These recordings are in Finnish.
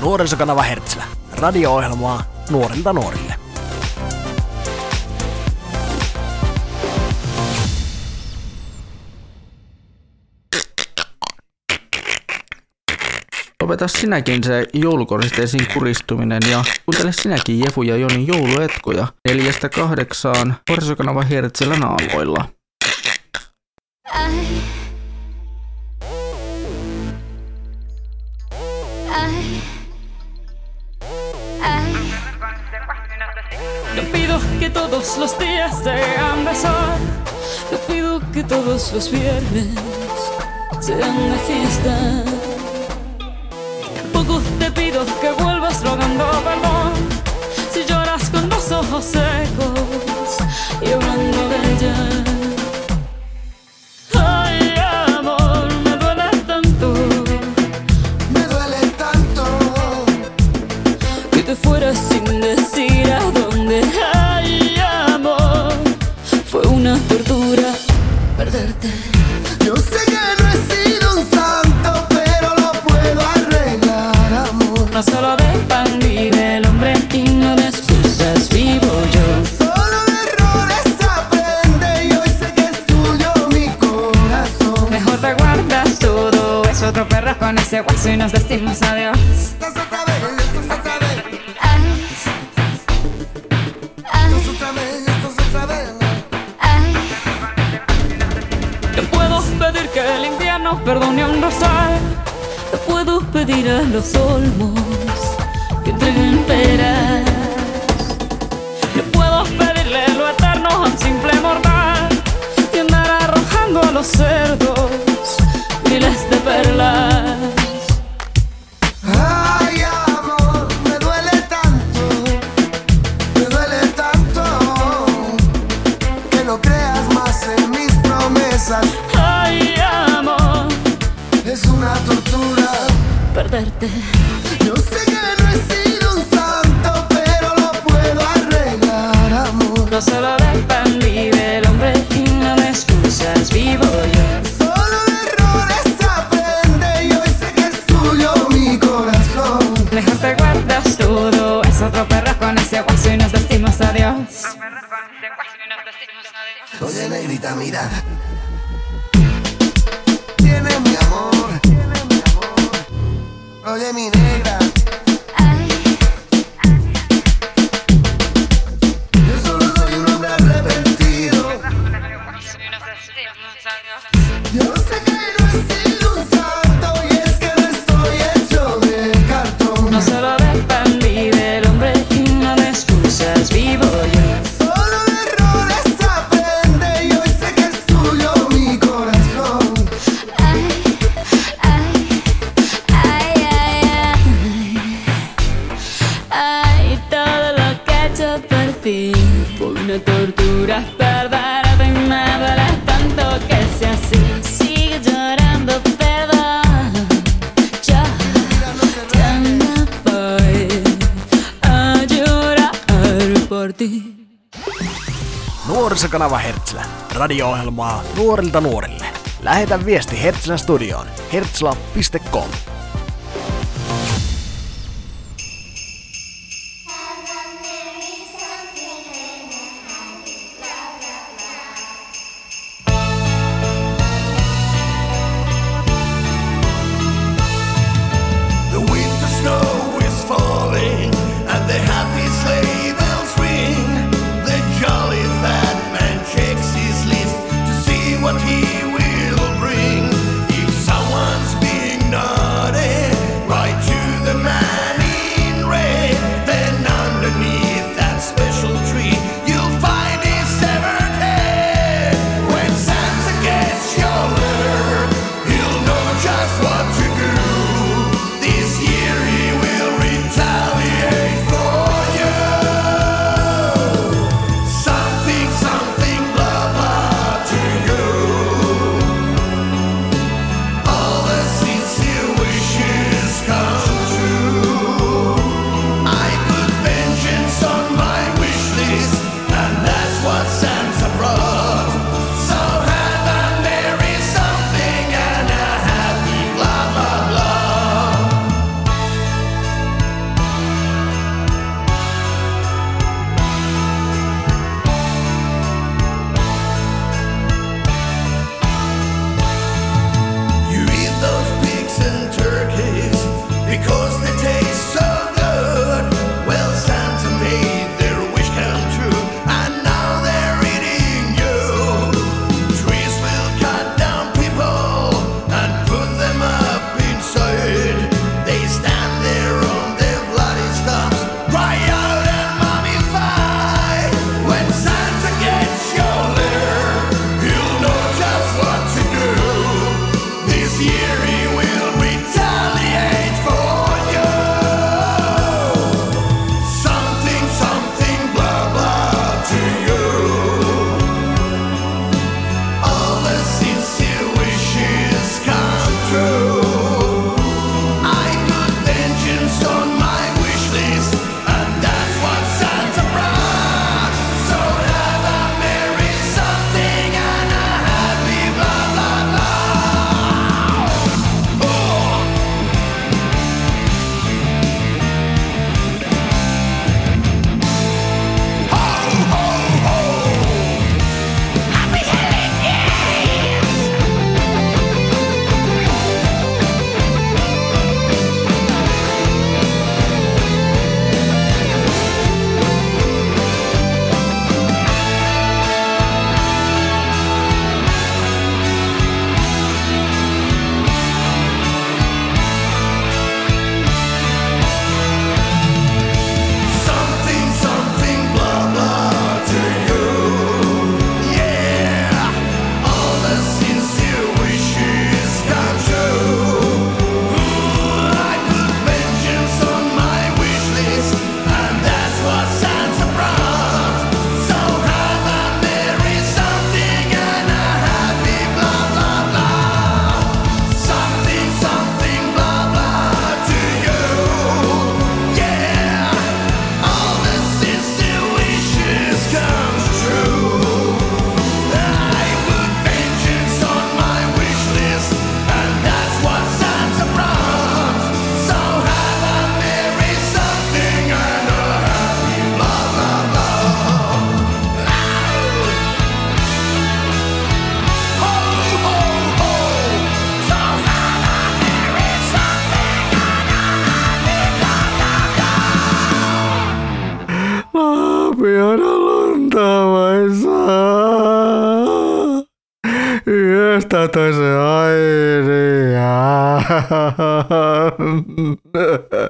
Nuorisokanava Hertzlä. Radio-ohjelmaa nuorilta nuorille. Lopeta sinäkin se joulukoristeisiin kuristuminen ja kuuntele sinäkin Jefu ja Jonin jouluetkoja neljästä kahdeksaan Nuorisokanava Hertzellä naaloilla. Ay. Que todos los días sean de sol. No pido que todos los viernes sean de fiesta. Tampoco te pido que vuelvas rogando perdón. Si lloras con los ojos secos y hablando de ella. Y nos decimos adiós. Ay. Ay. Ay. Te puedo pedir que el invierno perdone un rosal. Te puedo pedir a los olmos que entreguen peras. Te puedo pedirle lo eterno a un simple mortal y andar arrojando a los cerdos miles de perlas. Perderte. Yo sé que no he sido un santo, pero lo puedo arreglar, amor. No solo de pan vive el hombre y no de excusas vivo yo. Solo de errores aprende y hoy sé que es tuyo mi corazón. Mejor te guardas todo, es otro perro con ese hueso y nos decimos adiós. Oye, negrita, mira. Nuorisokanava Hertzlä. Radio-ohjelmaa nuorilta nuorille. Lähetä viesti Hertzlän studioon hertzla.com.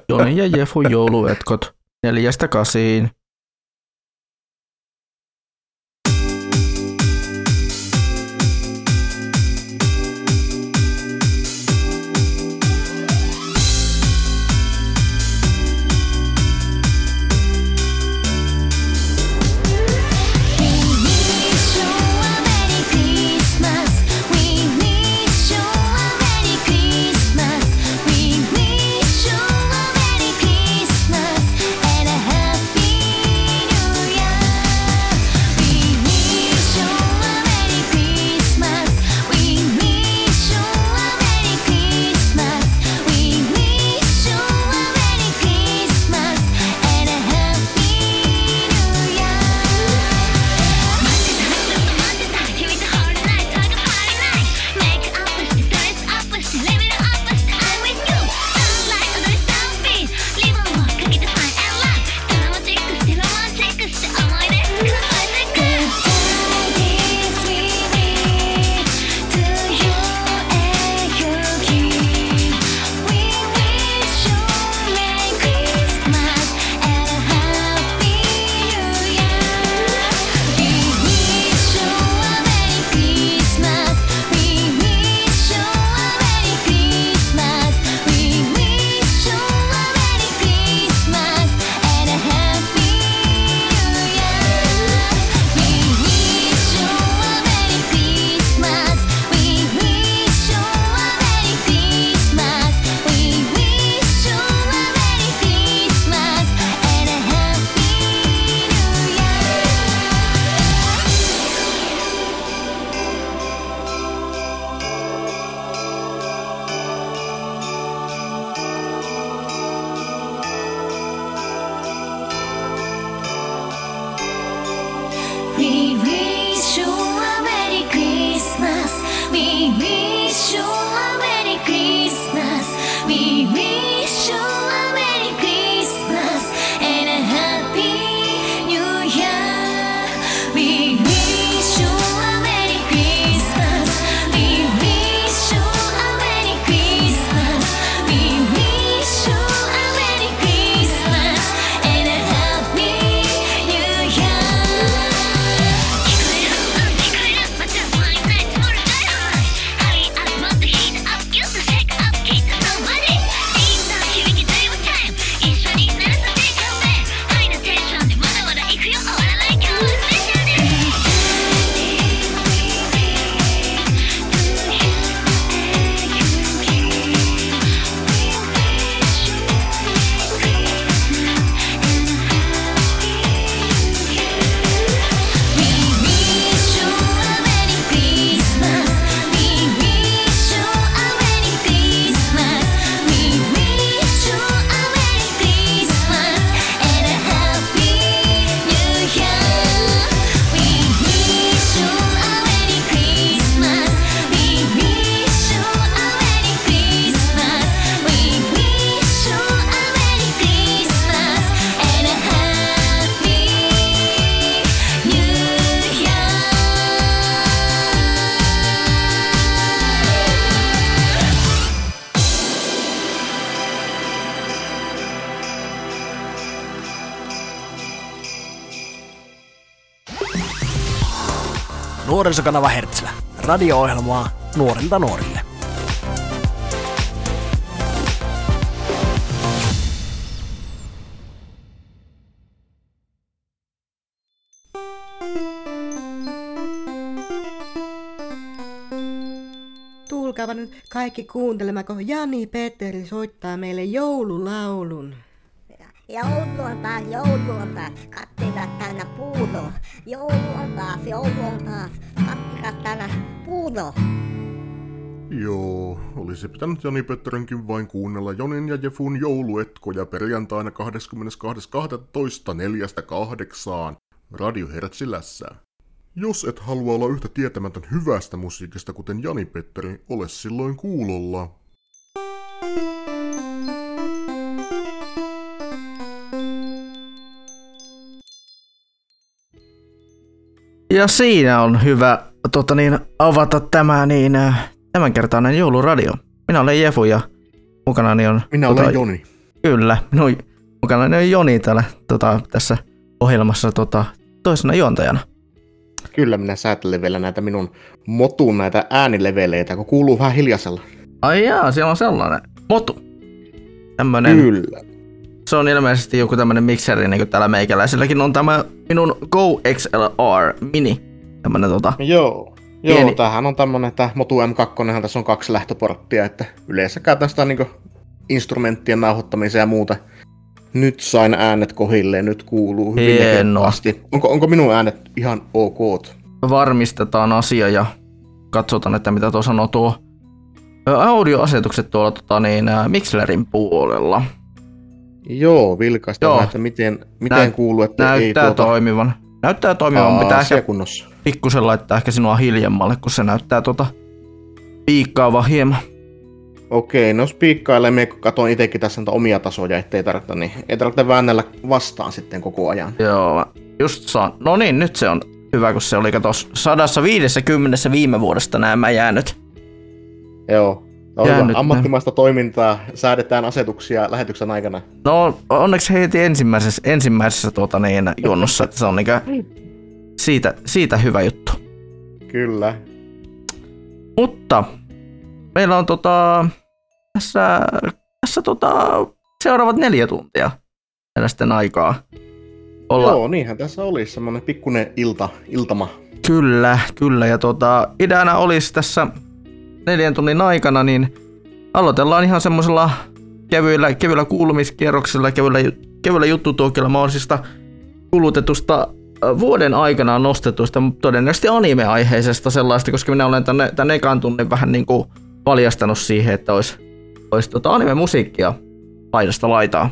Joni ja Jefu jouluetkot neljästä kasiin. Kanava Hertsilä. Radio-ohjelmaa nuorilta nuorille. Tulkaapa nyt kaikki kuuntelemaan, kun Jani Petteri soittaa meille joululaulun. Joulu on taas, joulu on taas, kattilat täynnä puuro. Joulu on taas, joulu on taas, kattilat täynnä puuro. Joo, olisi pitänyt Jani Petterinkin vain kuunnella Jonin ja Jefun jouluetkoja perjantaina 22.12.4.8 Radio Hertzilässä. Jos et halua olla yhtä tietämätön hyvästä musiikista kuten Jani Petteri, ole silloin kuulolla. Thank you. Ja siinä on hyvä tota niin, avata tämä niin, äh, tämänkertainen jouluradio. Minä olen Jefu ja mukanani niin on... Minä tota, olen Joni. Kyllä, no, minun mukanani niin on Joni täällä, tota, tässä ohjelmassa tota, toisena juontajana. Kyllä, minä säätelen vielä näitä minun motun näitä äänileveleitä, kun kuuluu vähän hiljaisella. Ai jaa, siellä on sellainen. Motu. Tämmönen. Kyllä se on ilmeisesti joku tämmönen mikseri, niin kuin täällä meikäläiselläkin on tämä minun Go XLR Mini. Tämmönen tota, Joo. Joo, Pieni- tämähän on tämmönen, että Motu M2, tässä on kaksi lähtöporttia, että yleensä käytän sitä niinku instrumenttien nauhoittamiseen ja muuta. Nyt sain äänet kohilleen, nyt kuuluu hyvin nekevasti. Onko, onko minun äänet ihan ok? varmistetaan asia ja katsotaan, että mitä tuo sanoo tuo audioasetukset tuolla tota, niin, Mixlerin puolella. Joo, vilkaista Joo. että miten, miten Nä- kuuluu, että ei Näyttää tuota... toimivan. Näyttää toimivan. Aa, Pitää ehkä kunnossa. pikkusen laittaa ehkä sinua hiljemmalle, kun se näyttää tota piikkaava hieman. Okei, no spiikkailee, me katon itsekin tässä omia tasoja, ettei tarvitse, niin ei tarvitse väännellä vastaan sitten koko ajan. Joo, just saan. No niin, nyt se on hyvä, kun se oli katos 150 viime vuodesta nämä jäänyt. Joo. Jää hyvä. Ammattimaista toimintaa, säädetään asetuksia lähetyksen aikana. No onneksi heti ensimmäisessä, ensimmäisessä tuota niin, juonnossa, että se on niinkö siitä, siitä hyvä juttu. Kyllä. Mutta meillä on tota, tässä, tässä tota, seuraavat neljä tuntia meillä sitten aikaa olla. Joo, niinhän tässä olisi semmonen pikkuinen ilta, iltama. Kyllä, kyllä. Ja tota, ideana olisi tässä neljän tunnin aikana, niin aloitellaan ihan semmoisella kevyillä, kevyillä kuulumiskierroksilla, kevyillä, kevyillä juttutuokilla mahdollisista kulutetusta ö, vuoden aikana nostetuista, mutta todennäköisesti anime-aiheisesta sellaista, koska minä olen tänne, tänne ekan tunnin vähän niin kuin paljastanut siihen, että olisi, olisi tota anime-musiikkia laidasta laitaa.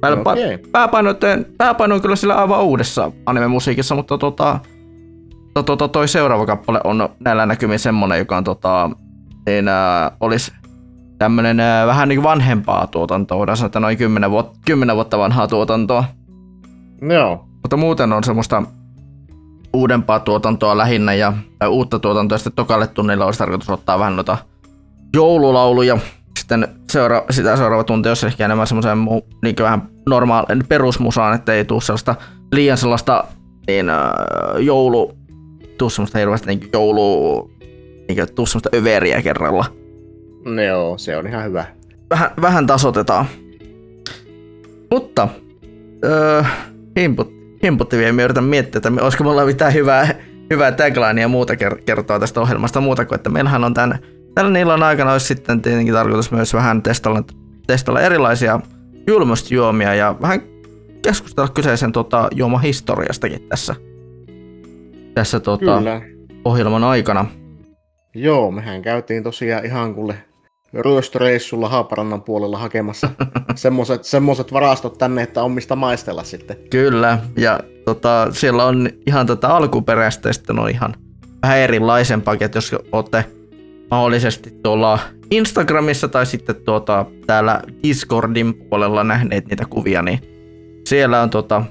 Päällä- Okei. pääpaino, pääpaino on kyllä sillä aivan uudessa anime-musiikissa, mutta tota, to, to, toi seuraava kappale on näillä näkymin semmonen, joka on tota, niin, äh, olisi tämmönen äh, vähän niin kuin vanhempaa tuotantoa, voidaan sanoa, että noin 10, vuot, 10 vuotta vanhaa tuotantoa. Joo. Mutta muuten on semmoista uudempaa tuotantoa lähinnä ja tai uutta tuotantoa. Sitten tokalle tunnilla olisi tarkoitus ottaa vähän noita joululauluja. Sitten seura- sitä seuraava tunti olisi ehkä enemmän semmoisen mu- niin vähän normaali perusmusaan, että ei tule sellaista liian sellaista niin, äh, joulu, tuu semmoista hirveästi niin joulu, niin tuu semmoista överiä kerralla. No Joo, se on ihan hyvä. Vähän, vähän tasotetaan. Mutta öö, himput, himputti vielä, me yritän miettiä, että olisiko mulla mitään hyvää, hyvää taglinea ja muuta ker- kertoa tästä ohjelmasta muuta kuin, että meillähän on tämän, tällä illan aikana olisi sitten tietenkin tarkoitus myös vähän testailla, testailla erilaisia julmustijuomia ja vähän keskustella kyseisen tota, juomahistoriastakin tässä, tässä tota, Kyllä. ohjelman aikana. Joo, mehän käytiin tosiaan ihan kuule ryöstöreissulla Haaparannan puolella hakemassa semmoset, semmoset varastot tänne, että on mistä maistella sitten. Kyllä, ja tota, siellä on ihan tätä alkuperäistä ja sitten on ihan vähän erilaisempaakin, että jos olette mahdollisesti tuolla Instagramissa tai sitten tuota, täällä Discordin puolella nähneet niitä kuvia, niin siellä on, tota,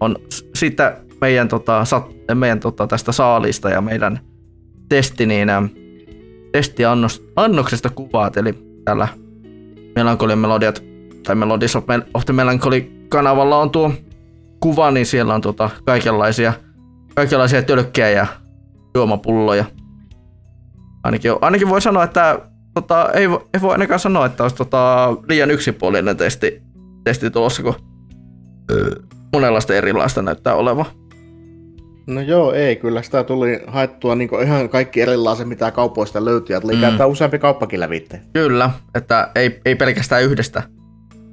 on sitä meidän, tota, sat, meidän tota, tästä saalista ja meidän testi, niin, ä, testiannoksesta kuvaat, eli täällä Melankolian melodiat tai Melodies of, Mel- of the Melancholy kanavalla on tuo kuva, niin siellä on tota kaikenlaisia, kaikenlaisia tölkkejä ja juomapulloja. Ainakin, ainakin voi sanoa, että tota, ei, vo- ei voi ainakaan sanoa, että olisi tota, liian yksipuolinen testi, testi tulossa, kun monenlaista erilaista näyttää olevan. No joo, ei, kyllä sitä tuli haettua niin ihan kaikki erilaiset, mitä kaupoista löytyy, oli Mm. käyttää useampi kauppakin lävitte. Kyllä, että ei, ei pelkästään yhdestä,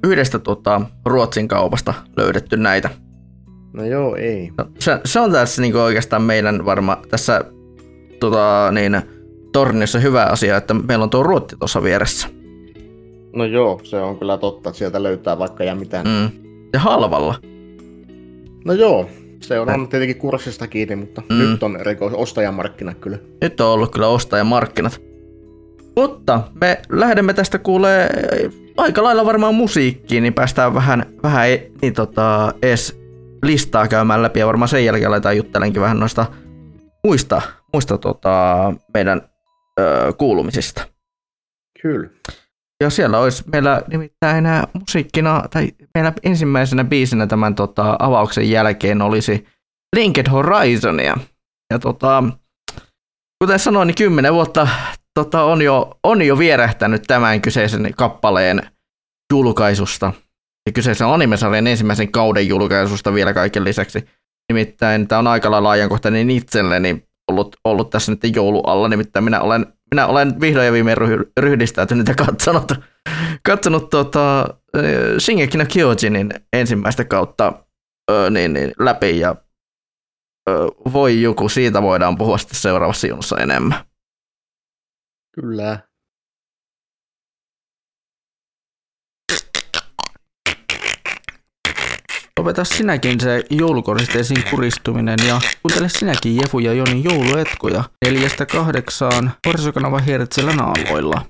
yhdestä tota, Ruotsin kaupasta löydetty näitä. No joo, ei. No, se, se on tässä niinku oikeastaan meidän varma tässä tota, niin, tornissa hyvä asia, että meillä on tuo Ruotti tuossa vieressä. No joo, se on kyllä totta, että sieltä löytää vaikka ja mitään. Mm. Ja halvalla. No joo, se on, on tietenkin kurssista kiinni, mutta Mm. nyt on erikois ostajamarkkinat kyllä. Nyt on ollut kyllä ostajamarkkinat. Mutta me lähdemme tästä kuulee aika lailla varmaan musiikkiin, niin päästään vähän, vähän e- niin tota, edes listaa käymään läpi ja varmaan sen jälkeen aletaan juttelenkin vähän noista muista muista tota, meidän ö, kuulumisista. Kyllä. Ja siellä olisi meillä nimittäin musiikkina, tai meillä ensimmäisenä biisinä tämän tota, avauksen jälkeen olisi Linked Horizonia. Ja tota, kuten sanoin, niin kymmenen vuotta tota, on, jo, on jo vierähtänyt tämän kyseisen kappaleen julkaisusta. Ja kyseisen animesarjan ensimmäisen kauden julkaisusta vielä kaiken lisäksi. Nimittäin tämä on aika lailla ajankohtainen itselleni ollut, ollut tässä nyt joulualla. Nimittäin minä olen, minä olen vihdoin ja viimein ryh- ryhdistäytynyt ja katsonut, katsonut äh, Shingeki no Kyojinin ensimmäistä kautta niin, niin, läpi ja voi joku, siitä voidaan puhua sitten seuraavassa junossa enemmän. Kyllä. Lopeta sinäkin se joulukoristeisiin kuristuminen ja kuuntele sinäkin Jefu ja Jonin jouluetkoja neljästä kahdeksaan Korsokanava Hertzellä naaloilla.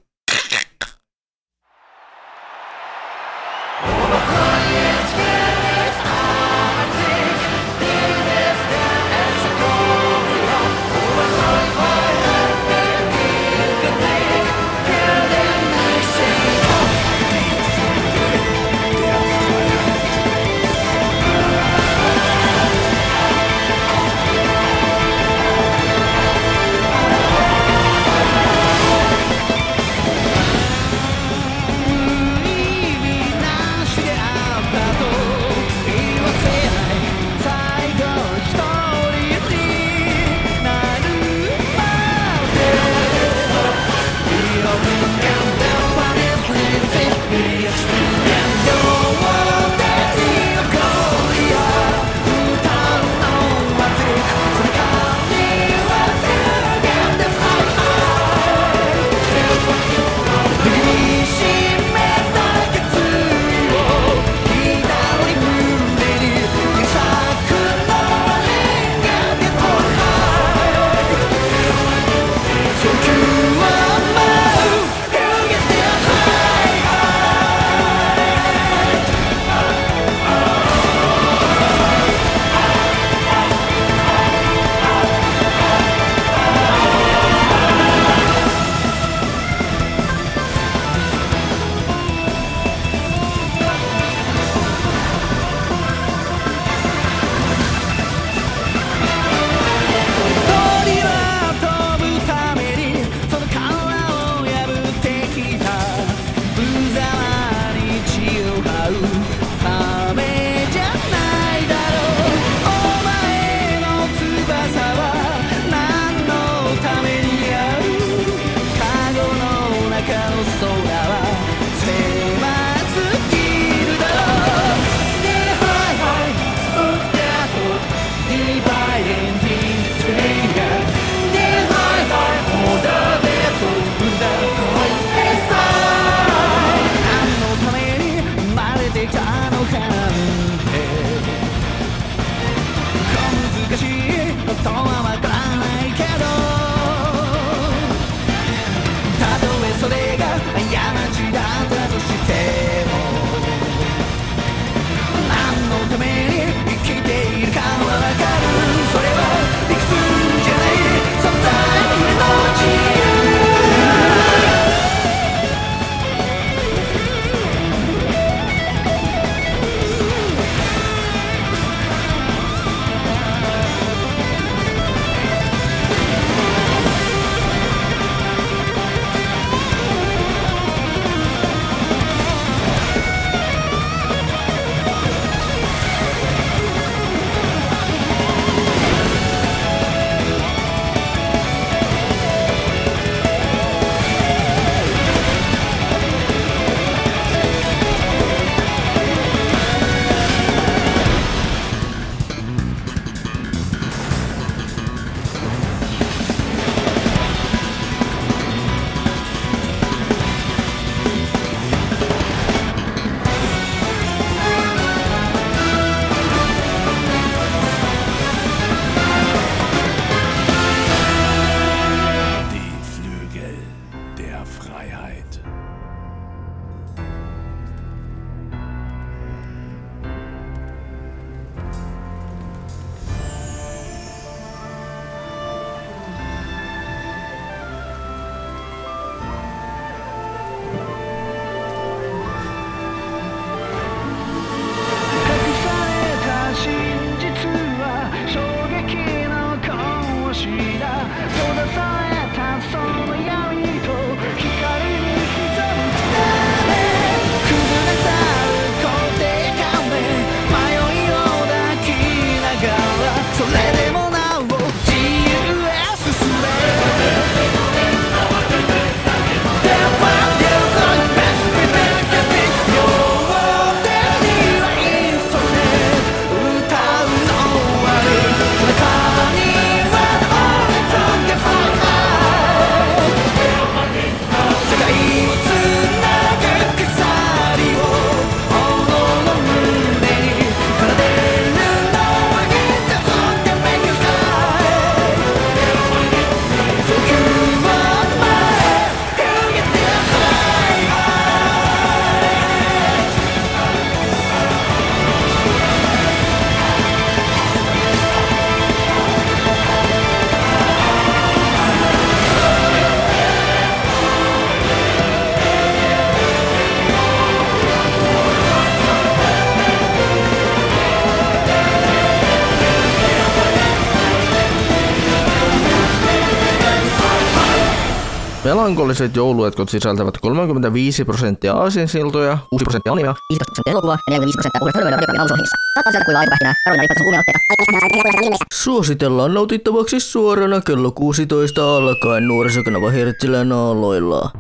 Melankoliset jouluetkot sisältävät 35 prosenttia aasinsiltoja, 6 prosenttia animea, 15 prosenttia elokuvaa ja 45 prosenttia uudet hölmöiden radiokanavien alusohjelmista. Saattaa sieltä kuivaa aikapähkinää, Karolina Lippasen kuumiotteita. Suositellaan nautittavaksi suorana kello 16 alkaen nuorisokanava Hertsilän aloilla.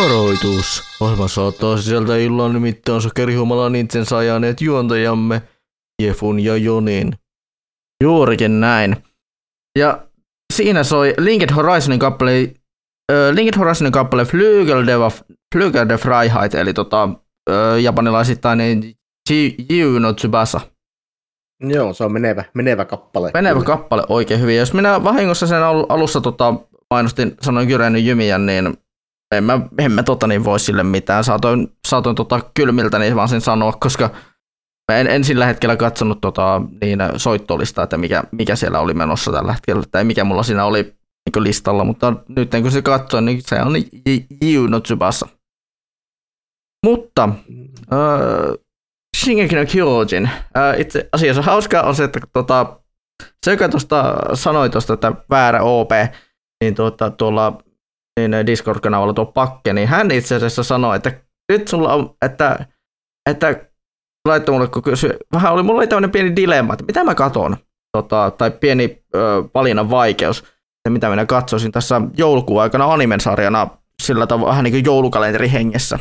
Varoitus. Ohjelma saattaa sisältää illan mittaan sokerihumalan itsensä ajaneet juontajamme Jefun ja Jonin. Juurikin näin. Ja siinä soi Linked Horizonin kappale, äh, Linked Horizonin kappale Flügel de, Flügel de Freiheit, eli tota, äh, japanilaisittainen Ji- Jiu no Tsubasa. Joo, se on menevä, menevä kappale. Menevä Kyllä. kappale oikein hyvin. Jos minä vahingossa sen al- alussa tota, mainostin, sanoin Kyreinen Jymiä, niin en mä, en mä tota, niin voi sille mitään. Saatoin, saatoin tota, kylmiltäni vaan sen sanoa, koska mä en, en sillä hetkellä katsonut tota, niin, soittolistaa, että mikä, mikä siellä oli menossa tällä hetkellä, tai mikä mulla siinä oli niin listalla, mutta nyt kun se katsoin, niin se on Jiu no Tsubasa. Mutta äh, Shingeki no Kyojin. Äh, itse asiassa hauskaa on se, että tota, se, joka tuosta sanoi tuosta, että väärä OP, niin tuota, tuolla niin Discord-kanavalla tuo Pakke, niin hän itse asiassa sanoi, että nyt sulla on, että, että laittoi mulle, kun kysyi, vähän oli, mulla oli tämmöinen pieni dilemma, että mitä mä katon, tota, tai pieni ö, valinnan vaikeus, että mitä minä katsoisin tässä joulukuun aikana animen-sarjana sillä tavalla vähän niin kuin joulukalenteri hengessä.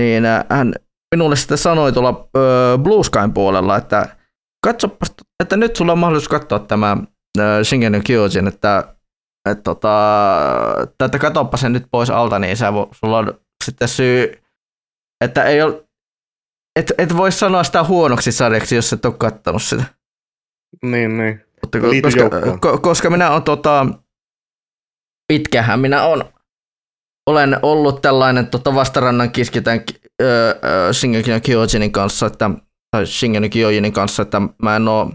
Niin äh, hän minulle sitten sanoi tuolla ö, Blue Skyn puolella, että katsopas, että nyt sulla on mahdollisuus katsoa tämä Shingen Kyojin, että että tota, että katoppa sen nyt pois alta, niin sä sulla on sitten syy, että ei ole, et, et voi sanoa sitä huonoksi sarjaksi, jos et ole kattonut sitä. Niin, niin. Mutta koska, ko, koska minä on tota, pitkähän minä on, olen ollut tällainen tota vastarannan kiskitän öö, öö, Shingeki no Kyojinin kanssa, että, tai Shingeki no Kyojinin kanssa, että mä en oo,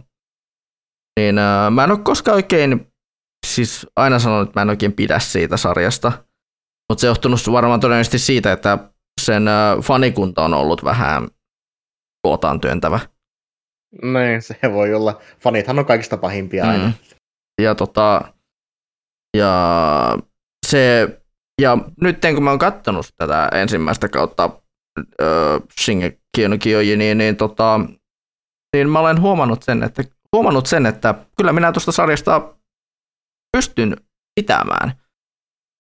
niin öö, mä en oo koskaan oikein, siis aina sanonut, että mä en oikein pidä siitä sarjasta, mutta se johtunut varmaan todennäköisesti siitä, että sen öö, fanikunta on ollut vähän luotaan työntävä. Niin, se voi olla. Fanithan on kaikista pahimpia aina. Mm. Ja tota, ja se, ja nyt kun mä oon kattonut tätä ensimmäistä kautta äh, Shingeki no Kyojin, niin, niin, tota, niin mä olen huomannut sen, että, huomannut sen, että kyllä minä tuosta sarjasta pystyn pitämään.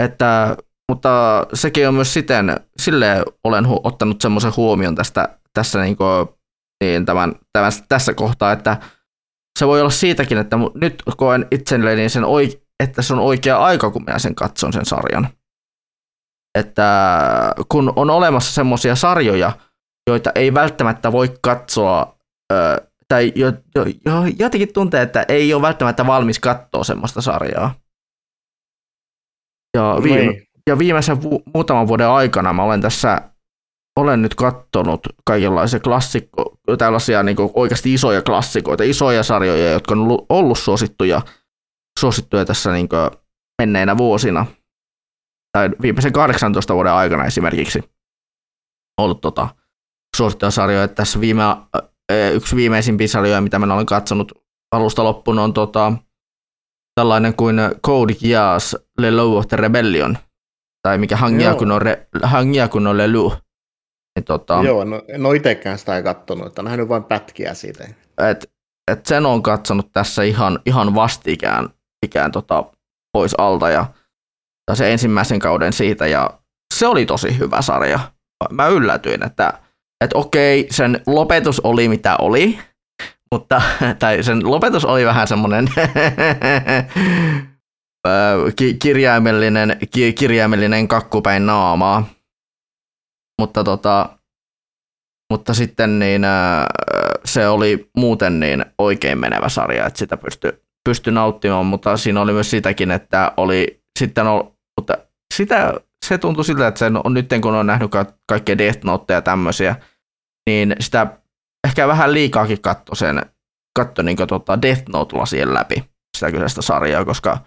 Että, mutta sekin on myös siten, sille olen hu- ottanut semmoisen huomion tästä, tässä niin kuin, niin tämän, tämän, tässä kohtaa, että se voi olla siitäkin, että nyt koen itselleni sen, oi, että se on oikea aika, kun minä sen katson sen sarjan. Että kun on olemassa semmoisia sarjoja, joita ei välttämättä voi katsoa, tai jo, jo, jo, jotenkin tuntee, että ei ole välttämättä valmis katsoa semmoista sarjaa. Ja, viime, Niin. Ja viimeisen vu- muutaman vuoden aikana mä olen tässä olen nyt kattonut kaikenlaisia klassikko, tällaisia niin oikeasti isoja klassikoita, isoja sarjoja, jotka on ollut- suosittuja, suosittuja tässä niin menneinä vuosina. Tai viimeisen 18 vuoden aikana esimerkiksi ollut tota, suosittuja sarjoja. Tässä viime, yksi viimeisimpiä sarjoja, mitä minä olen katsonut alusta loppuun, on tota, tällainen kuin Code Geass Le Low of the Rebellion. Tai mikä Hangyaku no, Re, Hangyaku no Le Lou. Niin, tota, Joo, no, en ole itsekään sitä kattonut, että on nähnyt vain pätkiä siitä. et, et sen on katsonut tässä ihan, ihan vastikään ikään tota, pois alta ja tai se ensimmäisen kauden siitä ja se oli tosi hyvä sarja. Mä yllätyin, että et okei, sen lopetus oli mitä oli, mutta tai sen lopetus oli vähän semmoinen ki- kirjaimellinen, ki- kirjaimellinen kakkupäin naamaa. Mutta tota, mutta sitten niin, se oli muuten niin oikein menevä sarja, että sitä pystyi pysty nauttimaan, mutta siinä oli myös sitäkin, että oli sitten ol, mutta sitä, se tuntui siltä, että sen on nyt kun on nähnyt ka- kaikkia Death Noteja ja tämmöisiä, niin sitä ehkä vähän liikaakin katto sen, katto niin tota Death Note-lasien läpi sitä kyseistä sarjaa, koska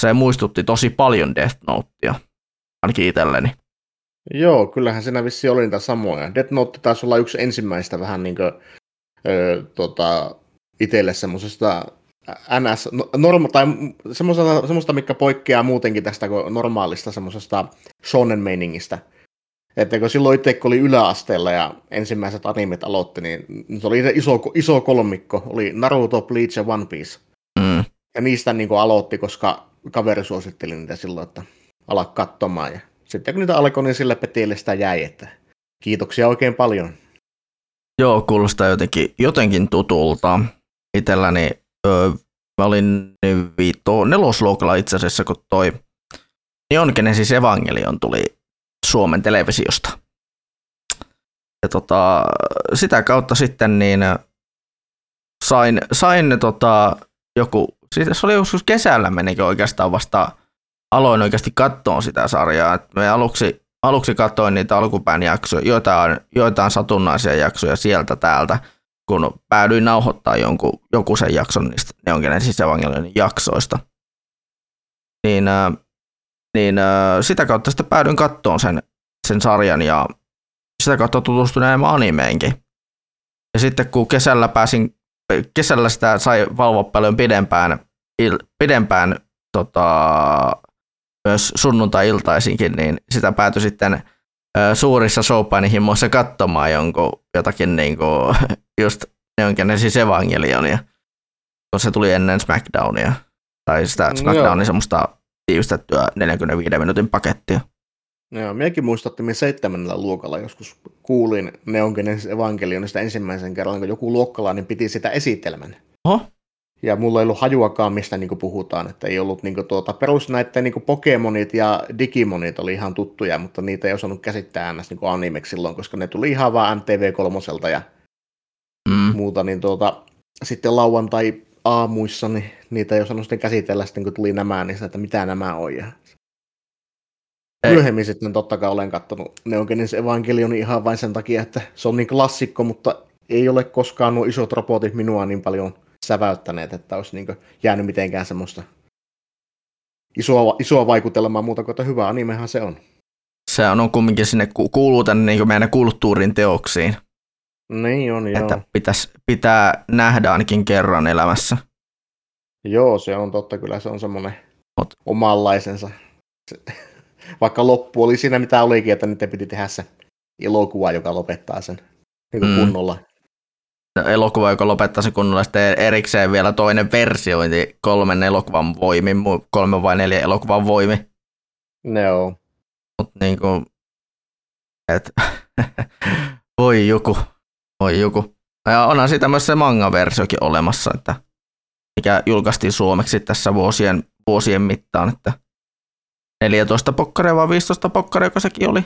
se muistutti tosi paljon Death Notea, ainakin itselleni. Joo, kyllähän siinä vissi oli niitä samoja. Death Note taisi olla yksi ensimmäistä vähän niin kuin, ö, tota, itselle semmoisesta NS, no- norma, tai semmoista, semmoista, mikä poikkeaa muutenkin tästä kuin normaalista semmoisesta shonen meiningistä. Että kun silloin itse kun oli yläasteella ja ensimmäiset animet aloitti, niin se oli iso, iso kolmikko, oli Naruto, Bleach ja One Piece. Mm. Ja niistä niin kuin aloitti, koska kaveri suositteli niitä silloin, että ala katsomaan. Ja sitten kun niitä alkoi, niin sille petielle sitä jäi, että kiitoksia oikein paljon. Joo, kuulostaa jotenkin, jotenkin tutulta. Itselläni öö, mä olin viitto nelosluokalla itse asiassa, kun toi Neon Genesis Evangelion tuli Suomen televisiosta. Ja tota, sitä kautta sitten niin sain, sain tota, joku, siitä se oli joskus kesällä menikin oikeastaan vasta aloin oikeasti katsoa sitä sarjaa. Et me aluksi, aluksi katsoin niitä alkupään jaksoja, joitain, joitain satunnaisia jaksoja sieltä täältä, kun päädyin nauhoittaa jonkun, joku sen jakson niistä Neon Genesis Evangelionin jaksoista. Niin, äh, niin äh, sitä kautta sitten päädyin kattoon sen, sen sarjan ja sitä kautta tutustuin enemmän animeenkin. Ja sitten kun kesällä pääsin, kesällä sitä sai valvoa paljon pidempään, il, pidempään tota, myös sunnuntai-iltaisinkin, niin sitä päätyi sitten ö, suurissa showpainihimoissa katsomaan jonkun jotakin niin kuin, just jonkin siis Evangelionia, kun se tuli ennen SmackDownia, tai sitä No SmackDownin joo. semmoista tiivistettyä 45 minuutin pakettia. Joo, minäkin muistan, että minä seitsemännellä luokalla joskus kuulin Neon Genesis Evangelionista ensimmäisen kerran, kun joku luokkalainen piti sitä esitelmän. Oho, Ja mulla ei ollut hajuakaan, mistä niin puhutaan, että ei ollut niin tuota, perus näiden niin Pokemonit ja Digimonit oli ihan tuttuja, mutta niitä ei osannut käsittää äänes niin animeksi silloin, koska ne tuli ihan vaan MTV3 ja mm, muuta, niin tuota, sitten lauantai aamuissa niin niitä ei osannut sitten käsitellä sitten, kun tuli nämä, niin sitä, että mitä nämä on. Ja Ei. myöhemmin sitten totta kai olen katsonut Neon Genesis Evangelionin ihan vain sen takia, että se on niin klassikko, mutta ei ole koskaan nuo isot robotit minua niin paljon säväyttäneet, että olisi niin jäänyt mitenkään semmoista isoa, isoa vaikutelmaa muuta kuin, että hyvä animehan se on. se on kumminkin sinne, ku- kuuluu tänne niin meidän kulttuurin teoksiin, Niin on, joo. että pitäis, pitää nähdä ainakin kerran elämässä. Joo, se on totta, kyllä se on semmoinen Mut- omanlaisensa. Se, vaikka loppu oli siinä mitä olikin, että nyt piti tehdä se elokuva, joka lopettaa sen niin Mm. kunnolla. elokuva, joka lopettaa sen kunnolla sitten erikseen vielä toinen versiointi kolmen elokuvan voimin, kolme vai neljä elokuvan voimi. Joo. Mut niinku, et, voi joku, voi joku. Ja onhan siitä myös se manga-versiokin olemassa, että mikä julkaistiin suomeksi tässä vuosien, vuosien mittaan, että 14 pokkaria vai 15 pokkaria, kun sekin oli.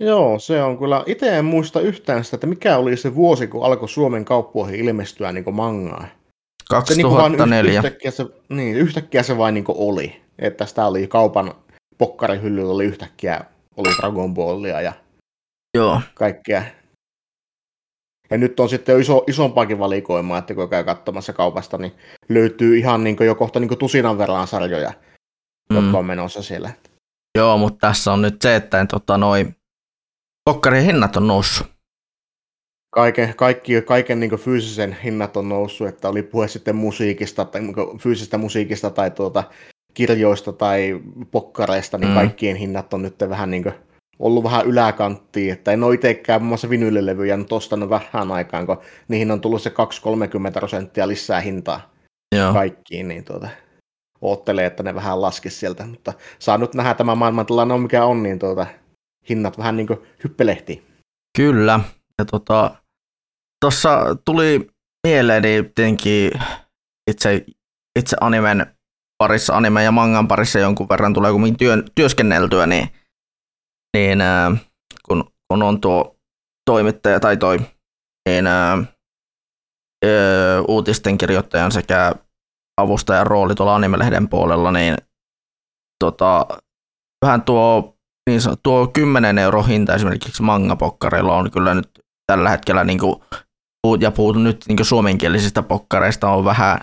Joo, se on kyllä. Itse en muista yhtään sitä, että mikä oli se vuosi, kun alkoi Suomen kauppoihin ilmestyä niin mangaa. Se niin 2004. yhtäkkiä se, niin, yhtäkkiä se vain niin oli. Että sitä oli kaupan pokkarihyllyllä oli yhtäkkiä oli Dragon Ballia ja Joo, kaikkea. Ja nyt on sitten iso, isompaakin valikoimaa, että kun käy katsomassa kaupasta, niin löytyy ihan niin jo kohta niin tusinan verran sarjoja, mm. jotka on menossa siellä. joo mutta tässä on nyt se, että tota, noi pokkarin hinnat on noussut. Kaiken, kaikki, kaiken niin fyysisen hinnat on noussut, että oli puhe sitten musiikista, tai niin fyysisestä musiikista tai tuota, kirjoista tai pokkareista, niin Mm. kaikkien hinnat on nyt vähän niin ollut vähän yläkanttiin, että en ole itsekään muun muassa vinylilevyjä nyt ostanut vähän aikaan, kun niihin on tullut se 2-30 prosenttia lisää hintaa Joo. kaikkiin, niin tuota, oottelee, että ne vähän laskis sieltä, mutta saa nyt nähdä tämä maailmantilanne on mikä on, niin tuota, hinnat vähän niin kuin hyppelehtii. Kyllä. Ja tota, tuossa tuli mieleeni tietenkin itse, itse animen parissa, anime ja mangan parissa jonkun verran tulee kumminkin työn, työskenneltyä, niin, niin ää, kun, kun on tuo toimittaja tai toi niin, ää, uutisten kirjoittajan sekä avustajan rooli tuolla animelehden puolella, niin tota, vähän tuo niin san- tuo 10 euro hinta esimerkiksi mangapokkareilla on kyllä nyt tällä hetkellä, niin kuin, ja puhutun nyt niin suomenkielisistä pokkareista, on vähän,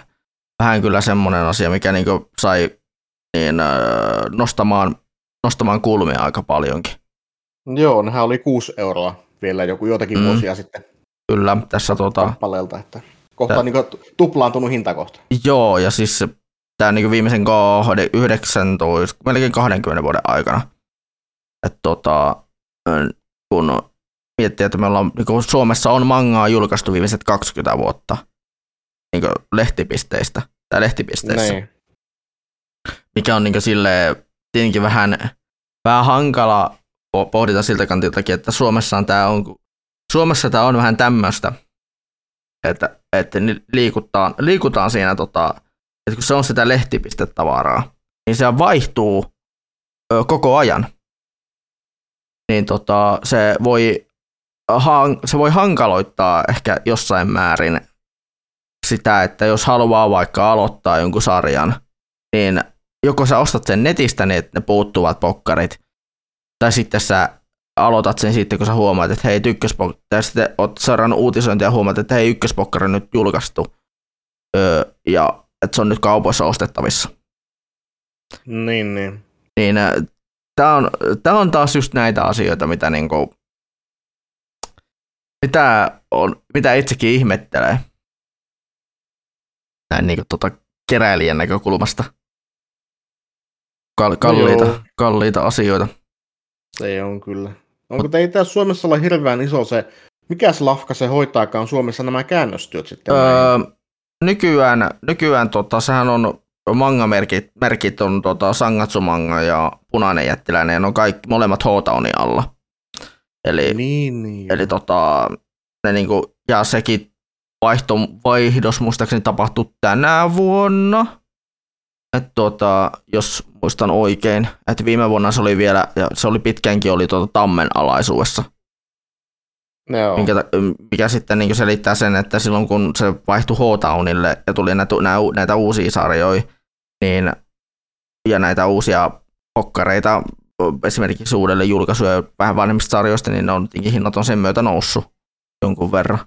vähän kyllä semmoinen asia, mikä niin kuin sai niin, nostamaan, nostamaan kulmia aika paljonkin. Joo, nehän oli 6 euroa vielä joku joitakin Mm. mm. vuosia sitten Kyllä, tässä tota, kappaleelta. Että... Kohta niin tuplaantunut hinta kohta. Joo, ja siis tämä niin viimeisen kahden, 19, melkein 20 vuoden aikana. Et tota, kun miettii, että me ollaan, niin kuin Suomessa on mangaa julkaistu viimeiset 20 vuotta niin kuin lehtipisteistä tai lehtipisteissä, Niin. mikä on niin silleen, tietenkin vähän, vähän hankala po- pohdita siltä kantiltakin, että Suomessa on tämä on, Suomessa tämä on vähän tämmöistä, että, että liikutaan, liikutaan siinä, tota, että kun se on sitä lehtipistetavaraa, niin se vaihtuu ö, koko ajan. Niin tota, se, voi, han- se voi hankaloittaa ehkä jossain määrin sitä, että jos haluaa vaikka aloittaa jonkun sarjan, niin joko sä ostat sen netistä, niin että ne puuttuvat pokkarit, tai sitten sä aloitat sen sitten, kun sä huomaat, että hei, ykköspok- tai sitten oot seurannut uutisointia ja huomaat, että hei, ykköspokkari on nyt julkaistu, öö, ja että se on nyt kaupoissa ostettavissa. Niin, niin. Niin tämä on, tää on taas just näitä asioita, mitä, niinku, mitä, on, mitä itsekin ihmettelee näin niinku tota keräilijän näkökulmasta. Kal- kalliita, joo. kalliita asioita. Se on kyllä. Onko teitä Suomessa olla hirveän iso se, mikä se lafka se hoitaakaan Suomessa nämä käännöstyöt sitten? Öö, nykyään, nykyään tota, sehän on manga-merkit merkit on tota, Sangatsu-manga ja Punainen jättiläinen, ja ne on kaikki molemmat H-Townin alla. Eli, niin, niin. eli tota, ne niinku, ja sekin vaihto, vaihdos muistaakseni tapahtui tänä vuonna. Et tota, jos muistan oikein, että viime vuonna se oli vielä, ja se oli pitkäänkin oli tuota Tammen alaisuudessa. Minkä, ta- mikä sitten niin selittää sen, että silloin kun se vaihtui H-Townille ja tuli näitä, nä- näitä uusia sarjoja, niin, ja näitä uusia pokkareita esimerkiksi uudelle julkaisuja vähän vanhemmista sarjoista, niin ne on, tietenkin hinnat on sen myötä noussut jonkun verran.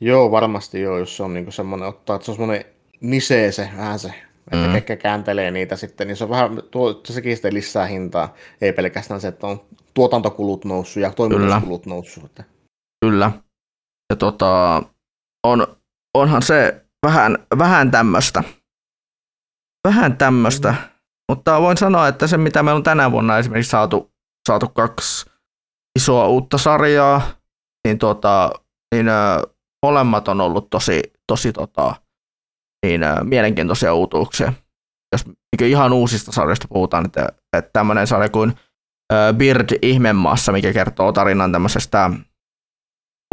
Joo, varmasti joo, jos se on niinku semmoinen, ottaa, että se on semmoinen nisee se vähän se, että Mm. mm. ketkä kääntelee niitä sitten, niin se on vähän, tuo, sekin sitten lisää hintaa, ei pelkästään se, että on tuotantokulut noussut ja toimituskulut noussut. Että. Kyllä. Ja tota, on, onhan se vähän, vähän tämmöistä. Vähän tämmöistä. Mutta voin sanoa, että se mitä me on tänä vuonna esimerkiksi saatu, saatu kaksi isoa uutta sarjaa, niin, tota, niin ö, molemmat on ollut tosi, tosi tota, niin, ö, mielenkiintoisia uutuuksia. Jos niin ihan uusista sarjoista puhutaan, että, että tämmöinen sarja kuin ö, Bird Ihmemaassa, mikä kertoo tarinan tämmöisestä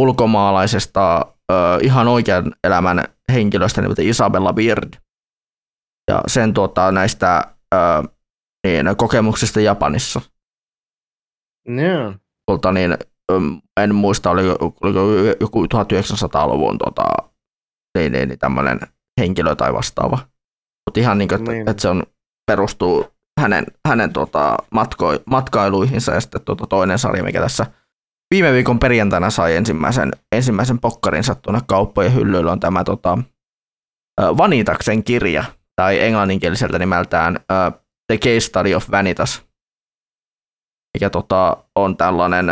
ulkomaalaisesta ö, ihan oikean elämän henkilöstä nimeltä Isabella Bird. Ja sen tuota, näistä ö, niin, kokemuksista Japanissa. Joo. Tuolta, niin, en muista, oliko, oliko joku 1900-luvun tota, niin, niin, niin, tämmöinen henkilö tai vastaava. Mutta ihan niin kuin, että, Niin. että se on, perustuu hänen, hänen tota, matko, matkailuihinsa ja sitten tuota, toinen sarja, mikä tässä viime viikon perjantaina sai ensimmäisen, ensimmäisen pokkarinsa tuonne kauppojen hyllyillä on tämä tota, Vanitaksen kirja, tai englanninkieliseltä nimeltään ö, The Case Study of Vanitas, mikä tota, on tällainen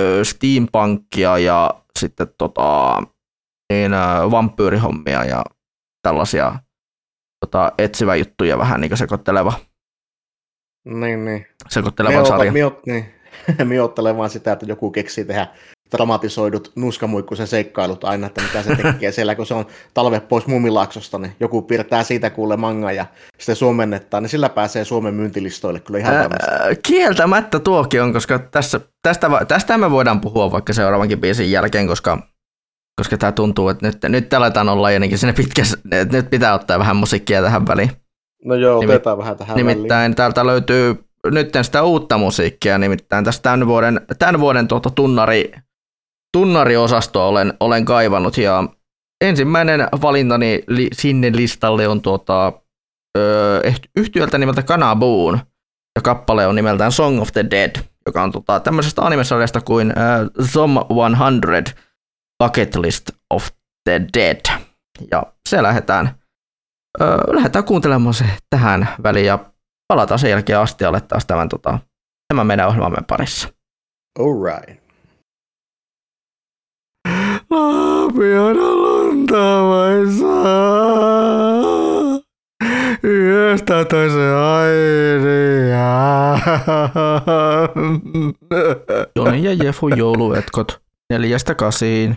ö, steampunkia ja sitten tota, niin, ö, vampyyrihommia ja tällaisia tota, etsivä juttuja vähän niin sekoitteleva, Niin, niin. sekoitteleva sarja. Miot, niin. Miottelen vaan sitä, että joku keksii tehdä dramatisoidut nuskamuikkuisen seikkailut aina, että mitä se tekee siellä, kun se on talve pois Muumilaaksosta, niin joku piirtää siitä kuule manga ja sitten suomennetaan, niin sillä pääsee Suomen myyntilistoille kyllä ihan varmasti. Ää, kieltämättä tuokin on, koska tässä, tästä, tästä me voidaan puhua vaikka seuraavankin biisin jälkeen, koska, koska tämä tuntuu, että nyt, nyt aletaan olla jotenkin sinne pitkässä, että nyt pitää ottaa vähän musiikkia tähän väliin. No joo, Nimi- otetaan vähän tähän väliin. Nimittäin täältä löytyy nyt sitä uutta musiikkia, nimittäin tästä tämän vuoden, tämän vuoden tuota tunnari, tunnariosastoa olen, olen kaivannut ja ensimmäinen valintani li, sinne listalle on tuota, ö, yhtiöltä nimeltä Kanaboon ja kappale on nimeltään Song of the Dead, joka on tota, tämmöisestä animesarjasta kuin ö, Zom 100 Bucket List of the Dead. Ja se lähdetään, öö, lähdetään kuuntelemaan se tähän väliin ja palataan sen jälkeen astialle taas tämän, tota, tämän meidän ohjelmamme parissa. All right. Laapioida lunta vai saa? Yöstä toisen aineja. Joni ja Jefu jouluetkot neljästä kasiin.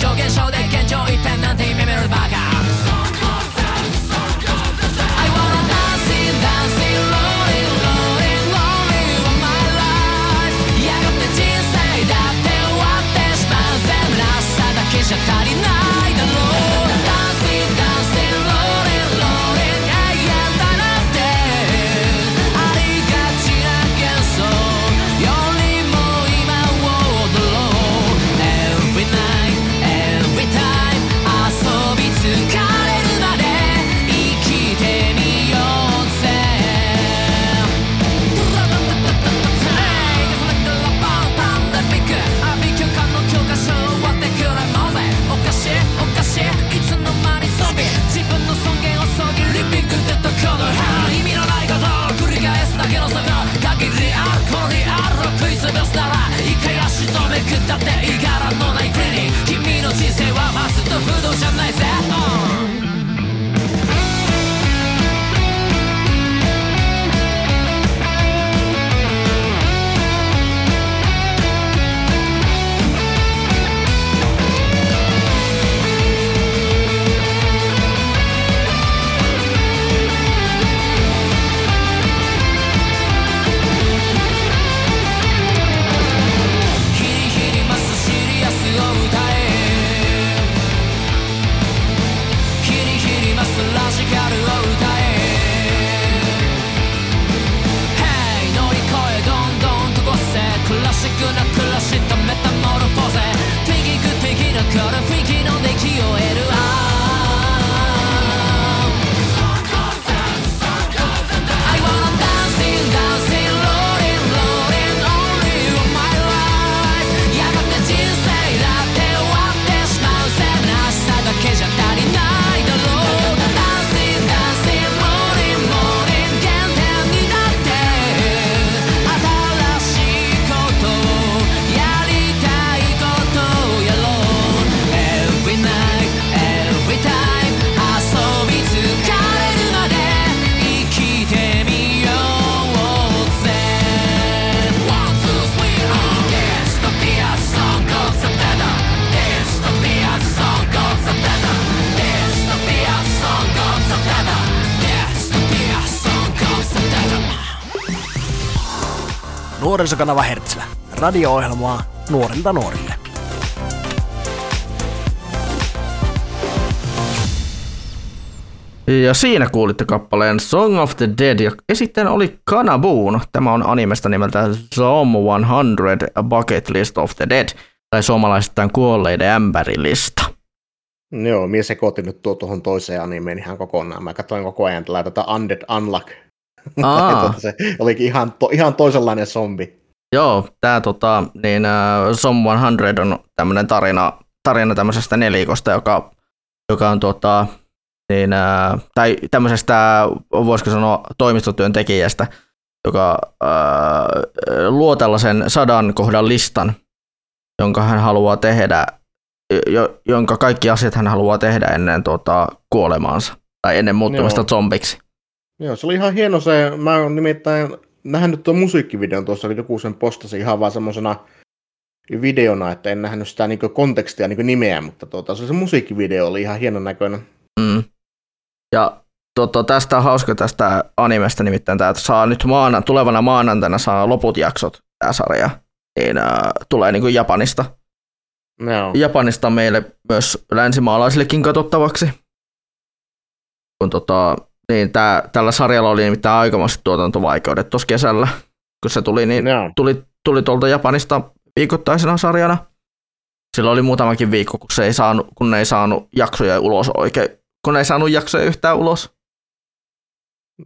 超現象で現状一変なんて夢見るバカ Shut up. nuorisokanava Hertsilä. Radio-ohjelmaa nuorilta nuorille. Ja siinä kuulitte kappaleen Song of the Dead, ja sitten oli Kanabuun. Tämä on animesta nimeltä Some 100 A Bucket List of the Dead, tai suomalaisittain kuolleiden ämpärilista. Joo, mies sekoitin nyt tuo tuohon toiseen animeen ihan kokonaan. Mä katsoin koko ajan tätä Undead Unluck Aa. Tota, tota, se olikin ihan, to, ihan toisenlainen zombi. Joo, tämä tota, niin, uh, Some 100 on tämmöinen tarina, tarina tämmöisestä nelikosta, joka, joka on tota, niin, uh, tai tämmöisestä, voisiko sanoa, toimistotyöntekijästä, joka uh, luo tällaisen sadan kohdan listan, jonka hän haluaa tehdä, jo, jonka kaikki asiat hän haluaa tehdä ennen tota, kuolemaansa tai ennen muuttumista Joo. zombiksi. Joo, se oli ihan hieno se, mä oon nimittäin nähnyt tuon musiikkivideon tuossa, eli joku sen postasi ihan vaan semmoisena videona, että en nähnyt sitä niinku kontekstia niinku nimeä, mutta tuota, se, se musiikkivideo oli ihan hienon näköinen. Mm. Ja tuota, tästä on hauska tästä animesta nimittäin, tämä, että saa nyt maana, tulevana maanantaina saa loput jaksot tämä sarja, niin äh, tulee niinku Japanista. No. Japanista meille myös länsimaalaisillekin katsottavaksi. Kun tota, niin, tää, tällä sarjalla oli nimittäin aikamoiset tuotantovaikeudet tuossa kesällä, kun se tuli, niin tuli, tuli tuolta Japanista viikoittaisena sarjana. Sillä oli muutamakin viikko, kun, se ei saanut, kun ne ei saanut jaksoja ulos oikein. Kun ne ei saanut jaksoja yhtään ulos.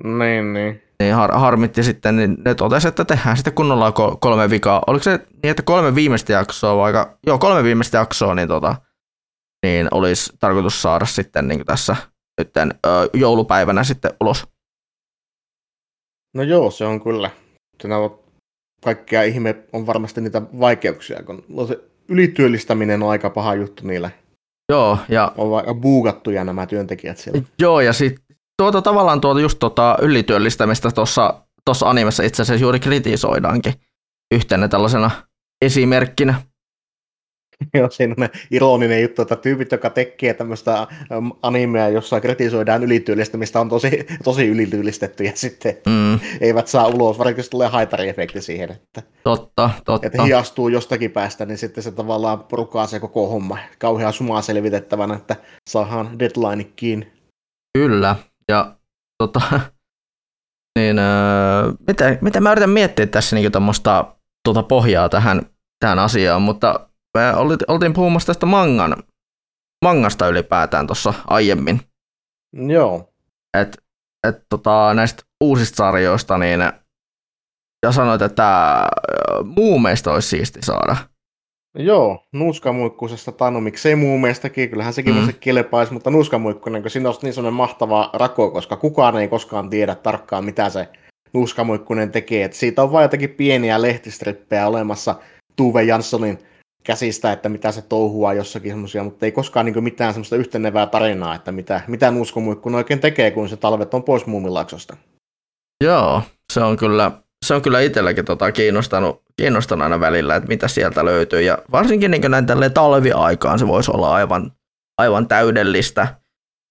Niin, niin. Niin har, harmitti sitten, niin ne totesi, että tehdään sitten kunnolla kolme vikaa. Oliko se niin, että kolme viimeistä jaksoa vaikka, Joo, kolme viimeistä jaksoa, niin tota, niin olisi tarkoitus saada sitten niin tässä nytten, ö, joulupäivänä sitten ulos. No joo, se on kyllä. Siinä on kaikkea ihme on varmasti niitä vaikeuksia, kun se ylityöllistäminen on aika paha juttu niille. Joo, ja On aika buukattuja nämä työntekijät siellä. Joo, ja sitten tuota, tavallaan tuota just tuota ylityöllistämistä tuossa tuossa animessa itse asiassa juuri kritisoidaankin yhtenä tällaisena esimerkkinä. Joo, siinä on ironinen juttu, että tyypit, jotka tekee tämmöistä äm, animea, jossa kritisoidaan ylityöllistämistä, on tosi, tosi ylityöllistetty ja sitten Mm, eivät saa ulos, jos tulee haitariefekti siihen, että, totta, totta. että hiastuu jostakin päästä, niin sitten se tavallaan purkaa se koko homma. Kauhean sumaa selvitettävänä, että saadaan deadline kiinni. Kyllä, ja tota, niin, öö, mitä, mitä mä yritän miettiä tässä niin tuommoista tuota pohjaa tähän, tähän asiaan, mutta me oltiin puhumassa tästä mangan, mangasta ylipäätään tuossa aiemmin. Joo. Et, et tota, näistä uusista sarjoista, niin ja sanoit, että öö, muumeista olisi siisti saada. Joo, nuuskamuikkusesta tai no miksei muumeestakin, kyllähän sekin mm. Mm. kelpaisi, mutta nuuskamuikkunen, kun siinä olisi niin semmoinen mahtava rako, koska kukaan ei koskaan tiedä tarkkaan, mitä se nuuskamuikkunen tekee. Et siitä on vain jotakin pieniä lehtistrippejä olemassa Tuve Janssonin käsistä, että mitä se touhua jossakin semmoisia, mutta ei koskaan niin mitään semmoista yhtenevää tarinaa, että mitä, mitä nuuskamuikkunen oikein tekee, kun se talvet on pois muumilaksosta. Joo, se on kyllä, se on kyllä itselläkin tota kiinnostanut, kiinnostanut aina välillä, että mitä sieltä löytyy. Ja varsinkin niin näin talviaikaan se voisi olla aivan, aivan täydellistä,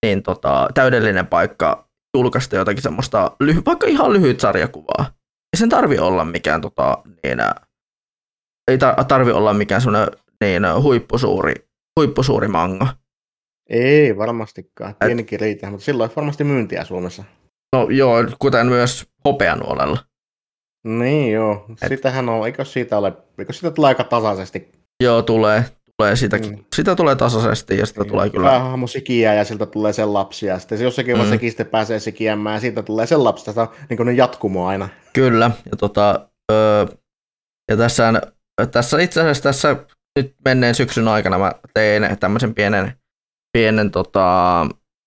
niin tota, täydellinen paikka julkaista jotakin semmoista, lyhy, vaikka ihan lyhyt sarjakuvaa. Ei sen tarvi olla mikään, tota, niin, ä, ei tar- tarvi olla mikään semmoinen niin, huippusuuri, huippusuuri manga. Ei varmastikaan, pienikin riitä, mutta silloin olisi varmasti myyntiä Suomessa. No joo, kuten myös hopeanuolella. Niin joo, sitähän on, eikö siitä ole, eikö siitä tulee aika tasaisesti Joo, tulee, tulee sitäkin. Mm. Sitä tulee tasaisesti ja sitä tulee kyllä. päähahmo sikiää ja siltä tulee sen lapsi ja sitten se jossakin vaiheessa Mm. sekin sitten pääsee sikiämään ja siitä tulee sen lapsi. Tästä on niin jatkumo aina. Kyllä, ja, tota, öö, ja tässä, tässä itse asiassa tässä nyt menneen syksyn aikana mä tein tämmöisen pienen, pienen tota,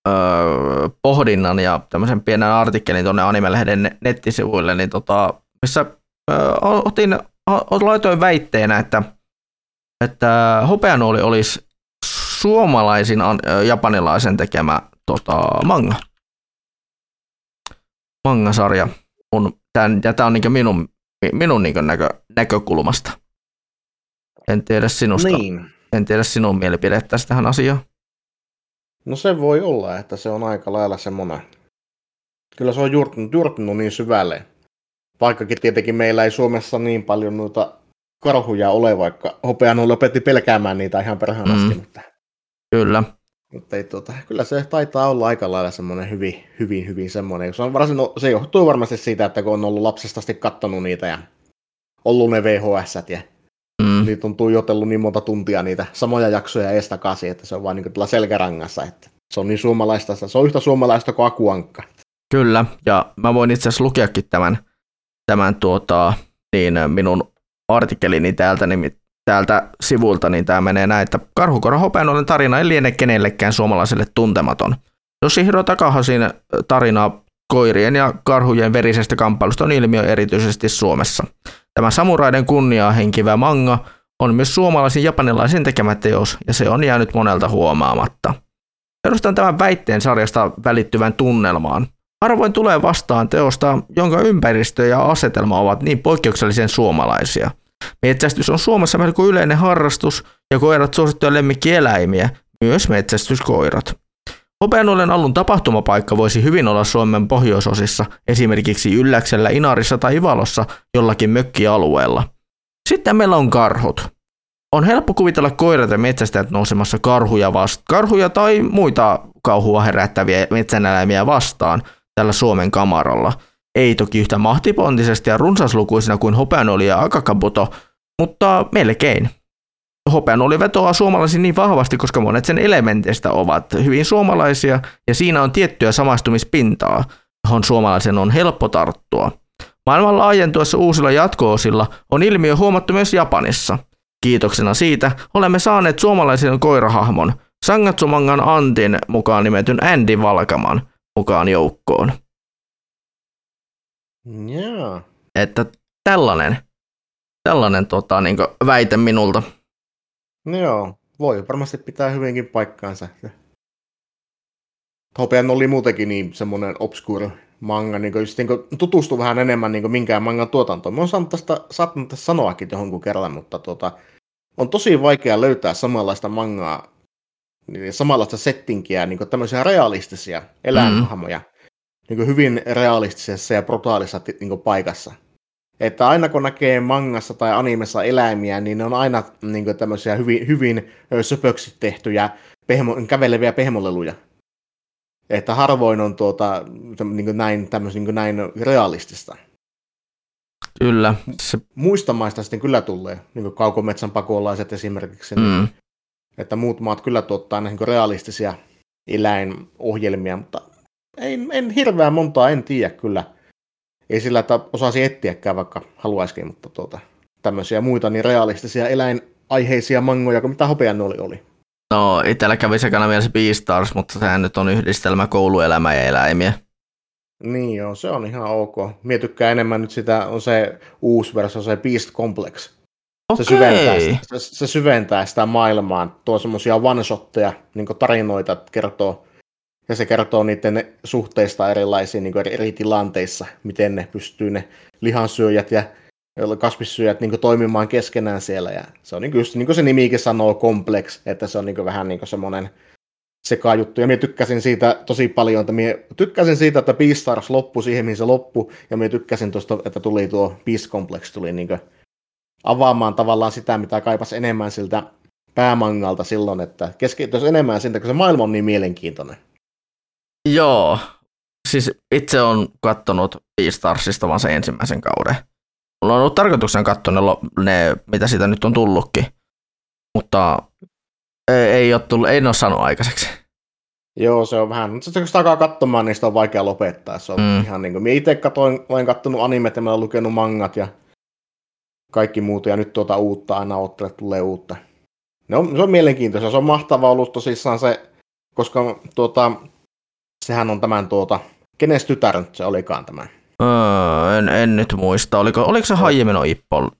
öö, pohdinnan ja tämmöisen pienen artikkelin tuonne Anime-lehden ne- nettisivuille, niin tota, missä öö, otin, laitoin väitteenä, että, että hopeanuoli olisi suomalaisin an- ö, japanilaisen tekemä tota, manga. Mangasarja. Mun, tän, ja tämä on niin minun, minun niin näkö, näkökulmasta. En tiedä sinusta. Niin. En tiedä sinun mielipidettäsi tähän asiaan. No se voi olla, että se on aika lailla semmoinen. Kyllä se on juurtunut, juurtunut niin syvälle. Vaikkakin tietenkin meillä ei Suomessa niin paljon noita karhuja ole, vaikka hopean lopetti pelkäämään niitä ihan perhanasti, Mm. mutta, Kyllä. mutta ei, tuota, kyllä se taitaa olla aika lailla semmoinen hyvin, hyvin, hyvin semmoinen. Se, on varsin, no, se johtuu varmasti siitä, että kun on ollut lapsesta asti kattonut niitä ja ollut ne VHS ja. Niitä on tuijotellut niin monta tuntia niitä samoja jaksoja ees takaisin, että se on vaan niin kuin selkärangassa, että se on niin suomalaista, se on yhtä suomalaista kuin akuankka. Kyllä, ja mä voin itse asiassa lukeakin tämän, tämän tuota, niin minun artikkelini täältä, niin täältä sivulta, niin tämä menee näin, että Karhukora hopeanoiden tarina ei liene kenellekään suomalaiselle tuntematon. Yoshihiro Takahasin tarina koirien ja karhujen verisestä kamppailusta on ilmiö erityisesti Suomessa. Tämä samuraiden kunniaa henkivä manga on myös suomalaisen japanilaisen tekemä teos, ja se on jäänyt monelta huomaamatta. Perustan tämän väitteen sarjasta välittyvän tunnelmaan. Harvoin tulee vastaan teosta, jonka ympäristö ja asetelma ovat niin poikkeuksellisen suomalaisia. Metsästys on Suomessa melko yleinen harrastus ja koirat suosittuja lemmikkieläimiä, myös metsästyskoirat. Hopeanuolen alun tapahtumapaikka voisi hyvin olla Suomen pohjoisosissa, esimerkiksi Ylläksellä, Inarissa tai Ivalossa jollakin mökkialueella. Sitten meillä on karhut. On helppo kuvitella koirat ja metsästäjät nousemassa karhuja, vast- karhuja tai muita kauhua herättäviä metsäneläimiä vastaan tällä Suomen kamaralla. Ei toki yhtä mahtipontisesti ja runsaslukuisina kuin Hopeanoli ja Akakabuto, mutta melkein. Hopeanoli vetoaa suomalaisiin niin vahvasti, koska monet sen elementeistä ovat hyvin suomalaisia ja siinä on tiettyä samaistumispintaa, johon suomalaisen on helppo tarttua. Maailman laajentuessa uusilla jatko-osilla on ilmiö huomattu myös Japanissa. Kiitoksena siitä olemme saaneet suomalaisen koirahahmon, Sangatsumangan Antin mukaan nimetyn Andy Valkaman mukaan joukkoon. Jaa. Että tällainen, tällainen tota, niin väite minulta. No joo, voi varmasti pitää hyvinkin paikkaansa. Hopean oli muutenkin niin semmoinen obscure manga, niin just niin tutustu vähän enemmän niin minkään mangan tuotantoon. Mä oon saanut tästä, saattanut tästä sanoakin johonkin kerran, mutta tota, on tosi vaikea löytää samanlaista mangaa, niin samanlaista settinkiä, niin tämmöisiä realistisia eläinhahmoja, niin hyvin realistisessa ja brutaalissa niin paikassa. Että aina kun näkee mangassa tai animessa eläimiä, niin ne on aina niin tämmöisiä hyvin, hyvin söpöksi tehtyjä pehmo, käveleviä pehmoleluja. Että harvoin on tuota, niin näin, tämmöistä, niin näin realistista. Kyllä. Se, Muista maista sitten kyllä tulee, niin kuin kaukometsän pakolaiset esimerkiksi. Niin, mm, Että muut maat kyllä tuottaa niin realistisia eläinohjelmia, mutta en, en hirveän montaa en tiedä kyllä. Ei sillä, että osaisi etsiäkään, vaikka haluaisikin, mutta tuota, tämmöisiä muita niin realistisia eläinaiheisia mangoja kuin mitä hopean oli. oli. No, itsellä kävi sekana mielessä Beastars, mutta sehän nyt on yhdistelmä kouluelämää ja eläimiä. Niin joo, se on ihan ok. Mie tykkään enemmän nyt sitä, on se uusi versio, se Beast Complex. Se Okei. syventää, sitä, se, se syventää sitä maailmaa, tuo semmoisia one-shotteja, niin tarinoita että kertoo, ja se kertoo niiden suhteista erilaisiin niin eri, eri tilanteissa, miten ne pystyy ne lihansyöjät ja kasvissyöjät niin toimimaan keskenään siellä. Ja se on niin kuin, just, niin kuin se nimikin sanoo, complex, että se on niin vähän niin semmoinen sekajuttu. Ja minä tykkäsin siitä tosi paljon, että minä tykkäsin siitä, että Beastars loppui siihen, mihin se loppui, ja minä tykkäsin tuosta, että tuli tuo Beast Complex, tuli niin avaamaan tavallaan sitä, mitä kaipas enemmän siltä päämangalta silloin, että keskittyisi enemmän siitä, kun se maailma on niin mielenkiintoinen. Joo. Siis itse on kattonut Beastarsista vaan sen ensimmäisen kauden. Mulla on ollut tarkoituksena katsoa ne, ne, mitä siitä nyt on tullutkin. Mutta ei, ei, ole tullut, ei ne ole saanut aikaiseksi. Joo, se on vähän, mutta kun sitä alkaa katsomaan, niin sitä on vaikea lopettaa. Se on Mm. ihan niin kuin, minä itse katoin, olen kattonut animet ja mä olen lukenut mangat ja kaikki muuta, ja nyt tuota uutta aina oottelee, että tulee uutta. Ne on, se on mielenkiintoista, se on mahtava ollut tosissaan se, koska tuota, sehän on tämän tuota, kenes tytär nyt se olikaan tämä? Öö, en, en, nyt muista. Oliko, oliko se Hajimeno Ippon,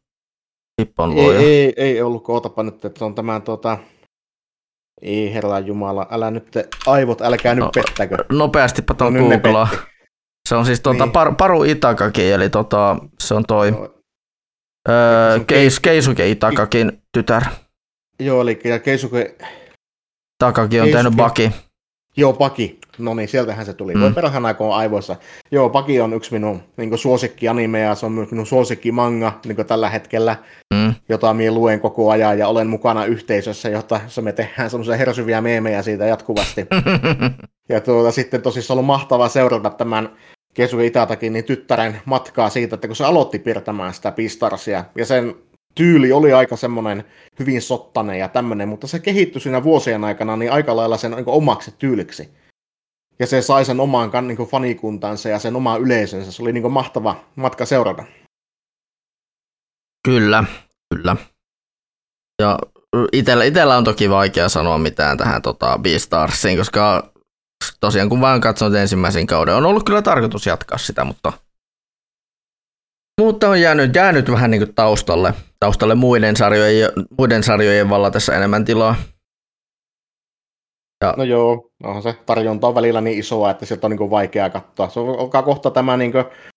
Ippon Ei, luoja? ei, ei ollut, kootapa nyt, että se on tämän tuota, ei herra jumala, älä nyt, te, aivot, älkää nyt No, pettäkö. Nopeastipa tuon No Googlaa. Se on siis tuota Niin. par, Paru Itakaki, eli tota, se on toi Joo. öö, on Keis, Keisuke Itakakin tytär. Joo, eli ja Keisuke, Takaki on Keisuke. tehnyt Baki. Joo, Paki. No niin, sieltähän se tuli. Mm. Voi perhana, kun on aivoissa. Joo, Paki on yksi minun niin suosikki anime ja se on myös minun suosikki manga niin tällä hetkellä, Mm. jota minä luen koko ajan ja olen mukana yhteisössä, jossa me tehdään semmoisia hersyviä meemejä siitä jatkuvasti. ja tuota, sitten tosissaan ollut mahtavaa seurata tämän Kesuke Itatakin niin tyttären matkaa siitä, että kun se aloitti piirtämään sitä Pistarsia ja sen tyyli oli aika semmoinen hyvin sottainen ja tämmöinen, mutta se kehittyi siinä vuosien aikana niin aika lailla sen niin omaksi tyyliksi. Ja se sai sen omaan kan- niin fanikuntansa ja sen omaan yleisönsä. Se oli niin mahtava matka seurata. Kyllä, kyllä. Ja itellä, itellä on toki vaikea sanoa mitään tähän tota, Beastarsiin, koska tosiaan kun vaan katsonut ensimmäisen kauden, on ollut kyllä tarkoitus jatkaa sitä, mutta, mutta on jäänyt, jäänyt vähän niin kuin taustalle, taustalle muiden, sarjojen, muiden sarjojen vallatessa enemmän tilaa. No joo, onhan se tarjonta on välillä niin isoa, että sieltä on niin vaikea katsoa. Se on alkaa kohta tämä niin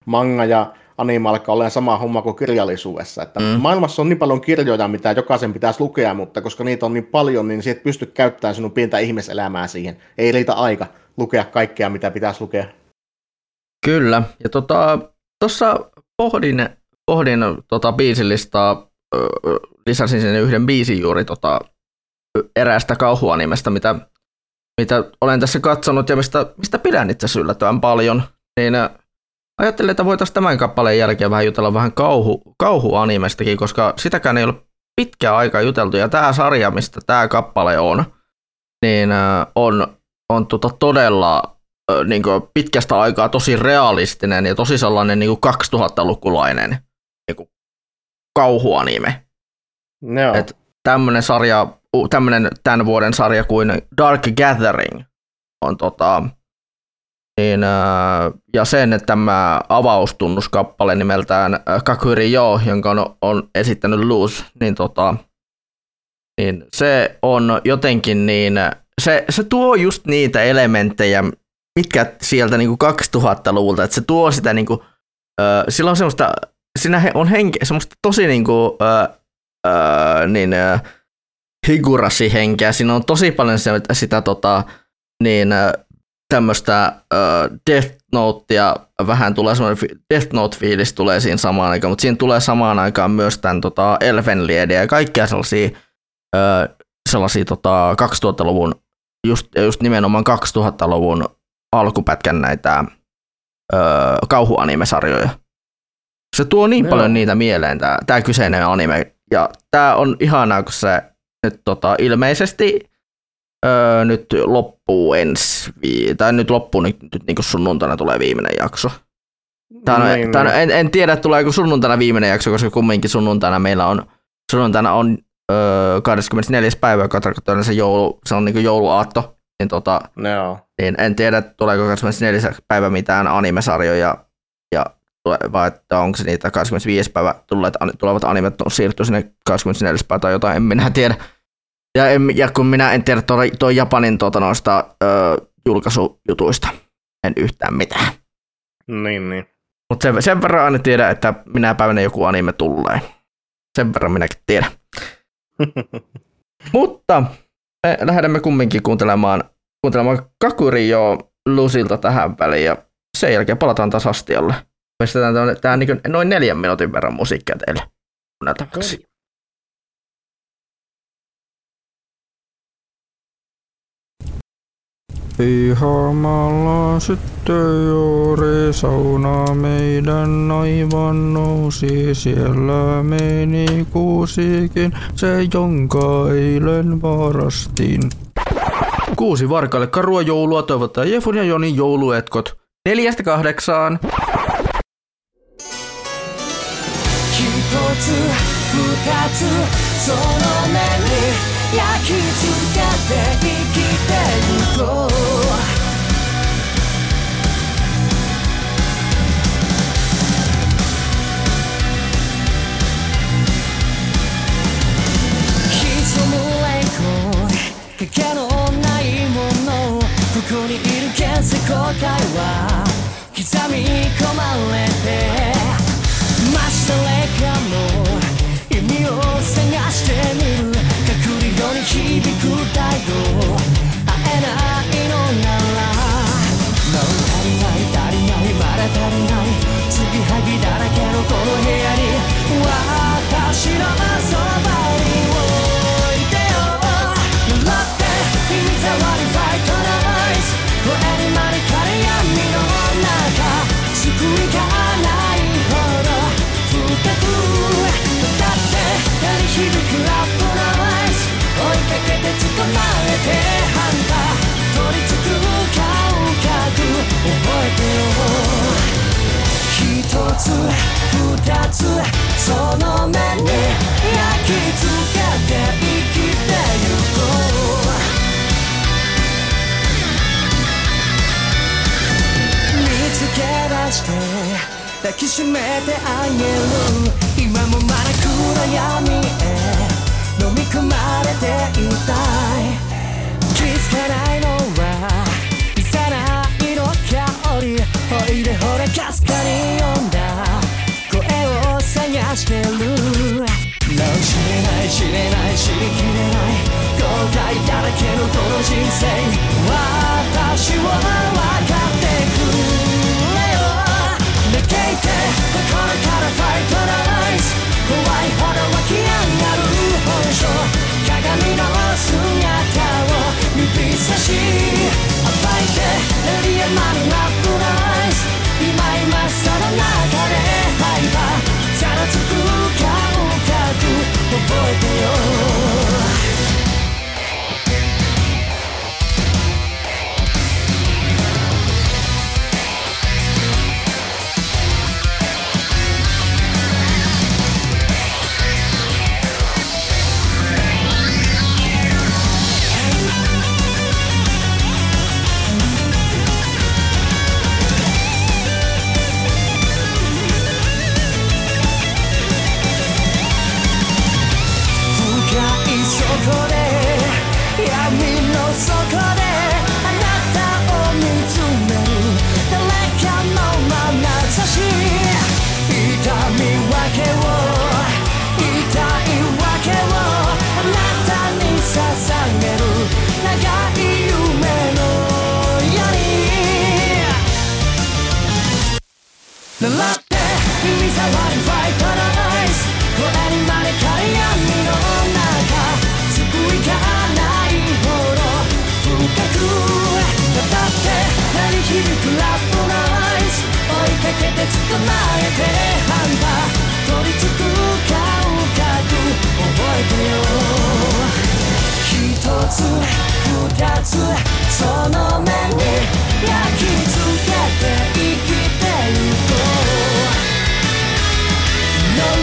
manga ja anime alkaa olemaan sama homma kuin kirjallisuudessa. Että Mm. mm. Maailmassa on niin paljon kirjoja, mitä jokaisen pitäisi lukea, mutta koska niitä on niin paljon, niin siitä pysty käyttämään sinun pientä ihmiselämää siihen. Ei riitä aika lukea kaikkea, mitä pitäisi lukea. Kyllä, ja tota, tuossa pohdin, pohdin tota biisilistaa, lisäsin sinne yhden biisin juuri tota, eräästä kauhuanimesta, mitä, mitä olen tässä katsonut ja mistä, mistä pidän itse asiassa yllättävän paljon, niin ajattelin, että voitaisiin tämän kappaleen jälkeen vähän jutella vähän kauhu, kauhuanimestakin, koska sitäkään ei ole pitkään aikaa juteltu. Ja tämä sarja, mistä tämä kappale on, niin on, on tota todella niin kuin pitkästä aikaa tosi realistinen ja tosi sellainen niin kuin 2000-lukulainen niin kuin kauhuanime. Joo. Et tämmönen sarja, tämmönen tämän vuoden sarja kuin Dark Gathering on tota, niin, ja sen, että tämä avaustunnuskappale nimeltään ää, Kakuri Yo, jonka on, on esittänyt Luz, niin, tota, niin se on jotenkin niin, se, se tuo just niitä elementtejä, mitkä sieltä niinku 2000-luvulta, että se tuo sitä niinku, ää, sillä on semmoista, siinä on henke, semmoista tosi niinku, ää, ää, niin, ää, higurasi-henkeä. Siinä on tosi paljon se, sitä tota, niin, ää, tämmöistä äh, Death Notea, vähän tulee semmoinen Death Note-fiilis tulee siinä samaan aikaan, mutta siinä tulee samaan aikaan myös tämän tota, Elfenliediä ja kaikkia sellaisia, äh, sellaisia tota, 2000-luvun, just, just nimenomaan 2000-luvun alkupätkän näitä äh, kauhuanimesarjoja. Se tuo niin Joo. paljon niitä mieleen, tämä, tämä kyseinen anime, ja tämä on ihanaa, kun se nyt tota, ilmeisesti öö, nyt loppuu ensi, vi- tai nyt loppuu nyt, nyt niin sunnuntaina tulee viimeinen jakso. Tää on, Niin, tää on, en, en tiedä, tuleeko sunnuntaina viimeinen jakso, koska kumminkin sunnuntaina meillä on, sunnuntaina on öö, 24. päivä, joka tarkoittaa yleensä joulu, se on niin jouluaatto, niin, tota, Joo. Niin en tiedä, tuleeko 24. päivä mitään animesarjoja, ja tule- vai että onko se niitä 25. päivä tulleet, tulevat animet siirtyy sinne 24. päivä tai jotain, en minä tiedä. Ja, en, ja kun minä en tiedä tuo, tuo Japanin tuota, noista ö, julkaisujutuista, en yhtään mitään. Niin, niin. Mutta sen, sen verran aina tiedän, että minä päivänä joku anime tulee. Sen verran minäkin tiedän. Mutta me lähdemme kumminkin kuuntelemaan, kuuntelemaan Kakurio Lusilta tähän väliin ja sen jälkeen palataan taas astialle. Pistetään tämmönen- tää niin noin neljän minuutin verran musiikkia teille kuunneltavaksi. Pihamalla sitten juuri sauna meidän aivan nousi. Siellä meni kuusikin, se jonka eilen varastin. Kuusi varkaille karua joulua toivottaa Jefun ja Jonin jouluetkot. Neljästä kahdeksaan. 一つ二つその目に焼き付けて生きてゆこう にいる現世後悔は刻み込まれて真下誰かの意味を探してみる。隠るように響く態度。会えないのならもう足りない足りないまだ足りない。継ぎはぎだらけのこの部屋に私のそば鳴り響くラップナイス。追いかけて捕まえてハンター取り付く感覚覚えてよ。一つ二つその目に焼き付けて生きて。ゆこう見つけ出して抱きしめてあげる。今もまだ暗闇へ飲み込まれていたい気づかないのは異さないの香りおいでほらかすかに読んだ声を探してる No 知れない知れない知りきれない後悔だらけのこの人生私を分かっ怖いほど湧がる本性。鏡の姿を指差し暴いてエリアまでラプライス今今その中でハイパーらつく感覚覚えてよ。で捕まえてハンター取り付く感覚覚えてよ一つ二つその目に焼き付けて生きてゆこう呪い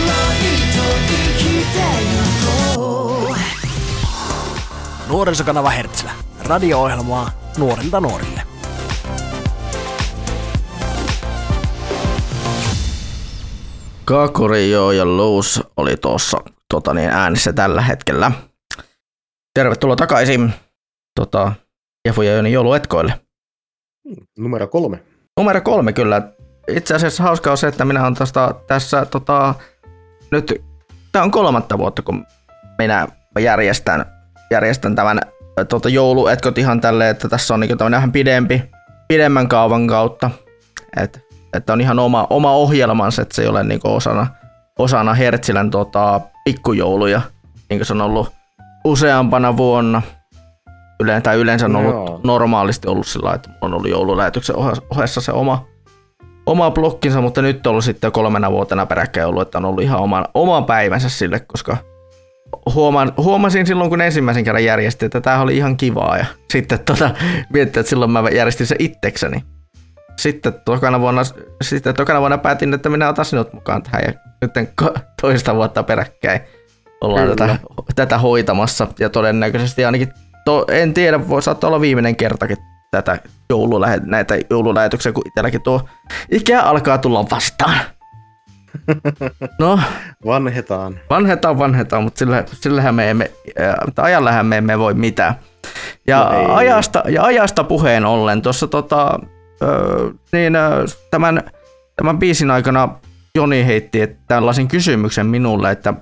と生きてゆこう Nuorisokanava Hertzilä. Radio-ohjelmaa nuorilta nuorille. Kakuri joo ja Lous oli tuossa tota niin, äänissä tällä hetkellä. Tervetuloa takaisin tota, Jefu ja Joni jouluetkoille. Numero kolme. Numero kolme kyllä. Itse asiassa hauskaa on se, että minä olen tästä, tässä tota, nyt, tämä on kolmatta vuotta, kun minä järjestän, järjestän tämän tota, jouluetkot ihan tälleen, että tässä on niin tämmöinen vähän pidempi, pidemmän kaavan kautta. Et, että on ihan oma, oma ohjelmansa, että se ei ole niin osana, osana Hertsilän tota, pikkujouluja, niin kuin se on ollut useampana vuonna. Yleensä, tai yleensä on ollut Joo. normaalisti ollut sillä että on ollut joululähetyksen ohe- ohessa se oma, oma blokkinsa, mutta nyt on ollut sitten kolmena vuotena peräkkäin ollut, että on ollut ihan oma, oma päivänsä sille, koska huomaan, huomasin silloin, kun ensimmäisen kerran järjestin, että tämä oli ihan kivaa ja sitten tota, miettii, että silloin mä järjestin se itsekseni. Sitten tokana vuonna, sitten tokana vuonna päätin, että minä otan sinut mukaan tähän ja nyt toista vuotta peräkkäin ollaan Kyllä. tätä, tätä hoitamassa ja todennäköisesti ainakin, to, en tiedä, voi saattaa olla viimeinen kertakin tätä joululähe, näitä joululähetyksiä, kun itselläkin tuo ikä alkaa tulla vastaan. No, Vanhetaan. vanhetaan, vanhetaan, mutta sillä, sillähän me emme, äh, mutta ajallähän me emme voi mitään. Ja, No ei. ajasta, ja ajasta puheen ollen, tuossa tota, niin, tämän, tämän biisin aikana Joni heitti tällaisen kysymyksen minulle, että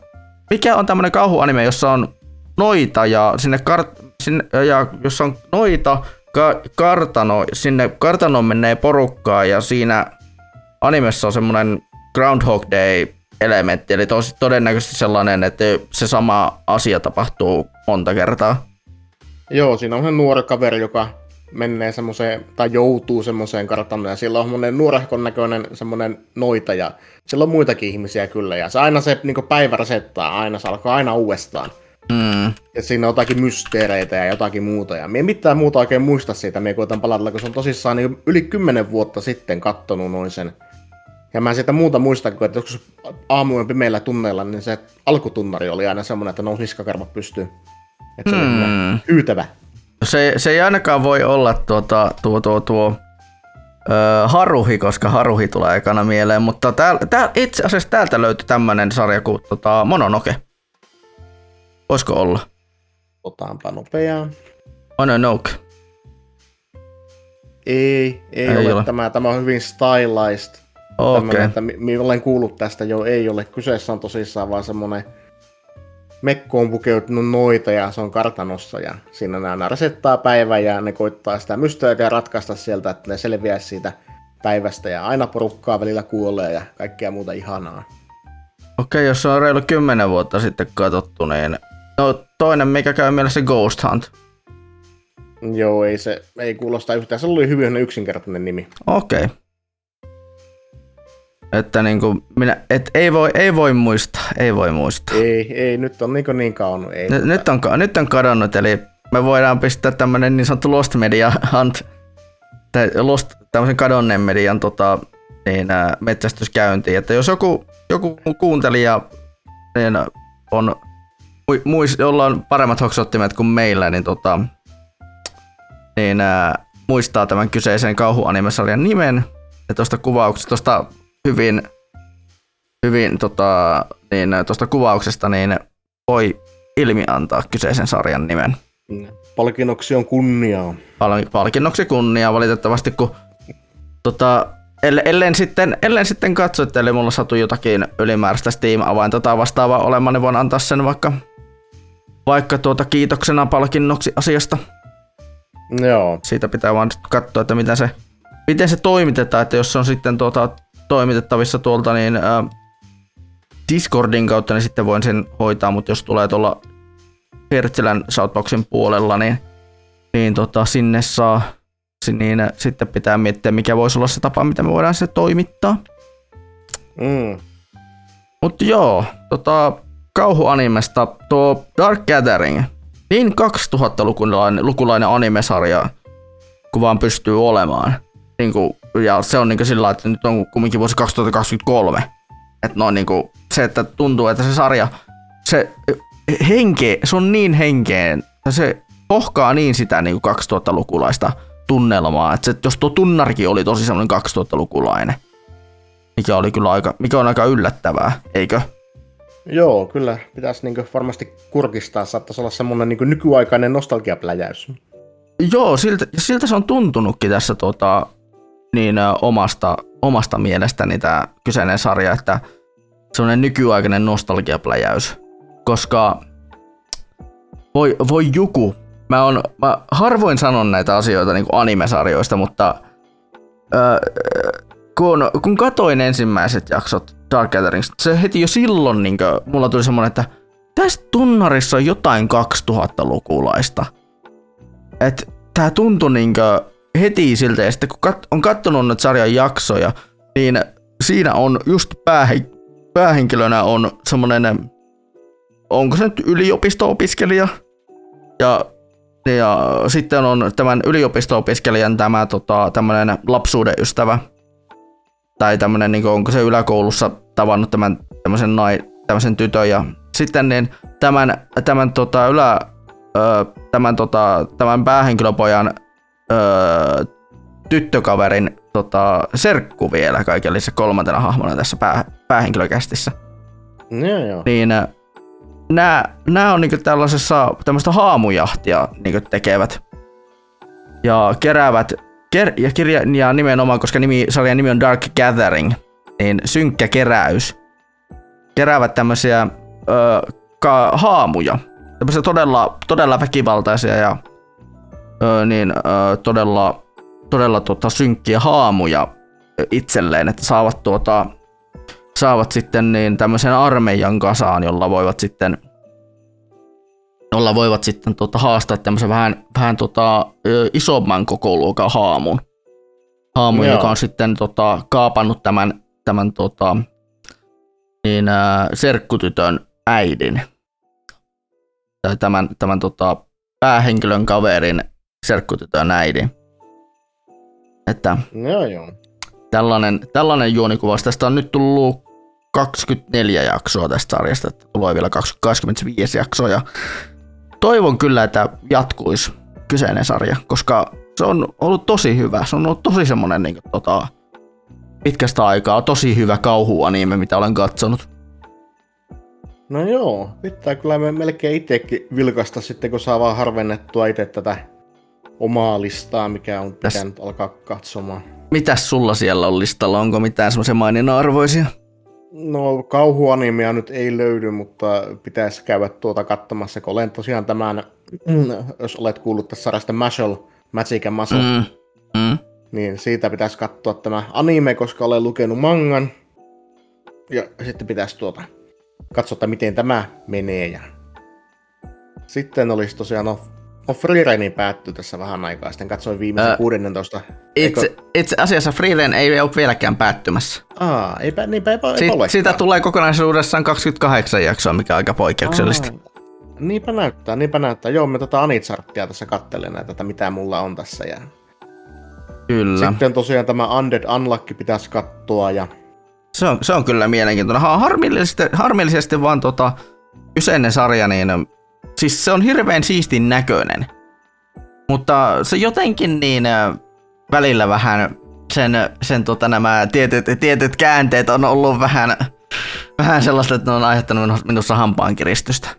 mikä on tämmöinen kauhuanime, jossa on noita ja sinne, kart, sinne ja jossa on noita, ka, kartano, sinne kartanoon menee porukkaa ja siinä animessa on semmoinen Groundhog Day elementti, eli tos, todennäköisesti sellainen, että se sama asia tapahtuu monta kertaa. Joo, siinä on se nuori kaveri, joka menee semmoiseen, tai joutuu semmoiseen kartanoon, ja sillä on semmoinen nuorehkon näköinen semmoinen noita, ja sillä on muitakin ihmisiä kyllä, ja se aina se niin päivä resettaa aina, se alkaa aina uudestaan. Mm. Ja siinä on jotakin mysteereitä ja jotakin muuta, ja me mitään muuta oikein muista siitä, me koitan palata, kun se on tosissaan niin yli kymmenen vuotta sitten kattonut noin sen. Ja mä siitä muuta muista, kun että joskus aamujen pimeillä tunneilla, niin se alkutunnari oli aina semmoinen, että nousi niskakarvat pystyyn. Että se oli Hmm. kyllä hyytävä. Se, se ei ainakaan voi olla tuota, tuo, tuo, tuo ö, Haruhi, koska Haruhi tulee ekana mieleen, mutta tääl, tääl, itse asiassa täältä löytyi tämmönen sarja kuin tota, Mononoke. Voisiko olla? Otaanpa nopeaa. Mononoke. Ei, ei, Ei ole, ole. tämä. Tämä on hyvin stylized. Okei. Tämmönen, että olen kuullut tästä jo, ei ole. Kyseessä on tosissaan vaan semmonen mekkoon pukeutunut noita ja se on kartanossa ja siinä ne aina resettaa päivän ja ne koittaa sitä mysteeriä ratkaista sieltä, että ne selviää siitä päivästä ja aina porukkaa välillä kuolee ja kaikkea muuta ihanaa. Okei, jos se on reilu 10 vuotta sitten katsottu, niin no, toinen mikä käy mielessä Ghost Hunt. Joo, ei se ei kuulosta yhtään. Se oli hyvin yksinkertainen nimi. Okei. Että niinku minä, et ei voi, ei voi muistaa, ei voi muistaa. Ei, ei, nyt on niin, niin kauan. Ei, Nyt, nyt, on, nyt on kadonnut, eli me voidaan pistää tämmönen niin sanottu Lost Media Hunt, tai Lost, tämmöisen kadonneen median tota, niin, ää, metsästyskäyntiin, että jos joku, joku kuuntelija niin on, mui- muis, jolla on paremmat hoksottimet kuin meillä, niin, tota, niin ää, muistaa tämän kyseisen kauhuanimesarjan nimen, ja tuosta kuvauksesta, tuosta hyvin, hyvin tota, niin, tuosta kuvauksesta, niin voi ilmi antaa kyseisen sarjan nimen. Palkinnoksi on kunniaa. Pal- palkinnoksi kunniaa valitettavasti, kun tota, ellen, ellen, sitten, ellen sitten katso, että eli mulla satui jotakin ylimääräistä Steam-avainta tai vastaavaa olemaan, niin voin antaa sen vaikka, vaikka tuota kiitoksena palkinnoksi asiasta. Joo. Siitä pitää vaan katsoa, että miten se, miten se toimitetaan, että jos se on sitten tuota, toimitettavissa tuolta niin ää, Discordin kautta, niin sitten voin sen hoitaa, mutta jos tulee tuolla Hertzilän Shoutboxin puolella, niin, niin tota, sinne saa, niin sitten pitää miettiä, mikä voisi olla se tapa, miten me voidaan se toimittaa. Mm. Mutta joo, tota, kauhuanimesta tuo Dark Gathering, niin 2000-lukulainen lukulainen animesarja, kun vaan pystyy olemaan. Niin kuin, ja se on niin kuin sillä että nyt on kumminkin vuosi 2023. Että no niin kuin, se, että tuntuu, että se sarja, se henke, se on niin henkeen, ja se pohkaa niin sitä niin kuin 2000-lukulaista tunnelmaa, että se, jos tuo tunnarikin oli tosi semmoinen 2000-lukulainen, mikä oli kyllä aika, mikä on aika yllättävää, eikö? Joo, kyllä pitäisi niin varmasti kurkistaa. Saattaisi olla semmoinen niin nykyaikainen nostalgiapläjäys. Joo, siltä, siltä se on tuntunutkin tässä tota, niin, omasta, omasta mielestäni tämä kyseinen sarja, että semmoinen nykyaikainen nostalgiapläjäys. Koska voi, voi joku, mä, on, mä harvoin sanon näitä asioita niin anime-sarjoista, mutta ö, kun, kun katoin ensimmäiset jaksot Dark Gatherings, se heti jo silloin niin kuin, mulla tuli semmoinen, että tässä tunnarissa on jotain 2000-lukulaista. Et tää tuntui niinkö heti siltä, ja sitten kun kat- on kattonut näitä sarjan jaksoja, niin siinä on just päähe- päähenkilönä on semmonen, onko se nyt yliopisto-opiskelija, ja, ja sitten on tämän yliopisto-opiskelijan tämä tota, tämmönen lapsuuden ystävä, tai tämmönen, niin onko se yläkoulussa tavannut tämän tämmöisen, nai, tämmöisen tytön, ja sitten niin tämän, tämän tota, ylä, tämän, tota, tämän päähenkilöpojan ö, tyttökaverin tota, serkku vielä kaiken lisäksi kolmantena hahmona tässä pää, päähenkilökästissä. Joo, joo. Niin nämä, nämä on niinku tällaisessa tämmöistä haamujahtia niinku tekevät ja keräävät ker, ja, kirja, ja nimenomaan, koska nimi, sarjan nimi on Dark Gathering, niin synkkä keräys. Keräävät tämmöisiä ö, ka, haamuja, tämmöisiä todella, todella väkivaltaisia ja ö, niin, ö, todella, todella tota, synkkiä haamuja itselleen, että saavat, tuota, saavat sitten niin tämmöisen armeijan kasaan, jolla voivat sitten jolla voivat sitten tota, haastaa tämmöisen vähän, vähän tota, isomman kokoluokan haamun. Haamun, Joo. joka on sitten tota, kaapannut tämän, tämän tota, niin, ä, serkkutytön äidin. Tai tämän, tämän tota, päähenkilön kaverin serkkutytön äidin. Että Joo, joo. tällainen, tällainen juonikuvaus. Tästä on nyt tullut 24 jaksoa tästä sarjasta, että tulee vielä 20 25 jaksoa ja toivon kyllä, että jatkuisi kyseinen sarja, koska se on ollut tosi hyvä. Se on ollut tosi semmonen niin kuin, tota, pitkästä aikaa tosi hyvä kauhuanime, mitä olen katsonut. No joo, pitää kyllä me melkein itsekin vilkasta sitten, kun saa vaan harvennettua itse tätä omaa listaa, mikä on Täs- pitänyt alkaa katsomaan. Mitäs sulla siellä on listalla? Onko mitään semmoisia maininnan arvoisia? No kauhuanimia nyt ei löydy, mutta pitäisi käydä tuota katsomassa, kun olen tosiaan tämän, jos olet kuullut tässä sarjasta Mashal, Magic and Muscle, Mm. Mm. niin siitä pitäisi katsoa tämä anime, koska olen lukenut mangan. Ja sitten pitäisi tuota katsoa, miten tämä menee. Ja sitten olisi tosiaan, no, no Freerainin päättyi tässä vähän aikaa, sitten katsoin viimeisen Ää, 16. Itse, itse asiassa Freelen ei ole vieläkään päättymässä. Aa, eipä, niinpä eipä, eipä Si- siitä tulee kokonaisuudessaan 28 jaksoa, mikä on aika poikkeuksellista. Aa, niinpä näyttää, niinpä näyttää. Joo, me tota Anitsarttia tässä kattelen näitä, että mitä mulla on tässä. Ja... Kyllä. Sitten tosiaan tämä Undead Unluck pitäisi katsoa ja Se on, se on kyllä mielenkiintoinen. Ha- Harmillisesti, harmillisesti vaan tota, kyseinen sarja, niin siis se on hirveän siistin näköinen. Mutta se jotenkin niin välillä vähän sen, sen tota, nämä tietyt, tietyt käänteet on ollut vähän, vähän sellaista, että ne on aiheuttanut minu- minussa hampaan kiristystä.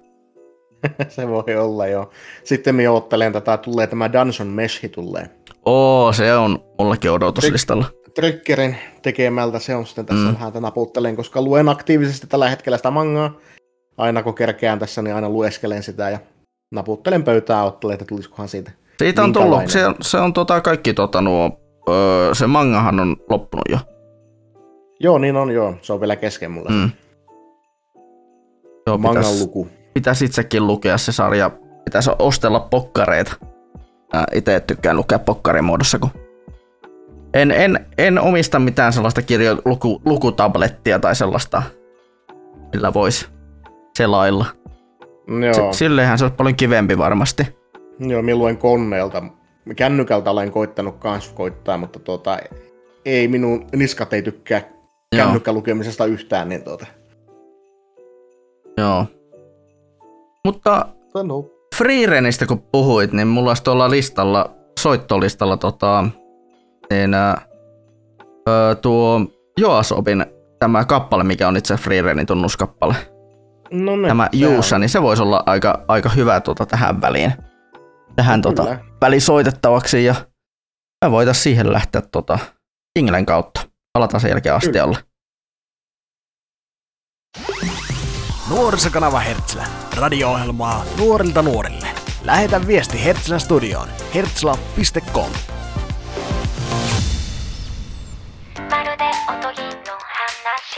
se voi olla joo. Sitten minä odottelen tätä, tulee tämä Dungeon Meshi tulee. Oo, se on mullekin odotuslistalla. Triggerin tekemältä se on sitten tässä Mm. mm. vähän tänä puuttelen, koska luen aktiivisesti tällä hetkellä sitä mangaa. Aina kun kerkeän tässä, niin aina lueskelen sitä ja naputtelen pöytää ottelen, että tulisikohan siitä. Siitä on tullut, se on, se on tota kaikki tota nuo, öö, se mangahan on loppunut jo. Joo, niin on joo. Se on vielä kesken mulla. Mm. Joo, Mangan pitäis- luku. pitäisi itsekin lukea se sarja. Pitäisi ostella pokkareita. Itse tykkään lukea pokkarimuodossa, kun en, en, en omista mitään sellaista kirjo, luku, lukutablettia tai sellaista, millä voisi selailla. Joo. S- silleenhän se olisi paljon kivempi varmasti. Joo, milloin koneelta. Kännykältä olen koittanut kans koittaa, mutta tuota, ei minun niskat ei tykkää kännykkälukemisesta yhtään. Niin tuota. Joo. Mutta Sano. Freerenistä kun puhuit, niin mulla olisi tuolla listalla, soittolistalla tota, niin, öö, tuo Joasobin tämä kappale, mikä on itse Freerenin tunnuskappale. No niin, tämä Juusa, niin se voisi olla aika, aika hyvä tuota tähän väliin. Tähän tuota Kyllä. väliin soitettavaksi ja me voitaisiin siihen lähteä tuota, Inglen kautta. Palataan sen jälkeen asteolle. Nuorisokanava Hertzlä. Radio-ohjelmaa nuorilta nuorille. Lähetä viesti Hertzlän studioon hertsla.com. まるでおとぎ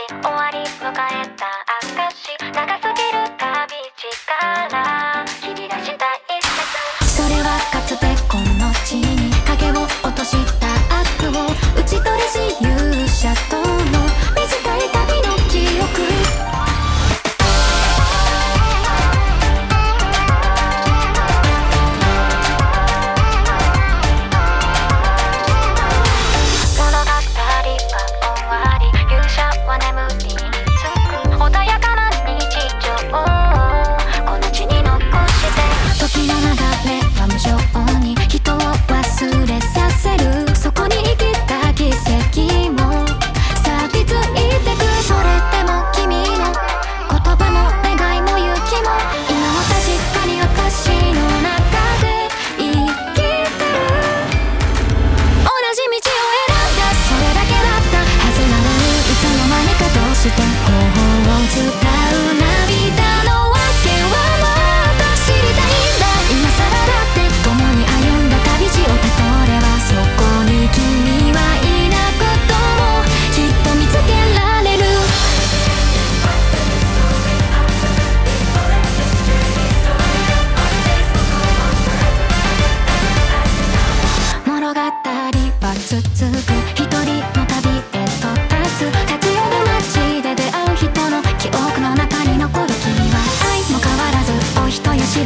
終わり迎えた証長すぎる旅力切り出した一節それはかつてこの地に影を落とした悪を。打ち取りし勇者との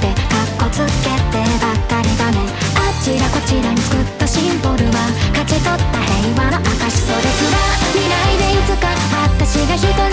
でカッコつけてばっかりだね。あちらこちらに作ったシンボルは勝ち取った平和の証それすら未来でいつか私が一人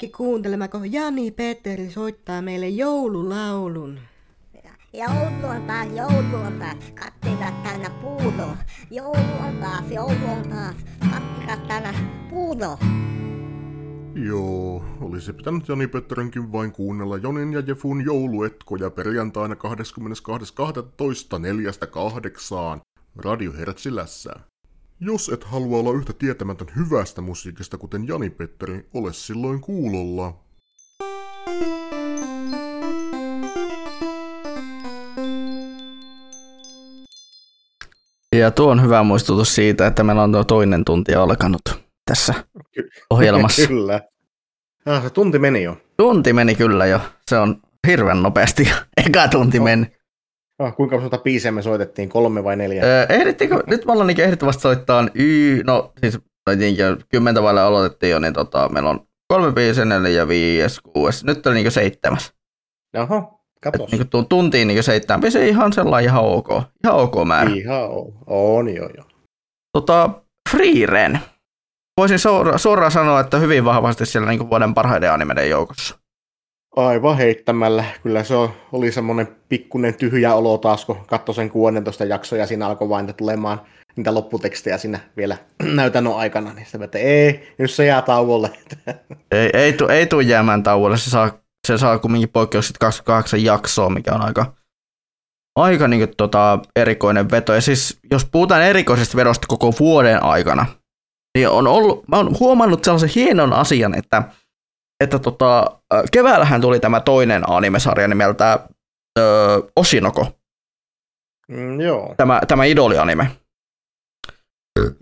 kaikki kuuntelemaan, kun Jani Petteri soittaa meille joululaulun. Joulu on taas, joulu on taas, kattilat täynnä puuro. Joulu on taas, joulu on taas, kattilat täynnä puuro. Joo, olisi pitänyt Jani Petterinkin vain kuunnella Jonin ja Jefun jouluetkoja perjantaina 22.12.4.8 Radio Hertsilässä. Jos et halua olla yhtä tietämätön hyvästä musiikista kuten Jani Petteri, ole silloin kuulolla. Ja tuo on hyvä muistutus siitä, että meillä on tuo toinen tunti alkanut tässä ohjelmassa. kyllä. Ah, se tunti meni jo. Tunti meni kyllä jo. Se on hirveän nopeasti. Eka tunti no. meni. Oh, kuinka monta biisiä me soitettiin, kolme vai neljä? Öö, ehdittiinkö, nyt me ollaan niin vasta soittaa y, no siis no, kymmentä vaille aloitettiin jo, niin tota, meillä on kolme biisiä, neljä, viisi, kuusi, nyt on niin seitsemäs. Oho, katos. Et, niin tuntiin niin seitsemän biisiä, ihan sellainen ihan ok, ihan ok määrä. Ihan ok, on jo jo. Tota, Freeren. Voisin suoraan sanoa, että hyvin vahvasti siellä niin vuoden parhaiden animeiden joukossa. Aivan heittämällä. Kyllä se oli semmoinen pikkunen tyhjä olo taas, kun katsoi sen 16 jaksoa ja siinä alkoi vain tulemaan niitä lopputekstejä siinä vielä näytännön aikana. Niin sitten, että ei, nyt se jää tauolle. Ei, ei, tu, ei jäämään tauolle, se saa, se saa kumminkin poikkeukset 28 jaksoa, mikä on aika, aika niin kuin, tota, erikoinen veto. Ja siis, jos puhutaan erikoisesta vedosta koko vuoden aikana, niin on ollut, mä oon huomannut sellaisen hienon asian, että, että tota, keväällähän tuli tämä toinen animesarja nimeltä ö, Osinoko, Mm, joo. tämä, tämä idoli-anime.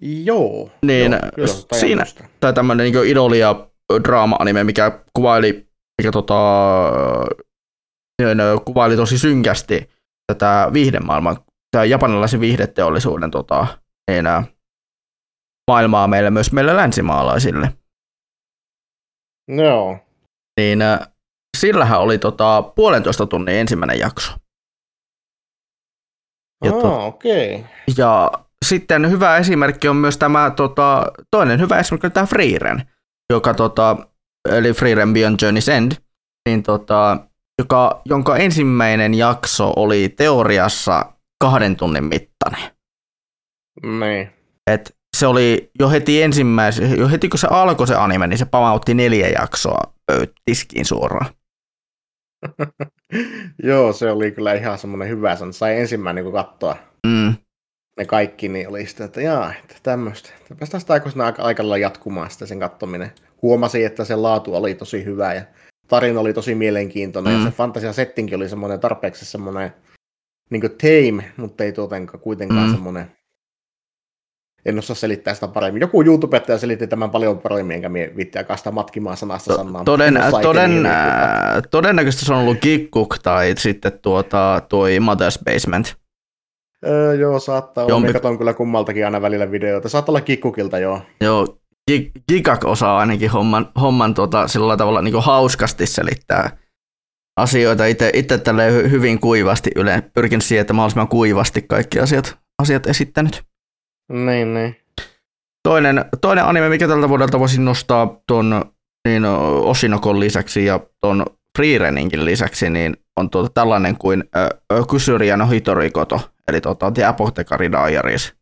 Joo. Niin joo, kyllä, siinä, tai tämmöinen niin idoli- ja draama-anime, mikä kuvaili, mikä tota, niin, kuvaili tosi synkästi tätä viihdemaailman, tämä japanilaisen viihdeteollisuuden tota, niin, maailmaa meille, myös meille länsimaalaisille. Joo. Niin ö, sillähän oli tota, puolentoista tunnin ensimmäinen jakso. Ja to- Ah, okei. Ja sitten hyvä esimerkki on myös tämä tota, toinen hyvä esimerkki on tämä Freeren, joka tota, eli Freeren Beyond Journey's End, niin tota, joka, jonka ensimmäinen jakso oli teoriassa kahden tunnin mittainen. Niin. Et se oli jo heti ensimmäisen, jo heti kun se alkoi se anime, niin se pamautti neljä jaksoa tiskiin suoraan. Joo, se oli kyllä ihan semmoinen hyvä. Sen sai ensimmäinen kun katsoa Mm. ne kaikki, niin oli sitä, että jaa, että tämmöistä. Päästään sitä aikuisena aika, aika lailla jatkumaan sitä sen katsominen. Huomasin, että se laatu oli tosi hyvä ja tarina oli tosi mielenkiintoinen Mm. ja se fantasia settingi oli semmoinen tarpeeksi semmoinen niin tame, mutta ei tuotenkaan kuitenkaan Mm. semmoinen en osaa selittää sitä paremmin. Joku YouTubettaja selitti tämän paljon paremmin, enkä mie viitti aikaa sitä matkimaan sanasta sanaa. Toden, toden, niin todennäköisesti se on ollut Kikkuk tai sitten tuota, toi Mother's Basement. Öö, joo, saattaa olla. Jompi- Me katson kyllä kummaltakin aina välillä videoita. Saattaa olla kikkukilta, joo. Joo, Gi- Gigak osaa ainakin homman, homman tota, sillä tavalla niin hauskasti selittää asioita. Itse, itse tälleen hy- hyvin kuivasti yle, pyrkin siihen, että mahdollisimman kuivasti kaikki asiat, asiat esittänyt. Niin, niin. Toinen, toinen anime, mikä tältä vuodelta voisin nostaa tuon niin Osinokon lisäksi ja tuon Freereninkin lisäksi, niin on tuota tällainen kuin Kysyriä no Hitorikoto, eli tuota, The Apothecary Diaries.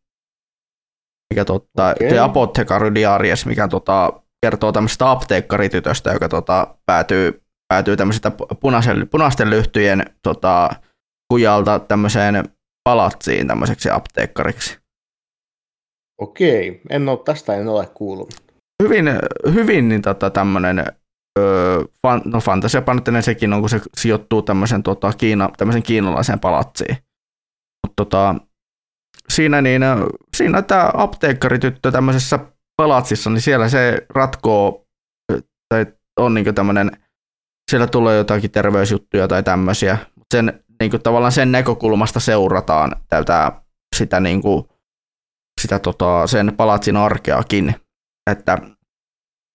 Mikä tuota, Okei. The Apothecary Diaries, mikä tuota, kertoo tämmöisestä apteekkaritytöstä, joka tuota, päätyy, päätyy tämmöisestä pu- punaisen, punaisten lyhtyjen tota, kujalta tämmöiseen palatsiin tämmöiseksi apteekkariksi. Okei, en ole tästä en ole kuullut. hyvin, hyvin niin tota, tämmöinen no fantasiapainotteinen sekin on, kun se sijoittuu tämmöisen, tota, Kiina, tämmöisen kiinalaiseen palatsiin. Mutta tota, siinä, niin, siinä tämä apteekkarityttö tämmöisessä palatsissa, niin siellä se ratkoo, tai on niin tämmöinen, siellä tulee jotakin terveysjuttuja tai tämmöisiä, sen, niin kuin, tavallaan sen näkökulmasta seurataan tätä, sitä, niin kuin, sitä tota, sen palatsin arkeakin, että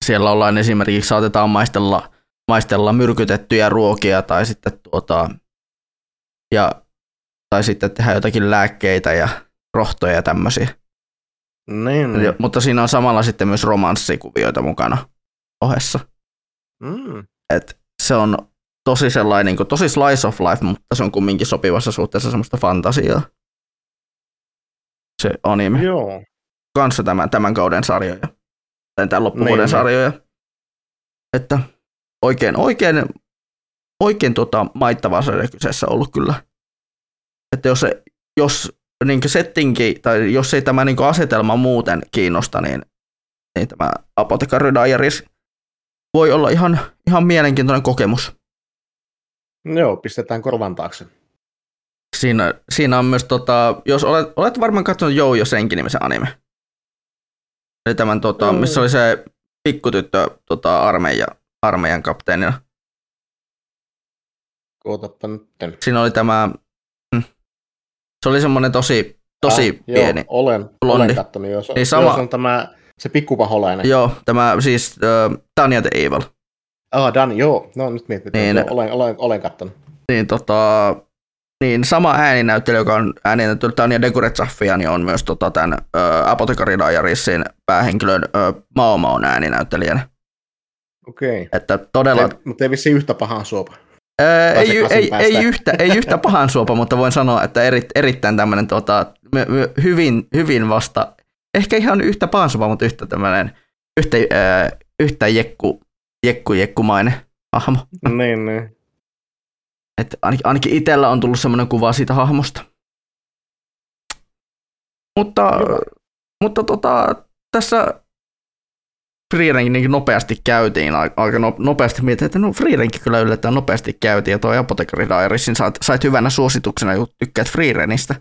siellä ollaan esimerkiksi saatetaan maistella, maistella myrkytettyjä ruokia tai sitten tuota, ja, tai sitten tehdä jotakin lääkkeitä ja rohtoja ja tämmöisiä. Niin, Ja, niin. mutta siinä on samalla sitten myös romanssikuvioita mukana ohessa. Mm. Et se on tosi sellainen, niin kuin, tosi slice of life, mutta se on kumminkin sopivassa suhteessa semmoista fantasiaa. Se anime. Joo. Kanssa tämän, tämän kauden sarjoja. Tai tämän loppuvuoden Niin, niin. sarjoja. Että oikein, oikein, oikein tota, maittava sarja kyseessä ollut kyllä. Että jos, se, jos niin settingi, tai jos ei tämä niin asetelma muuten kiinnosta, niin, niin tämä Apothecary Diaries voi olla ihan, ihan mielenkiintoinen kokemus. Joo, pistetään korvan taakse. Siinä, siinä on myös, tota, jos olet, olet varmaan katsonut Joujo Senki nimisen anime. Eli tämän, tota, Mm. missä oli se pikkutyttö tota, armeija, armeijan kapteenina. Kootappa nytten. Siinä oli tämä, mm, se oli semmoinen tosi, tosi ah, pieni. Joo, olen, blondi. olen kattonut. Joo, se, Niin sama... se on tämä, se pikkupaholainen. Joo, tämä siis uh, Tanya the Evil. Ah, Dan, joo. No nyt mietin, Niin. niin. joo, olen, olen, olen kattonut. Niin, tota, niin sama ääninäyttelijä, joka on ääninäyttelijä Tania Deguretsaffia, niin on myös tota, tämän Apothecary Diariesin päähenkilön ö, Mao Maon ääninäyttelijänä. Okei. Että todella... Ei, mutta ei vissiin yhtä pahaa suopa. Tai ei, ei, ei, yhtä, ei yhtä pahan suopa, mutta voin sanoa, että eri, erittäin tämmöinen tota, my, my, hyvin, hyvin vasta, ehkä ihan yhtä pahan suopa, mutta yhtä tämmöinen, yhtä, ää, yhtä jekku, jekku, jekkumainen hahmo. niin, niin. Et ainakin, ainakin itsellä on tullut semmoinen kuva siitä hahmosta. Mutta, mutta tota, tässä Freerenkin nopeasti käytiin, ai- aika no- nopeasti mietin, että no Freerenkin kyllä yllättäen nopeasti käytiin, ja toi Apothecary Diariesin sait, sait hyvänä suosituksena, kun tykkäät Freerenistä.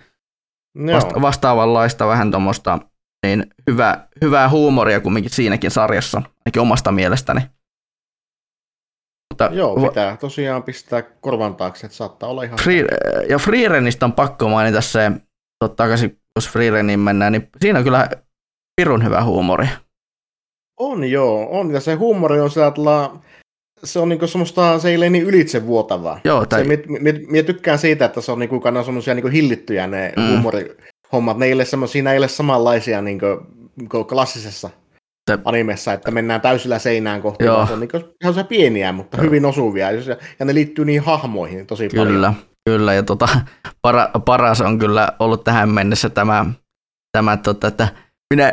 Vasta- vastaavanlaista vähän tuommoista niin hyvä, hyvää huumoria kumminkin siinäkin sarjassa, ainakin omasta mielestäni. Mutta Joo, va- pitää tosiaan pistää korvan taakse, että saattaa olla ihan... Free, ja Freerenistä on pakko mainita se, totta takaisin, jos Freereniin mennään, niin siinä on kyllä pirun hyvä huumori. On joo, on. Ja se huumori on sillä tavalla, se on niinku semmoista, se ei ole niin ylitsevuotavaa. Joo, tai- Se, mit, mit, mit, tykkään siitä, että se on niinku, kana semmoisia niinku hillittyjä ne Mm. mm. huumorihommat. Ne ei ole semmoisia, siinä ei ole samanlaisia niinku, niinku klassisessa Se- animessa, että mennään täysillä seinään kohti, Joo. se on niinku ihan se pieniä, mutta hyvin osuvia. Ja, ja ne liittyy niin hahmoihin tosi paljon. Kyllä, kyllä. Ja tota, para, paras on kyllä ollut tähän mennessä tämä, tämä tota, että minä,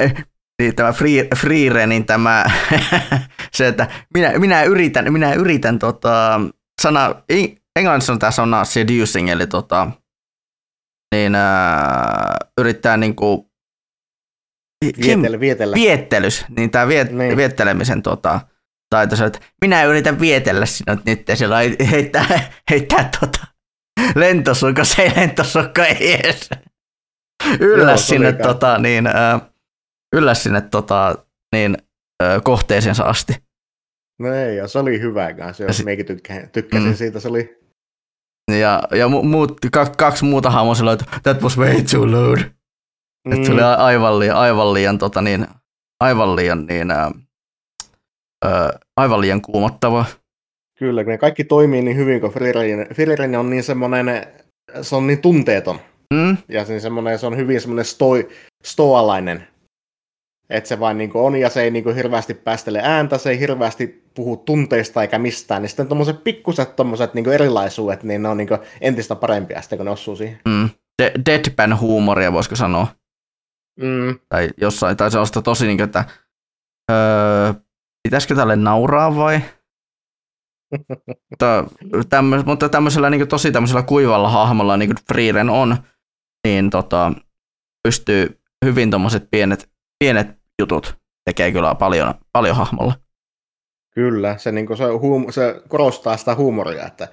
niin tämä free, Freerenin tämä, se, että minä, minä yritän, minä yritän tota, sana, eng- englannissa on tämä sana seducing, eli tota, niin ää, yrittää niinku Vietellä, vietellä. viettelys, niin tämä viet, niin. Viettelemisen tota, taito, että minä yritän vietellä sinut nyt ja sillä heittää, heittää tota, lentosukka, se ei lentosukka ei edes. Ylläs Joo, sinne, tota, niin, ö, ylläs sinne tota, niin, kohteeseensa asti. No ei, ja se oli hyvä kanssa, jos meikin tykkäsin, tykkäsin Mm. siitä. Se oli, Ja, ja mu, muut, kaksi muuta hahmoa sillä että that was way too loud. Mm. Että se oli a- aivan liian, aivan liian, tota, niin, aivan liian, niin, ä, ö, aivan liian kuumottava. Kyllä, kun ne kaikki toimii niin hyvin, kun Frieren on niin semmoinen, se on niin tunteeton. Mm? Ja se, semmoinen, se on hyvin semmoinen stoi, stoalainen. Että se vain niin on, ja se ei niin hirveästi päästele ääntä, se ei hirveästi puhu tunteista eikä mistään. Niin sitten tuommoiset pikkuset tommoset niin erilaisuudet, niin ne on niin entistä parempia sitten, kun ne osuu siihen. Mm. De- deadpan huumoria, voisiko sanoa. Mm. Tai jossain, tai sellaista tosi niin kuin, että öö, pitäisikö tälle nauraa vai? mutta, tämmöis, mutta tämmöisellä niin kuin, tosi tämmöisellä kuivalla hahmolla, niin kuin Freeren on, niin tota, pystyy hyvin tuommoiset pienet, pienet jutut tekee kyllä paljon, paljon hahmolla. Kyllä, se, niin se, huum- se korostaa sitä huumoria, että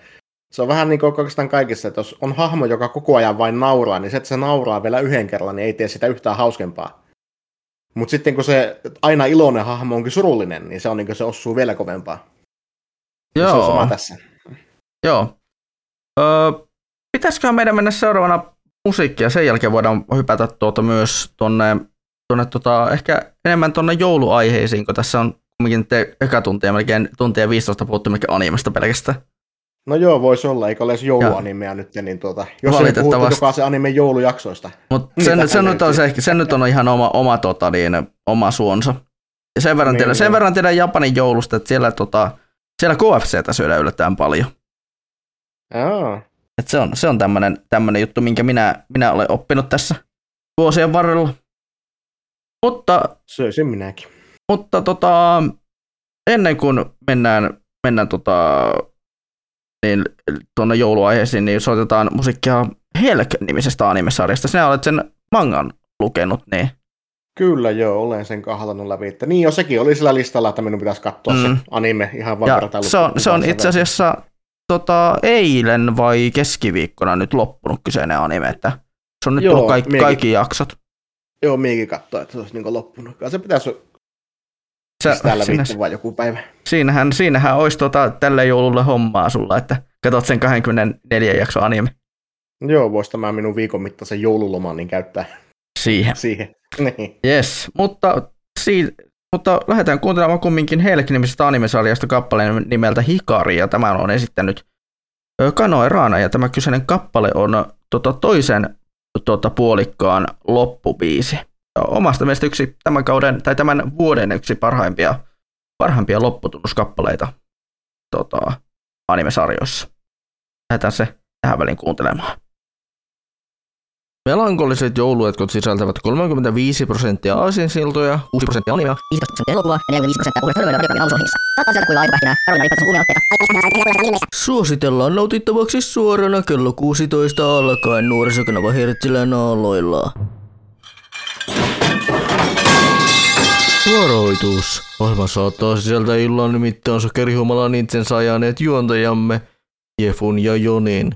se on vähän niin kuin oikeastaan kaikissa, että jos on hahmo, joka koko ajan vain nauraa, niin se, että se nauraa vielä yhden kerran, niin ei tee sitä yhtään hauskempaa. Mutta sitten kun se aina iloinen hahmo onkin surullinen, niin se on niin kuin se osuu vielä kovempaa. Ja Se on sama tässä. Joo. Öö, pitäisiköhän meidän mennä seuraavana musiikkia, sen jälkeen voidaan hypätä tuota myös tonne, tonne tota, ehkä enemmän tonne jouluaiheisiin, kun tässä on kumminkin te, eka tuntia, melkein tuntia 15 puhuttu melkein animesta pelkästään. No joo, voisi olla, eikä ole edes jouluanimeja nyt, niin tuota, jos ei puhuttu jokaisen animen joulujaksoista. Mutta Niin, sen, sen, nyt on, se, sen nyt on ihan oma, oma, tota, niin, oma suonsa. Ja sen verran, Niin, tiedän, sen niin. verran tiedän Japanin joulusta, että siellä, tota, siellä KFCtä syödään yllättäen paljon. Aa, Et se on, se on tämmönen, tämmönen juttu, minkä minä, minä olen oppinut tässä vuosien varrella. Mutta, söisin minäkin. mutta tota, ennen kuin mennään, mennään tota, niin, tuonne jouluaiheisiin, niin soitetaan musiikkia Helk-nimisestä animesarjasta. Sinä olet sen mangan lukenut, niin Kyllä joo, olen sen kahlannut läpi. Että niin jo sekin oli sillä listalla, että minun pitäisi katsoa mm. Se anime ihan vaan ja se on, se on itse asiassa tota, eilen vai keskiviikkona nyt loppunut kyseinen anime, että se on nyt Joo, tullut kaikki, miekin. kaikki jaksot. Joo, minäkin katsoin, että se olisi niin loppunut. Se pitäisi Sä, siis täällä sinä, vittu vaan joku päivä. Siinähän, siinähän olisi tota, tällä joululla hommaa sulla, että katsot sen 24 jakso anime. Joo, voisi tämä minun viikon mittaisen joululoman niin käyttää. Siihen. Siihen, niin. Yes, mutta, si- mutta lähdetään kuuntelemaan kumminkin Helk-nimisestä animesarjasta kappaleen nimeltä Hikari, ja tämän on esittänyt Kanoe Raana, ja tämä kyseinen kappale on tota, toisen tota, puolikkaan loppubiisi omasta mielestä yksi tämän kauden tai tämän vuoden yksi parhaimpia, parhaimpia lopputunnuskappaleita tota, animesarjoissa. Lähdetään se tähän väliin kuuntelemaan. Melankoliset jouluetkot sisältävät 35 prosenttia aasinsiltoja, 6 prosenttia animea, 5 prosenttia elokuvaa ja 45 prosenttia uuden hölmöillä radiokamin alusohjelmissa. Saattaa sieltä kuivaa aikapähkinää, Karolina Lippasen kuumielotteita. Suositellaan nautittavaksi suorana kello 16 alkaen nuorisokanava Hertzilän aloilla. Suoroitus. Ohjelma saattaa sisältää illan nimittäin sokerihumalan itsensä ajaneet juontajamme Jefun ja Jonin.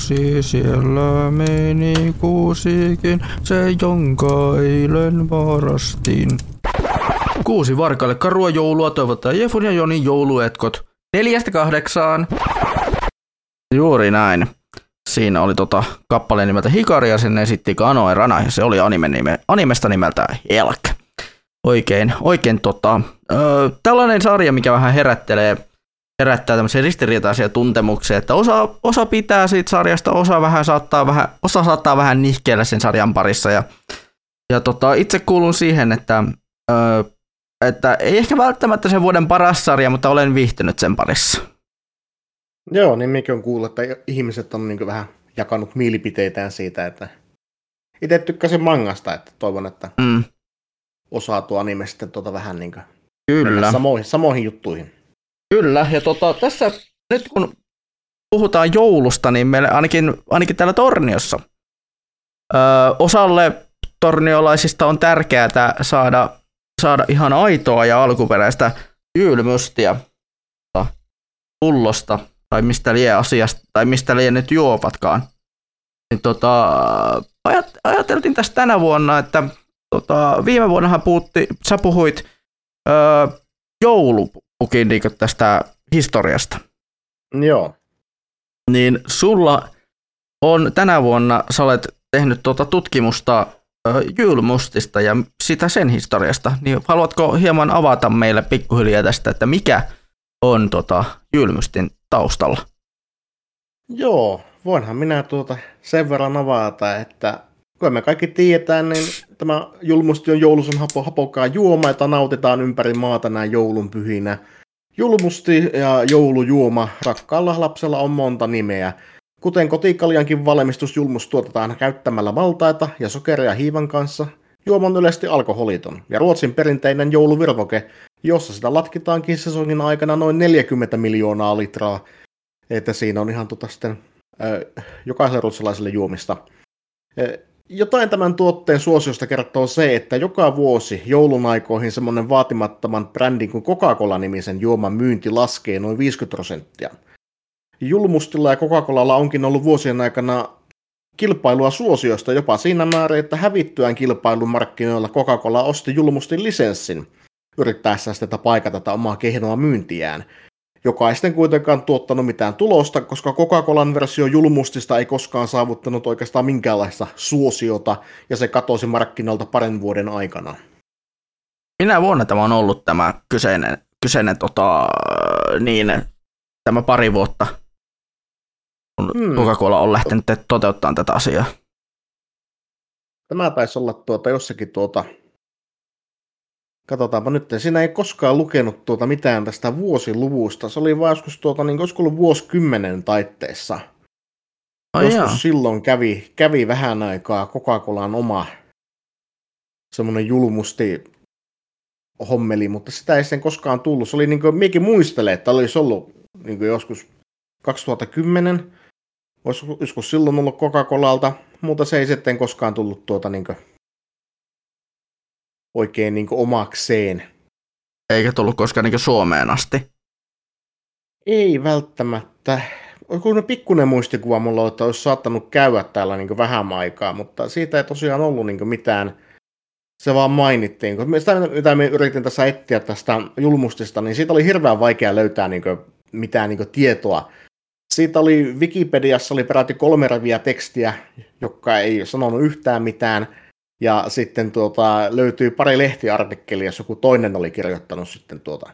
Nousi. Siellä meni kuusikin, se jonka eilen varastin. Kuusi varkaille karua joulua toivottaa Jefun ja Jonin jouluetkot. Neljästä kahdeksaan. Juuri näin. Siinä oli tota kappale nimeltä Hikari ja sen esitti Kanoe Rana ja se oli anime nime, animesta nimeltä Elk. Oikein, oikein tota, ö, tällainen sarja, mikä vähän herättelee, herättää tämmöisiä ristiriitaisia tuntemuksia, että osa, osa pitää siitä sarjasta, osa, vähän saattaa vähän, osa saattaa vähän nihkeellä sen sarjan parissa ja, ja tota, itse kuulun siihen, että, ö, että ei ehkä välttämättä sen vuoden paras sarja, mutta olen viihtynyt sen parissa. Joo, niin minäkin on kuullut, että ihmiset on niin vähän jakanut mielipiteitään siitä, että itse tykkäsin mangasta, että toivon, että Mm. osaa tuo anime sitten tuota vähän niin kuin Kyllä. samoihin, samoihin juttuihin. Kyllä, ja tota, tässä nyt kun puhutaan joulusta, niin meille ainakin, ainakin täällä Torniossa ö, osalle torniolaisista on tärkeää saada, saada ihan aitoa ja alkuperäistä ylmystiä pullosta tai mistä lie asiasta, tai mistä lie nyt juopatkaan. Niin tota, ajat, ajateltiin tässä tänä vuonna, että tota, viime vuonnahan puhutti, sä puhuit ö, joulupukin niin tästä historiasta. Joo. Niin sulla on tänä vuonna, sä olet tehnyt tuota tutkimusta ö, Jylmustista ja sitä sen historiasta, niin haluatko hieman avata meille pikkuhiljaa tästä, että mikä on tota Jylmystin taustalla? Joo, voinhan minä tuota sen verran avata, että kun me kaikki tiedetään, niin tämä julmusti on joulusen hapo, hapokkaa juoma, jota nautitaan ympäri maata näin joulun pyhinä. Julmusti ja joulujuoma rakkaalla lapsella on monta nimeä. Kuten kotikaljankin valmistus julmus tuotetaan käyttämällä maltaita ja sokeria hiivan kanssa, juoma on yleisesti alkoholiton. Ja Ruotsin perinteinen jouluvirvoke, jossa sitä latkitaankin sesongin aikana noin 40 miljoonaa litraa. Että siinä on ihan tota sitten äh, jokaiselle ruotsalaiselle juomista. Jotain tämän tuotteen suosiosta kertoo se, että joka vuosi joulun aikoihin semmoinen vaatimattoman brändin kuin Coca-Cola-nimisen juoman myynti laskee noin 50 prosenttia. Julmustilla ja Coca-Colalla onkin ollut vuosien aikana kilpailua suosiosta jopa siinä määrin, että hävittyään kilpailun markkinoilla Coca-Cola osti Julmustin lisenssin yrittäessään sitä paikata tätä omaa kehnoa myyntiään joka ei sitten kuitenkaan tuottanut mitään tulosta, koska Coca-Colan versio Julmustista ei koskaan saavuttanut oikeastaan minkäänlaista suosiota, ja se katosi markkinoilta parin vuoden aikana. Minä vuonna tämä on ollut tämä kyseinen, kyseinen tota, niin, tämä pari vuotta, kun Hmm. Coca-Cola on lähtenyt te- toteuttamaan tätä asiaa. Tämä taisi olla tuota jossakin tuota... Katsotaanpa nyt, siinä ei koskaan lukenut tuota mitään tästä vuosiluvusta. Se oli vaan joskus tuota, niin olisiko ollut vuosikymmenen taitteessa. Ai joskus jaa. silloin kävi, kävi vähän aikaa Coca-Colan oma semmoinen julmusti hommeli, mutta sitä ei sen koskaan tullut. Se oli niin kuin, miekin muistelen, että olisi ollut niin kuin joskus 2010, olisiko joskus silloin ollut Coca-Colalta, mutta se ei sitten koskaan tullut tuota niin kuin, oikein niin omakseen. Eikä tullut koskaan niin Suomeen asti. Ei välttämättä. Kun pikkuinen muistikuva mulla on, että olisi saattanut käydä täällä niin vähän aikaa, mutta siitä ei tosiaan ollut niin mitään. Se vaan mainittiin. Sitä, mitä me yritin tässä etsiä tästä julmustista, niin siitä oli hirveän vaikea löytää niin mitään niin tietoa. Siitä oli Wikipediassa oli peräti kolme riviä tekstiä, joka ei sanonut yhtään mitään. Ja sitten tuota, löytyi pari lehtiartikkelia, jos joku toinen oli kirjoittanut sitten tuota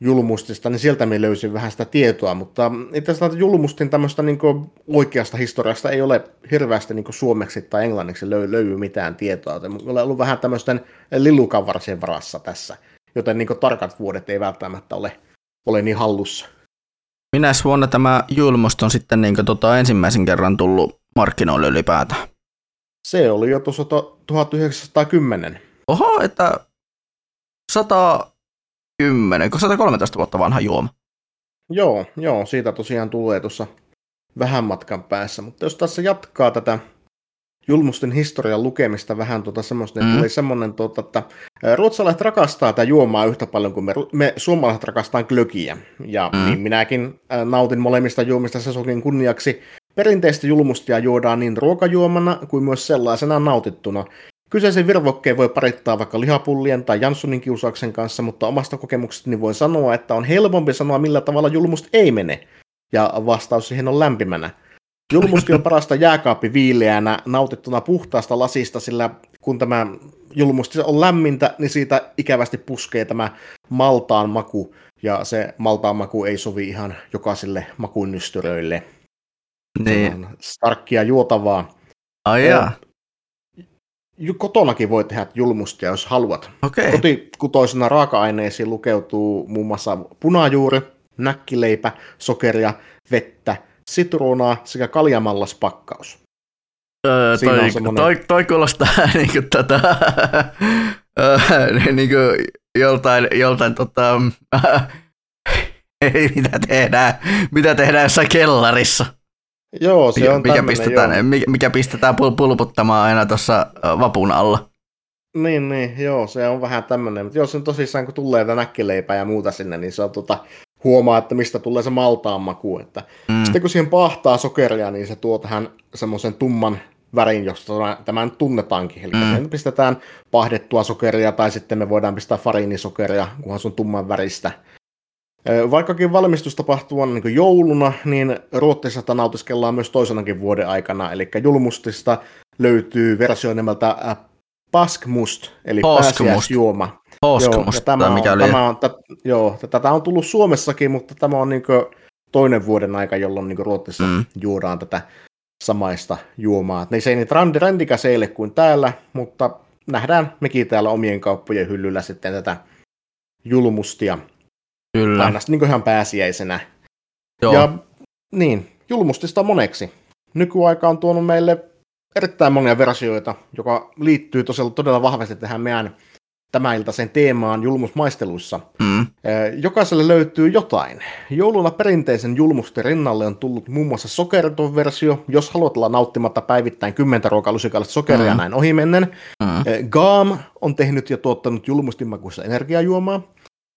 julmustista, niin sieltä me löysin vähän sitä tietoa, mutta itse asiassa julmustin tämmöistä niin oikeasta historiasta ei ole hirveästi niin suomeksi tai englanniksi löy- löydy mitään tietoa, joten on ollut vähän tämmöisten lillukanvarsien varassa tässä, joten niin tarkat vuodet ei välttämättä ole, ole niin hallussa. Minäs vuonna tämä Julmust on sitten niin tota ensimmäisen kerran tullut markkinoille ylipäätään? Se oli jo tuossa to- 1910. Oho, että 110, 113 vuotta vanha juoma. Joo, joo, siitä tosiaan tulee tuossa vähän matkan päässä. Mutta jos tässä jatkaa tätä julmusten historian lukemista vähän tuota semmoista, niin Mm. tuli semmoinen, tuota, että ruotsalaiset rakastaa tätä juomaa yhtä paljon kuin me, me suomalaiset rakastaa glögiä. Ja Mm. niin minäkin nautin molemmista juomista sesokin kunniaksi. Perinteistä julmustia juodaan niin ruokajuomana kuin myös sellaisena nautittuna. Kyseisen virvokkeen voi parittaa vaikka lihapullien tai Janssonin kiusauksen kanssa, mutta omasta kokemuksestani voin sanoa, että on helpompi sanoa, millä tavalla julmust ei mene. Ja vastaus siihen on lämpimänä. Julmusti on parasta jääkaappi viileänä, nautittuna puhtaasta lasista, sillä kun tämä julmusti on lämmintä, niin siitä ikävästi puskee tämä maltaan maku, ja se maltaan maku ei sovi ihan jokaiselle makunnystyröille. Niin. Starkkia juotavaa. Ai jaa. Ju- Kotonakin voi tehdä julmustia, jos haluat. Okei. Kotikutoisena raaka-aineisiin lukeutuu muun muassa punajuuri, näkkileipä, sokeria, vettä, sitruunaa sekä kaljamallaspakkaus. Öö, Siinä toi, semmonen- toi, toi kuulostaa niinku tota, öö, niinku joltain, joltain tota, ei mitä tehdään, mitä tehdään jossain kellarissa. Joo, se mikä, on mikä, pistetään, joo. mikä, pistetään pul- pulputtamaan aina tuossa vapun alla. Niin, niin, joo, se on vähän tämmöinen. Mutta jos on tosissaan, kun tulee tätä näkkileipää ja muuta sinne, niin se on tota, huomaa, että mistä tulee se maltaan maku. Että. Mm. Sitten kun siihen pahtaa sokeria, niin se tuo tähän semmoisen tumman värin, josta tämä- tämä nyt tunnetaankin. Eli Mm. mm. siihen pistetään pahdettua sokeria tai sitten me voidaan pistää fariinisokeria, kunhan se on tumman väristä. Vaikkakin valmistus tapahtuu aina niin jouluna, niin Ruotsissa sitä nautiskellaan myös toisenakin vuoden aikana. Eli julmustista löytyy versio nimeltä Paskmust, eli Paskmust. pääsiäisjuoma. Paskmust, tämä on, mikä oli. tämä on, tä, joo, tätä on tullut Suomessakin, mutta tämä on niin toinen vuoden aika, jolloin niin Ruotsissa Mm. juodaan tätä samaista juomaa. Ne se ei niin rand, rändikäs eilen kuin täällä, mutta nähdään mekin täällä omien kauppojen hyllyllä sitten tätä julmustia. Kyllä. Aina niin ihan pääsiäisenä. Joo. Ja niin, julmustista moneksi. Nykyaika on tuonut meille erittäin monia versioita, joka liittyy tosiaan todella vahvasti tähän meidän tämän iltaisen teemaan julmusmaisteluissa. Mm. Jokaiselle löytyy jotain. Jouluna perinteisen julmusten rinnalle on tullut muun muassa sokeriton versio, jos haluat olla nauttimatta päivittäin 10 ruokalusikallista sokeria Mm. näin ohimennen. Mm. Gaam on tehnyt ja tuottanut julmustimakuista energiajuomaa.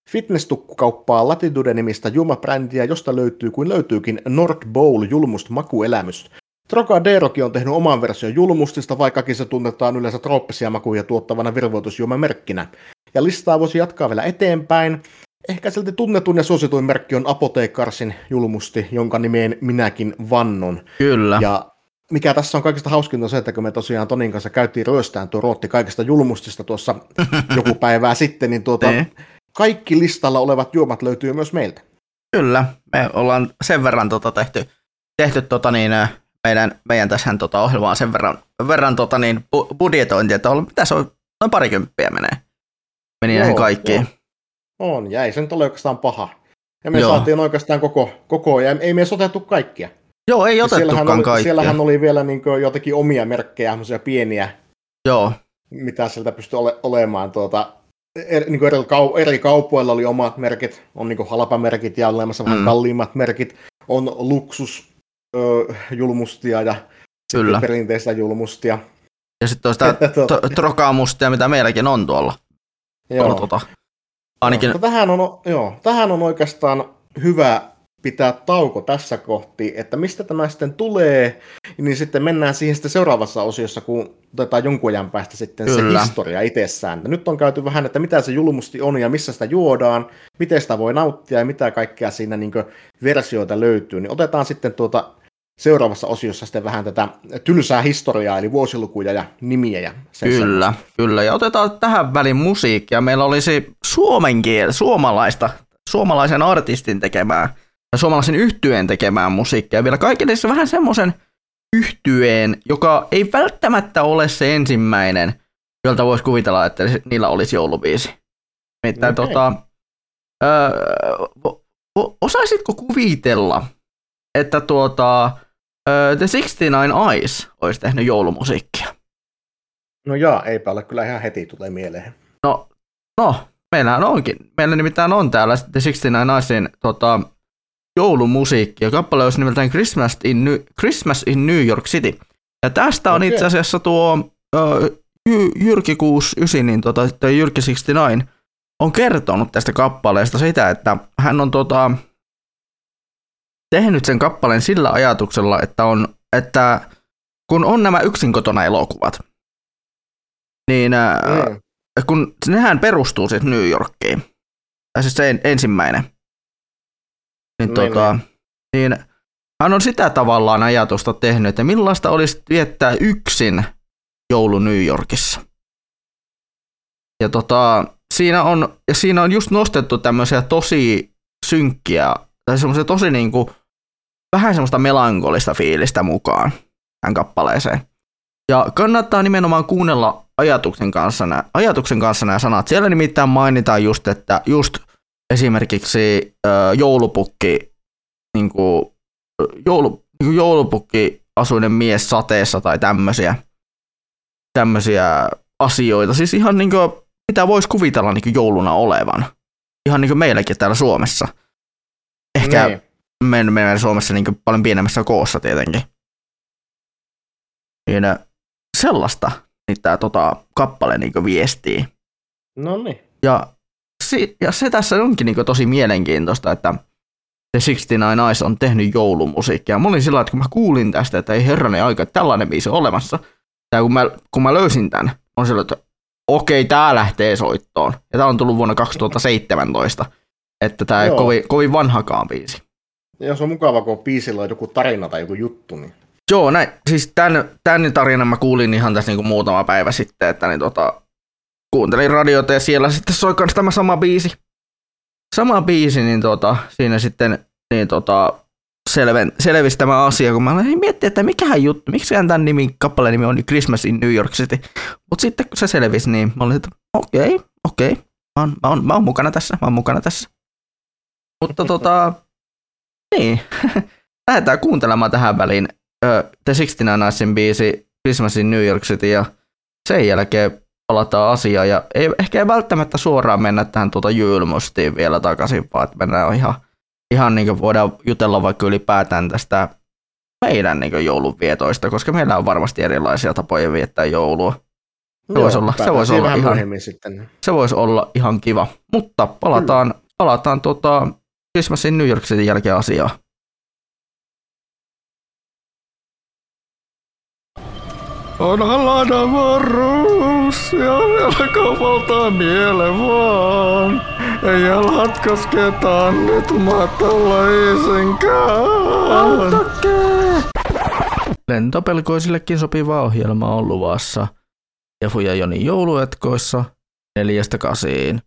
Fitness-tukku kauppaa Latitude-nimistä juomabrändiä, josta löytyy kuin löytyykin North Bowl julmust makuelämys. Trocaderokin on tehnyt oman version julmustista, vaikkakin se tunnetaan yleensä trooppisia makuja tuottavana virvoitusjuomamerkkinä. Ja listaa voisi jatkaa vielä eteenpäin. Ehkä silti tunnetun ja suosituin merkki on Apotekarsin julmusti, jonka nimeen minäkin vannon. Kyllä. Ja mikä tässä on kaikista hauskinta on se, että kun me tosiaan Tonin kanssa käytiin ryöstään tuo Rootti kaikista julmustista tuossa joku päivää sitten, niin tuota, Niin. Kaikki listalla olevat juomat löytyy myös meiltä. Kyllä, me ollaan sen verran tota tehty, tehty tota niin, meidän, meidän tässä tota ohjelmaa sen verran, verran tota niin, bu- budjetointia, että on, mitä se on, noin parikymppiä menee. Meni Joo, näihin kaikkiin. joo. On, ja ei se nyt ole oikeastaan paha. Ja me Joo. saatiin oikeastaan koko, koko ja ei me otettu kaikkia. Joo, ei otettukaan siellähän oli, kaikkia. Siellähän oli vielä niin jotakin omia merkkejä, pieniä, Joo, mitä sieltä pystyi ole, olemaan. Tuota, eri, niin eri, kau, eri kaupoilla oli omat merkit, on niin halpamerkit ja olemassa vähän Mm. kalliimmat merkit, on luksus ö, julmustia ja Kyllä. perinteistä julmustia. ja sitten on sitä Että tuota- to- trokamustia, mitä meilläkin on tuolla. Joo. tuolla tota, ainakin, Joo, tähän, on, joo, tähän on oikeastaan hyvä pitää tauko tässä kohti, että mistä tämä sitten tulee, niin sitten mennään siihen sitten seuraavassa osiossa, kun otetaan jonkun ajan päästä sitten Kyllä. se historia itsessään. Nyt on käyty vähän, että mitä se julmusti on ja missä sitä juodaan, miten sitä voi nauttia ja mitä kaikkea siinä niin versioita löytyy, niin otetaan sitten tuota seuraavassa osiossa sitten vähän tätä tylsää historiaa, eli vuosilukuja ja nimiä ja sen Kyllä, kyllä. Ja otetaan tähän väliin musiikkia. Meillä olisi suomen kiel, suomalaista, suomalaisen artistin tekemää, suomalaisen yhtyeen tekemään musiikkia. Vielä kaikille se vähän semmoisen yhtyeen, joka ei välttämättä ole se ensimmäinen, jolta voisi kuvitella, että niillä olisi joulubiisi. Okei. tota, öö, osaisitko kuvitella, että tuota, öö, The 69 Eyes olisi tehnyt joulumusiikkia? No jaa, eipä ole kyllä ihan heti tulee mieleen. No, no, meillähän onkin. Meillä nimittäin on täällä The 69 Nicein tota, joulumusiikki, ja kappale olisi nimeltään Christmas in, New, Christmas in New York City. Ja tästä on Okei. itse asiassa tuo ö, Jy- Jyrki 69, niin tota, tai Jyrki 69, on kertonut tästä kappaleesta sitä, että hän on tota, tehnyt sen kappaleen sillä ajatuksella, että, on, että kun on nämä yksin kotona elokuvat, niin Mm. kun nehän perustuu siis New Yorkiin, tai siis se en- ensimmäinen, niin, Niin, tota, niin hän on sitä tavallaan ajatusta tehnyt, että millaista olisi viettää yksin joulu New Yorkissa. Ja tota, siinä on, ja siinä on just nostettu tämmöisiä tosi synkkiä, tai semmoisia tosi niinku, vähän semmoista melankolista fiilistä mukaan tähän kappaleeseen. Ja kannattaa nimenomaan kuunnella ajatuksen kanssa, nää, ajatuksen kanssa nämä sanat. Siellä nimittäin mainitaan just, että just esimerkiksi ö, joulupukki, niin kuin, joulu, niin joulupukki asuinen mies sateessa tai tämmöisiä, tämmöisiä asioita. Siis ihan niin kuin, mitä voisi kuvitella niin kuin jouluna olevan. Ihan niin kuin meilläkin täällä Suomessa. Ehkä Niin. meidän, meidän Suomessa niin kuin paljon pienemmässä koossa tietenkin. Niin sellaista niin tämä tota, kappale niin viestii. No niin. Ja, si- ja se tässä onkin niin tosi mielenkiintoista, että The 69 Eyes on tehnyt joulumusiikkia. Mä olin sillä että kun mä kuulin tästä, että ei herranen aika, että tällainen biisi on olemassa. Tai kun mä, kun mä löysin tämän, on sillä, että okei, tää lähtee soittoon. Ja tää on tullut vuonna 2017. Että tää ei Joo. kovin, kovin vanhakaan biisi. Ja se on mukava, kun biisillä on joku tarina tai joku juttu. Niin. Joo, näin. Siis tämän, tämän tarinan mä kuulin ihan tässä niinku muutama päivä sitten, että niin tota, kuuntelin radiota ja siellä sitten soi kans tämä sama biisi. Sama biisi, niin tota, siinä sitten niin tota, selven, selvisi tämä asia, kun mä aloin miettiä, että mikähän juttu, miksi tämän nimi, kappaleen nimi on Christmas in New York City. Mutta sitten kun se selvisi, niin mä olin, että okei, okei, mä, oon, mä, oon, mä oon mukana tässä, mä oon mukana tässä. Mutta tota, niin, lähdetään kuuntelemaan tähän väliin ö, The 69 Nicesin biisi Christmas in New York City ja sen jälkeen palataan asiaan ja ei, ehkä ei välttämättä suoraan mennä tähän tuota Jylmustiin vielä takaisin, vaan että mennään ihan, ihan niin kuin voidaan jutella vaikka ylipäätään tästä meidän niin joulunvietoista, koska meillä on varmasti erilaisia tapoja viettää joulua. Se voisi olla, se voisi olla ihan, sitten. se voisi olla ihan kiva. Mutta palataan, palataan tuota Christmasin New York Cityn jälkeen asiaan. Onhan laada varuus ja jalkavalta miele vaan. Ei jalat kosketaan nyt matalaisenkään. Lentopelkoisillekin sopiva ohjelma on luvassa. Ja Joni jouluetkoissa neljästä kasiin.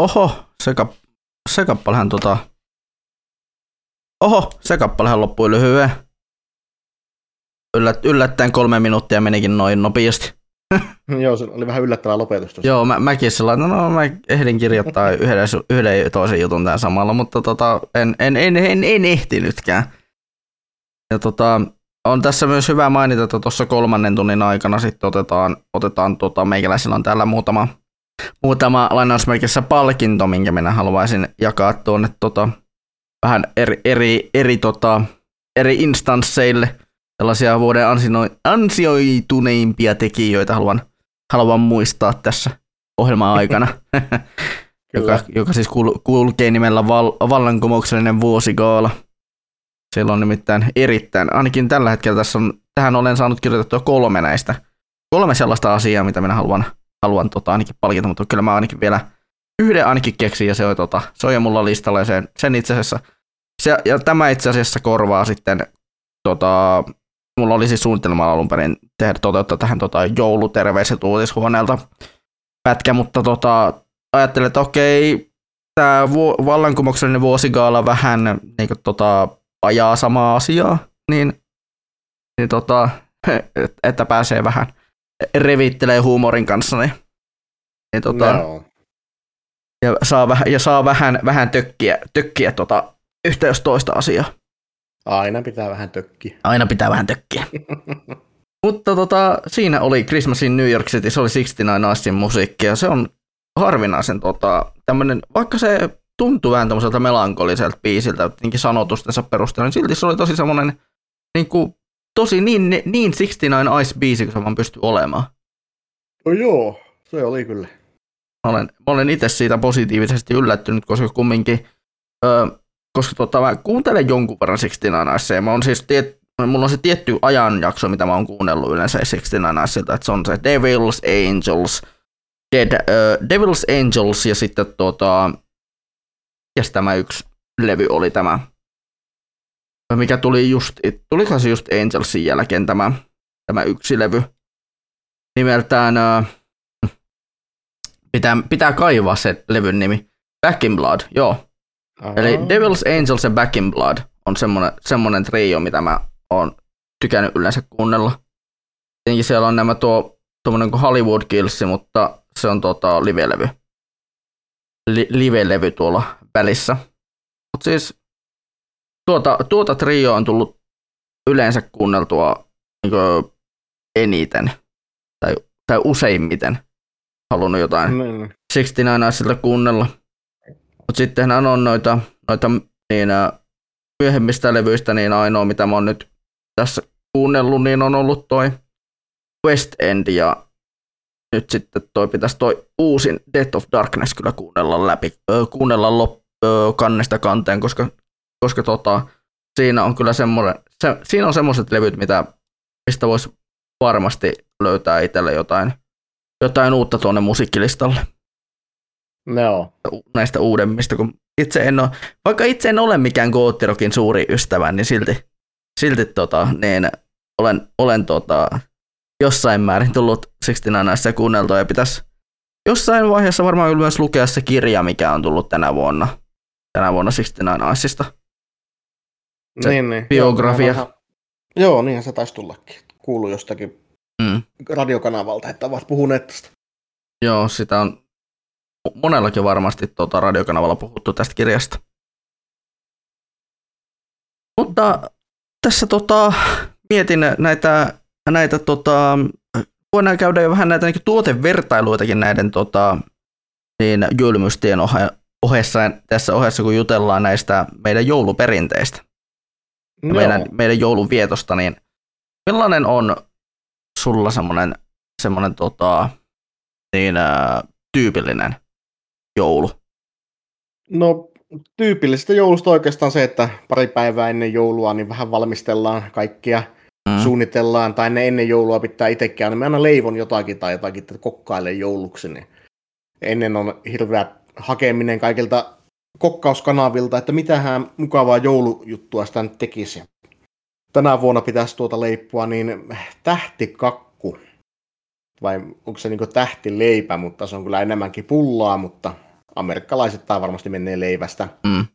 Oho, se, kap, se kappalehan tota... Oho, se kappalehan loppui lyhyen. Yllät, yllättäen kolme minuuttia menikin noin nopeasti. Joo, se oli vähän yllättävä lopetus tuossa. Joo, mä, mäkin sellainen, no mä ehdin kirjoittaa yhden, yhden toisen jutun tämän samalla, mutta tota, en, en, en, en, en ehtinytkään. Ja tota, on tässä myös hyvä mainita, että tuossa kolmannen tunnin aikana sitten otetaan, otetaan tota, meikäläisillä on täällä muutama, muutama lainausmerkissä palkinto, minkä minä haluaisin jakaa tuonne tota, vähän eri, eri, eri, tota, eri instansseille. Tällaisia vuoden ansino- ansioituneimpia tekijöitä haluan, haluan muistaa tässä ohjelman aikana. joka, joka siis kul- kulkee nimellä val- vallankumouksellinen vuosigaala. Siellä on nimittäin erittäin, ainakin tällä hetkellä tässä on, tähän olen saanut kirjoitettua kolme näistä. Kolme sellaista asiaa, mitä minä haluan, haluan tota, ainakin palkita, mutta kyllä mä ainakin vielä yhden ainakin keksin ja se on, tota, se on jo mulla listalla ja sen, sen itse asiassa, se, ja tämä itse asiassa korvaa sitten, tota, mulla oli siis suunnitelma alun perin tehdä, toteuttaa tähän tota, jouluterveiset uutishuoneelta pätkä, mutta tota, ajattelin, että okei, tämä vu- vallankumouksellinen vuosigaala vähän niin kuin, tota, ajaa samaa asiaa, niin, niin tota, et- että pääsee vähän revittelee huumorin kanssa, niin, niin tota, Joo. ja saa, vähän, ja saa vähän, vähän tökkiä, tökkiä tota, yhtä jos toista asiaa. Aina pitää vähän tökkiä. Aina pitää vähän tökkiä. Mutta tota, siinä oli Christmas in New York City, se oli 69 Nicesin musiikki ja se on harvinaisen tota, tämmönen, vaikka se tuntuu vähän tämmöiseltä melankoliselta biisiltä, jotenkin sanotustensa perusteella, niin silti se oli tosi semmoinen niin kuin, tosi niin, niin 69 Ice biisi kuin se vaan pystyy olemaan. No joo, se oli kyllä. Mä olen, mä olen itse siitä positiivisesti yllättynyt, koska kumminkin, öö, koska tota, mä kuuntelen jonkun verran 69 Icea, ja mä on siis tiet, mulla on se tietty ajanjakso, mitä mä oon kuunnellut yleensä 69 Iceilta, että se on se Devil's Angels, Dead, öö, Devil's Angels ja sitten tota, ja tämä yksi levy oli tämä, mikä tuli just, tulikohan se just Angelsin jälkeen tämä, tämä yksi levy, nimeltään öö, pitää, pitää kaivaa se levyn nimi. Back in Blood, joo. Eli Devil's Angels ja Back in Blood on semmonen, semmonen trio, mitä mä oon tykännyt yleensä kuunnella. Tietenkin siellä on nämä tuo tuommoinen kuin Hollywood Kills, mutta se on tota live-levy. Li, live-levy tuolla välissä. Mutta siis tuota, tuota trio on tullut yleensä kuunneltua niin eniten tai, tai useimmiten halunnut jotain Niin. 69 Iceilta kuunnella. Mutta sittenhän on noita, noita niin, myöhemmistä levyistä, niin ainoa mitä mä oon nyt tässä kuunnellut, niin on ollut toi West End ja nyt sitten toi pitäisi toi uusin Death of Darkness kyllä kuunnella läpi, öö, kuunnella lop, öö, kannesta kanteen, koska, koska tota, siinä on kyllä semmoinen, se, siinä on semmoiset levyt, mitä, mistä voisi varmasti löytää itselle jotain, jotain uutta tuonne musiikkilistalle Joo. näistä uudemmista, kun itse en ole, vaikka itse en ole mikään goottirokin suuri ystävä, niin silti, silti tota, niin olen, olen tota, jossain määrin tullut 69 kuunneltua ja pitäisi jossain vaiheessa varmaan myös lukea se kirja, mikä on tullut tänä vuonna, tänä vuonna 69 Iceista. Se niin, niin. biografia. Joo, Joo, niinhän se taisi tullakin. Kuulu jostakin Mm. radiokanavalta, että ovat puhuneet tästä. Joo, sitä on monellakin varmasti tota, radiokanavalla puhuttu tästä kirjasta. Mutta tässä tota, mietin näitä, näitä tota, voidaan käydä jo vähän näitä niin tuotevertailuitakin näiden tota, niin julmystien ohe, ohessa, tässä ohessa, kun jutellaan näistä meidän jouluperinteistä Joo. meidän, meidän joulun vietosta, niin millainen on sulla semmoinen, semmoinen tota, niin, ää, tyypillinen joulu? No tyypillistä joulusta oikeastaan se, että pari päivää ennen joulua niin vähän valmistellaan kaikkia, Mm. suunnitellaan, tai ne ennen joulua pitää itse käydä. Mä aina leivon jotakin tai jotakin, että kokkailen jouluksi. Niin ennen on hirveä hakeminen kaikilta kokkauskanavilta, että mitähän mukavaa joulujuttua sitä nyt tekisi. Tänä vuonna pitäisi tuota leippua niin tähtikakku. Vai onko se niin tähtileipä, mutta se on kyllä enemmänkin pullaa, mutta amerikkalaiset tai varmasti menee leivästä. Mm.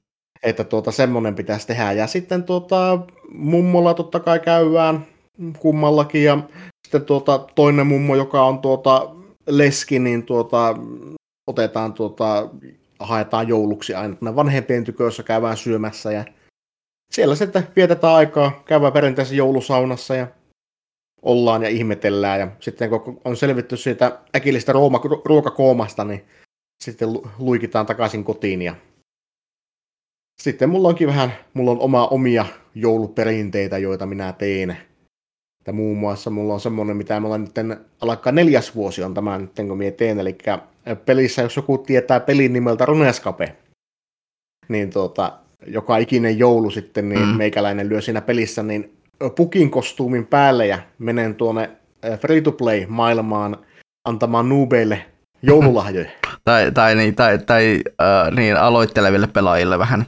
Että tuota, semmoinen pitäisi tehdä. Ja sitten tuota, mummolla totta kai käydään kummallakin. Ja sitten tuota, toinen mummo, joka on tuota, leski, niin tuota, otetaan tuota, haetaan jouluksi aina tuonne vanhempien tykössä käydään syömässä ja siellä sitten vietetään aikaa, käydään perinteisessä joulusaunassa ja ollaan ja ihmetellään ja sitten kun on selvitty siitä äkillistä ruoma, ruokakoomasta, niin sitten lu- luikitaan takaisin kotiin ja sitten mulla onkin vähän, mulla on oma omia jouluperinteitä, joita minä teen. Että muun muassa mulla on semmoinen, mitä mulla nyt alkaa neljäs vuosi on tämä nyt, kun minä teen, eli pelissä, jos joku tietää pelin nimeltä Runescape, niin tuota, joka ikinen joulu sitten, niin Mm. meikäläinen lyö siinä pelissä, niin pukin kostuumin päälle ja menen tuonne free-to-play-maailmaan antamaan nuubeille joululahjoja. Tai, tai, niin, tai, tai äh, niin aloitteleville pelaajille vähän.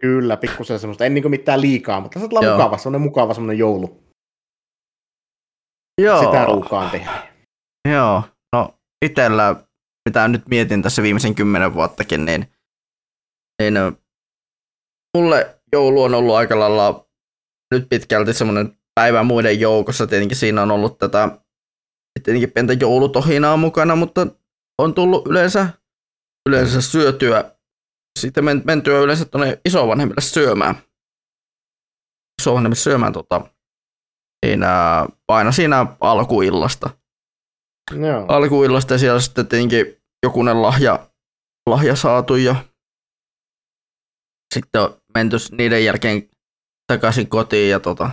Kyllä, pikkusen semmoista, en niinku mitään liikaa, mutta se on mukava, semmoinen mukava semmoinen joulu. Joo. Sitä ruukaan tehdä. Joo, no itellä, mitä nyt mietin tässä viimeisen kymmenen vuottakin, niin, niin mulle joulu on ollut aika lailla nyt pitkälti semmoinen päivä muiden joukossa. Tietenkin siinä on ollut tätä tietenkin pientä joulutohinaa mukana, mutta on tullut yleensä, yleensä syötyä, sitten men- mentyä yleensä tuonne isovanhemmille syömään. Isovanhemmille syömään tota, siinä, aina siinä alkuillasta Joo. alkuillasta ja siellä sitten tietenkin jokunen lahja, lahja saatu ja sitten on menty niiden jälkeen takaisin kotiin ja tota,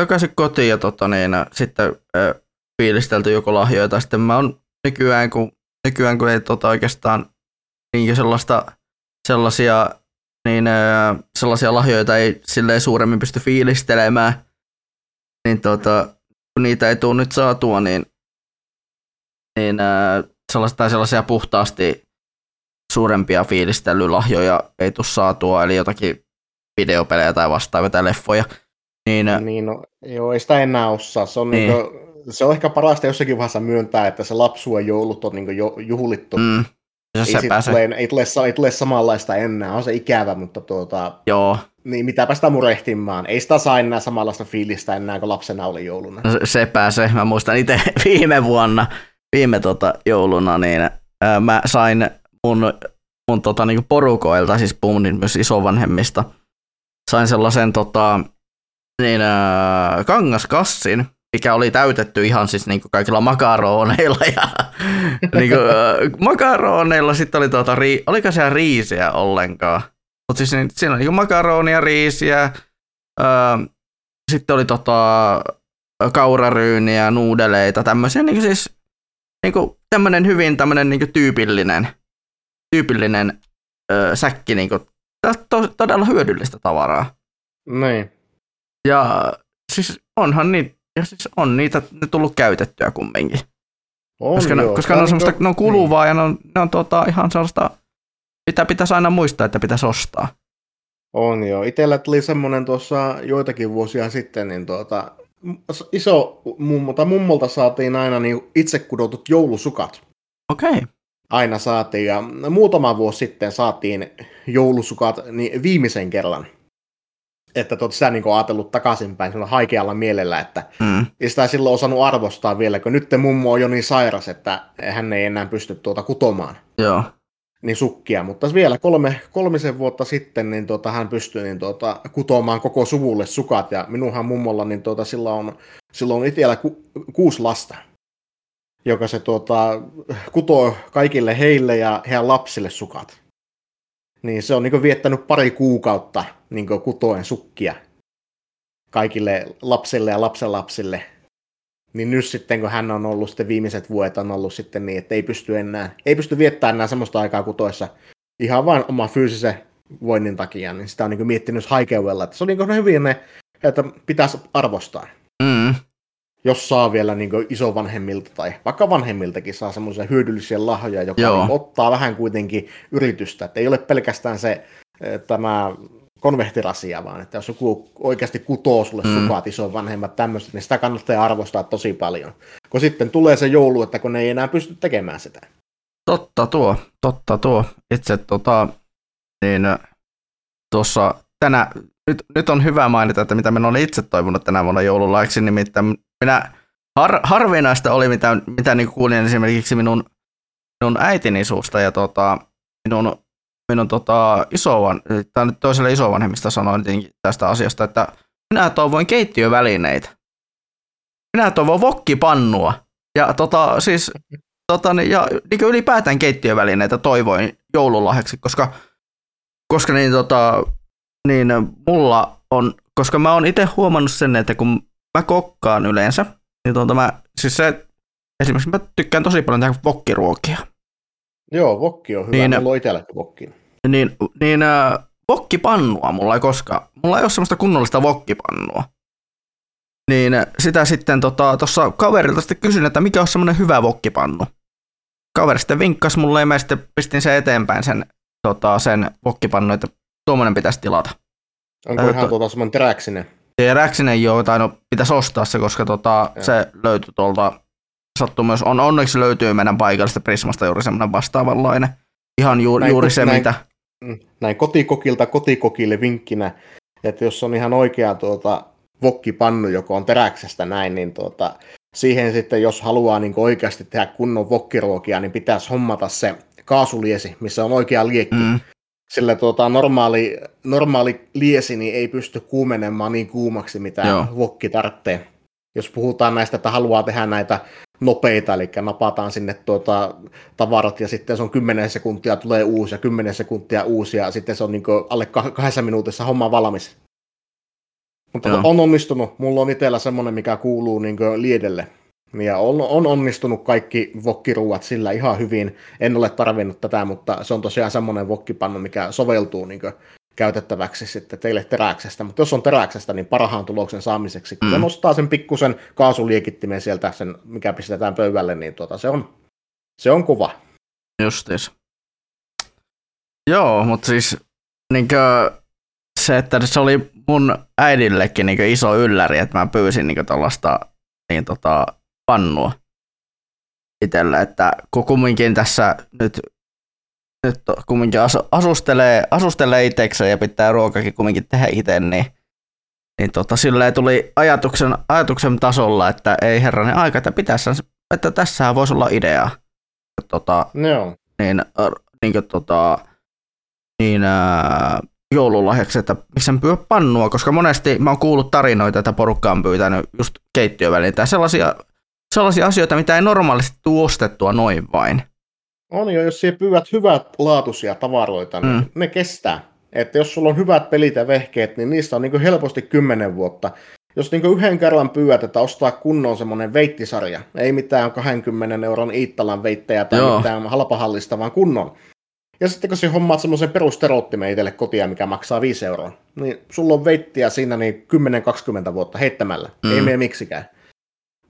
takaisin kotiin ja tota, niin, sitten ä, fiilistelty joko lahjoja tai sitten mä oon nykyään kun, nykyään kun ei tota, oikeastaan niin sellaista sellaisia niin sellaisia lahjoja, joita ei silleen suuremmin pysty fiilistelemään, niin tota, kun niitä ei tule nyt saatua, niin niin äh, sellaista, tai sellaisia puhtaasti suurempia fiilistelylahjoja ei tule saatua, eli jotakin videopelejä tai vastaavia tai leffoja. Niin, Niin, no, joo, ei sitä enää osaa. Se on, Niin. niin. niinku, se on ehkä parasta jossakin vaiheessa myöntää, että se lapsuuden joulut on niinku jo, juhlittu. mm, se, ei, se siitä pääsee. tule, ei, tule, ei tule samanlaista enää, on se ikävä, mutta tuota, Joo, niin mitäpä sitä murehtimaan. Ei sitä saa enää samanlaista fiilistä enää kuin lapsena oli jouluna. no se, se pääsee. Mä muistan itse viime vuonna, viime tota jouluna, niin ää, mä sain mun, mun tota, niinku porukoilta, siis puhun niin myös isovanhemmista, sain sellaisen tota, niin, ää, kangaskassin, mikä oli täytetty ihan siis niinku kaikilla makaroneilla ja niinku, ää, makaroneilla sitten oli tota, ri, oliko siellä riisiä ollenkaan. Mutta siis niin, siinä oli niinku makaronia, riisiä, ää, sitten oli tota, kauraryyniä, nuudeleita, tämmöisiä niinku siis niinku tämmönen hyvin tämmönen niinku tyypillinen, tyypillinen ö, säkki niinku, to, to, todella hyödyllistä tavaraa. Niin. Ja siis onhan niitä, ja siis on niitä ne tullut käytettyä kumminkin. On koska ne, joo. koska Tää ne on, semmoista, niinku- ne on kuluvaa ja ne on, ne on tota, ihan sellaista, mitä pitäisi aina muistaa, että pitäisi ostaa. On joo. Itellä tuli semmoinen tuossa joitakin vuosia sitten, niin tuota, iso mummo, tai mummolta saatiin aina niin itse kudotut joulusukat. Okei. Okay. Aina saatiin, ja muutama vuosi sitten saatiin joulusukat niin viimeisen kerran. Että tuota, sitä niin ajatellut takaisinpäin sillä haikealla mielellä, että Mm. ei sitä silloin osannut arvostaa vielä, kun nyt mummo on jo niin sairas, että hän ei enää pysty tuota kutomaan. Joo. niin sukkia, mutta vielä kolme, kolmisen vuotta sitten niin tuota, hän pystyi niin tuota, kutomaan koko suvulle sukat, ja minunhan mummolla niin tuota, sillä on, sillä on itsellä ku, kuusi lasta, joka se tuota, kutoo kaikille heille ja heidän lapsille sukat. Niin se on niin viettänyt pari kuukautta niin kutoen sukkia kaikille lapsille ja lapsenlapsille. Niin nyt sitten, kun hän on ollut sitten viimeiset vuodet, on ollut sitten niin, että ei pysty enää, ei pysty viettämään enää semmoista aikaa kutoissa ihan vain oma fyysisen voinnin takia, niin sitä on niin miettinyt haikeudella, että se on niin hyvin ne, että pitäisi arvostaa. Mm. Jos saa vielä niin isovanhemmilta tai vaikka vanhemmiltakin saa semmoisia hyödyllisiä lahjoja, joka Joo. niin ottaa vähän kuitenkin yritystä. Että ei ole pelkästään se eh, tämä konvehtirasia, vaan että jos joku oikeasti kutoo sulle Mm. sukat, isovanhemmat, tämmöistä, niin sitä kannattaa arvostaa tosi paljon. Kun sitten tulee se joulu, että kun ne ei enää pysty tekemään sitä. Totta tuo, totta tuo. Itse tota, niin tuossa tänä, nyt, nyt on hyvä mainita, että mitä minä olen itse toivonut tänä vuonna joululaiksi, nimittäin minä, har, harvinaista oli, mitä, mitä niin kuulin esimerkiksi minun, minun äitini suusta ja tota, minun, minun tota, isovan, tai nyt toiselle isovanhemmista sanoin tästä asiasta, että minä toivoin keittiövälineitä. Minä toivon vokkipannua. Ja tota, siis tota, niin, ja niin ylipäätään keittiövälineitä toivoin joululahjaksi, koska, koska niin, tota, niin mulla on, koska mä oon itse huomannut sen, että kun mä kokkaan yleensä, niin tota mä, siis se, esimerkiksi mä tykkään tosi paljon tehdä vokkiruokia. Joo, vokki on hyvä. Niin, Mulla on itselläkin vokki. Niin, niin äh, vokkipannua mulla ei koskaan, mulla ei ole semmoista kunnollista vokkipannua. Niin äh, sitä sitten tuossa tota, kaverilta sitten kysyin, että mikä on semmoinen hyvä vokkipannu. Kaveri sitten vinkkasi mulle ja mä sitten pistin sen eteenpäin sen, tota, sen vokkipannu, että tuommoinen pitäisi tilata. Onko Ää, ihan to- tuota semmoinen teräksinen? Ja Räksinen joo, tai no pitäisi ostaa se, koska tota, se löytyy tuolta, sattuu myös, on, onneksi löytyy meidän paikallista Prismasta juuri semmoinen vastaavanlainen. Ihan ju, Näin juuri se, näin- mitä, Mm, Näin kotikokilta kotikokille vinkkinä, että jos on ihan oikea tuota, vokkipannu, joka on teräksestä näin, niin tuota, siihen sitten, jos haluaa niin oikeasti tehdä kunnon vokkiruokia, niin pitäisi hommata se kaasuliesi, missä on oikea liekki. mm, Sillä tuota, normaali, normaali liesi niin ei pysty kuumenemaan niin kuumaksi, mitä Joo. Vokki tarvitsee. Jos puhutaan näistä, että haluaa tehdä näitä nopeita, eli napataan sinne tuota, tavarat ja sitten se on 10 sekuntia tulee uusi ja 10 sekuntia uusi ja sitten se on niin alle kah- kahdessa minuutissa homma valmis. Mutta Joo. on onnistunut. Mulla on itsellä semmoinen, mikä kuuluu niin liedelle. Ja on, on onnistunut kaikki vokkiruuat sillä ihan hyvin. En ole tarvinnut tätä, mutta se on tosiaan semmoinen vokkipannu, mikä soveltuu niin käytettäväksi sitten teille teräksestä. Mutta jos on teräksestä, niin parhaan tuloksen saamiseksi, kun se Mm. nostaa sen pikkusen kaasuliekittimen sieltä, sen, mikä pistetään pöydälle, niin tuota, se, on, se on kova. Justiis. Joo, mutta siis niinkö, se, että se oli mun äidillekin niinkö iso ylläri, että mä pyysin niinkö tällaista niin tota, pannua itselle, että kun kumminkin tässä nyt, nyt kumminkin asu, asustelee, asustelee itsekseen ja pitää ruokakin kumminkin tehdä itse, niin, niin tota, silleen tuli ajatuksen, ajatuksen tasolla, että ei herranen aika, että pitäisi, että tässä voisi olla idea. Tota, Joo. niin, niin, kuin, tota, niin äh, joululahjaksi, että miksi pyy pannua, koska monesti mä oon kuullut tarinoita, että porukka on pyytänyt just keittiövälineitä ja sellaisia, sellaisia asioita, mitä ei normaalisti tuu ostettua noin vain. On jo, jos siellä pyydät hyvät laatuisia tavaroita, niin Mm. ne kestää. Että jos sulla on hyvät pelit ja vehkeet, niin niistä on niin helposti 10 vuotta. Jos niin yhden kerran pyydät, että ostaa kunnon semmoinen veittisarja, ei mitään 20 euron Iittalan veittejä tai Joo. Mitään halpahallista, vaan kunnon. Ja sitten kun sä hommaat semmoisen perusterottimen itselle kotia, mikä maksaa 5 euroa, niin sulla on veittiä siinä niin 10-20 vuotta heittämällä. Mm. Ei mene miksikään.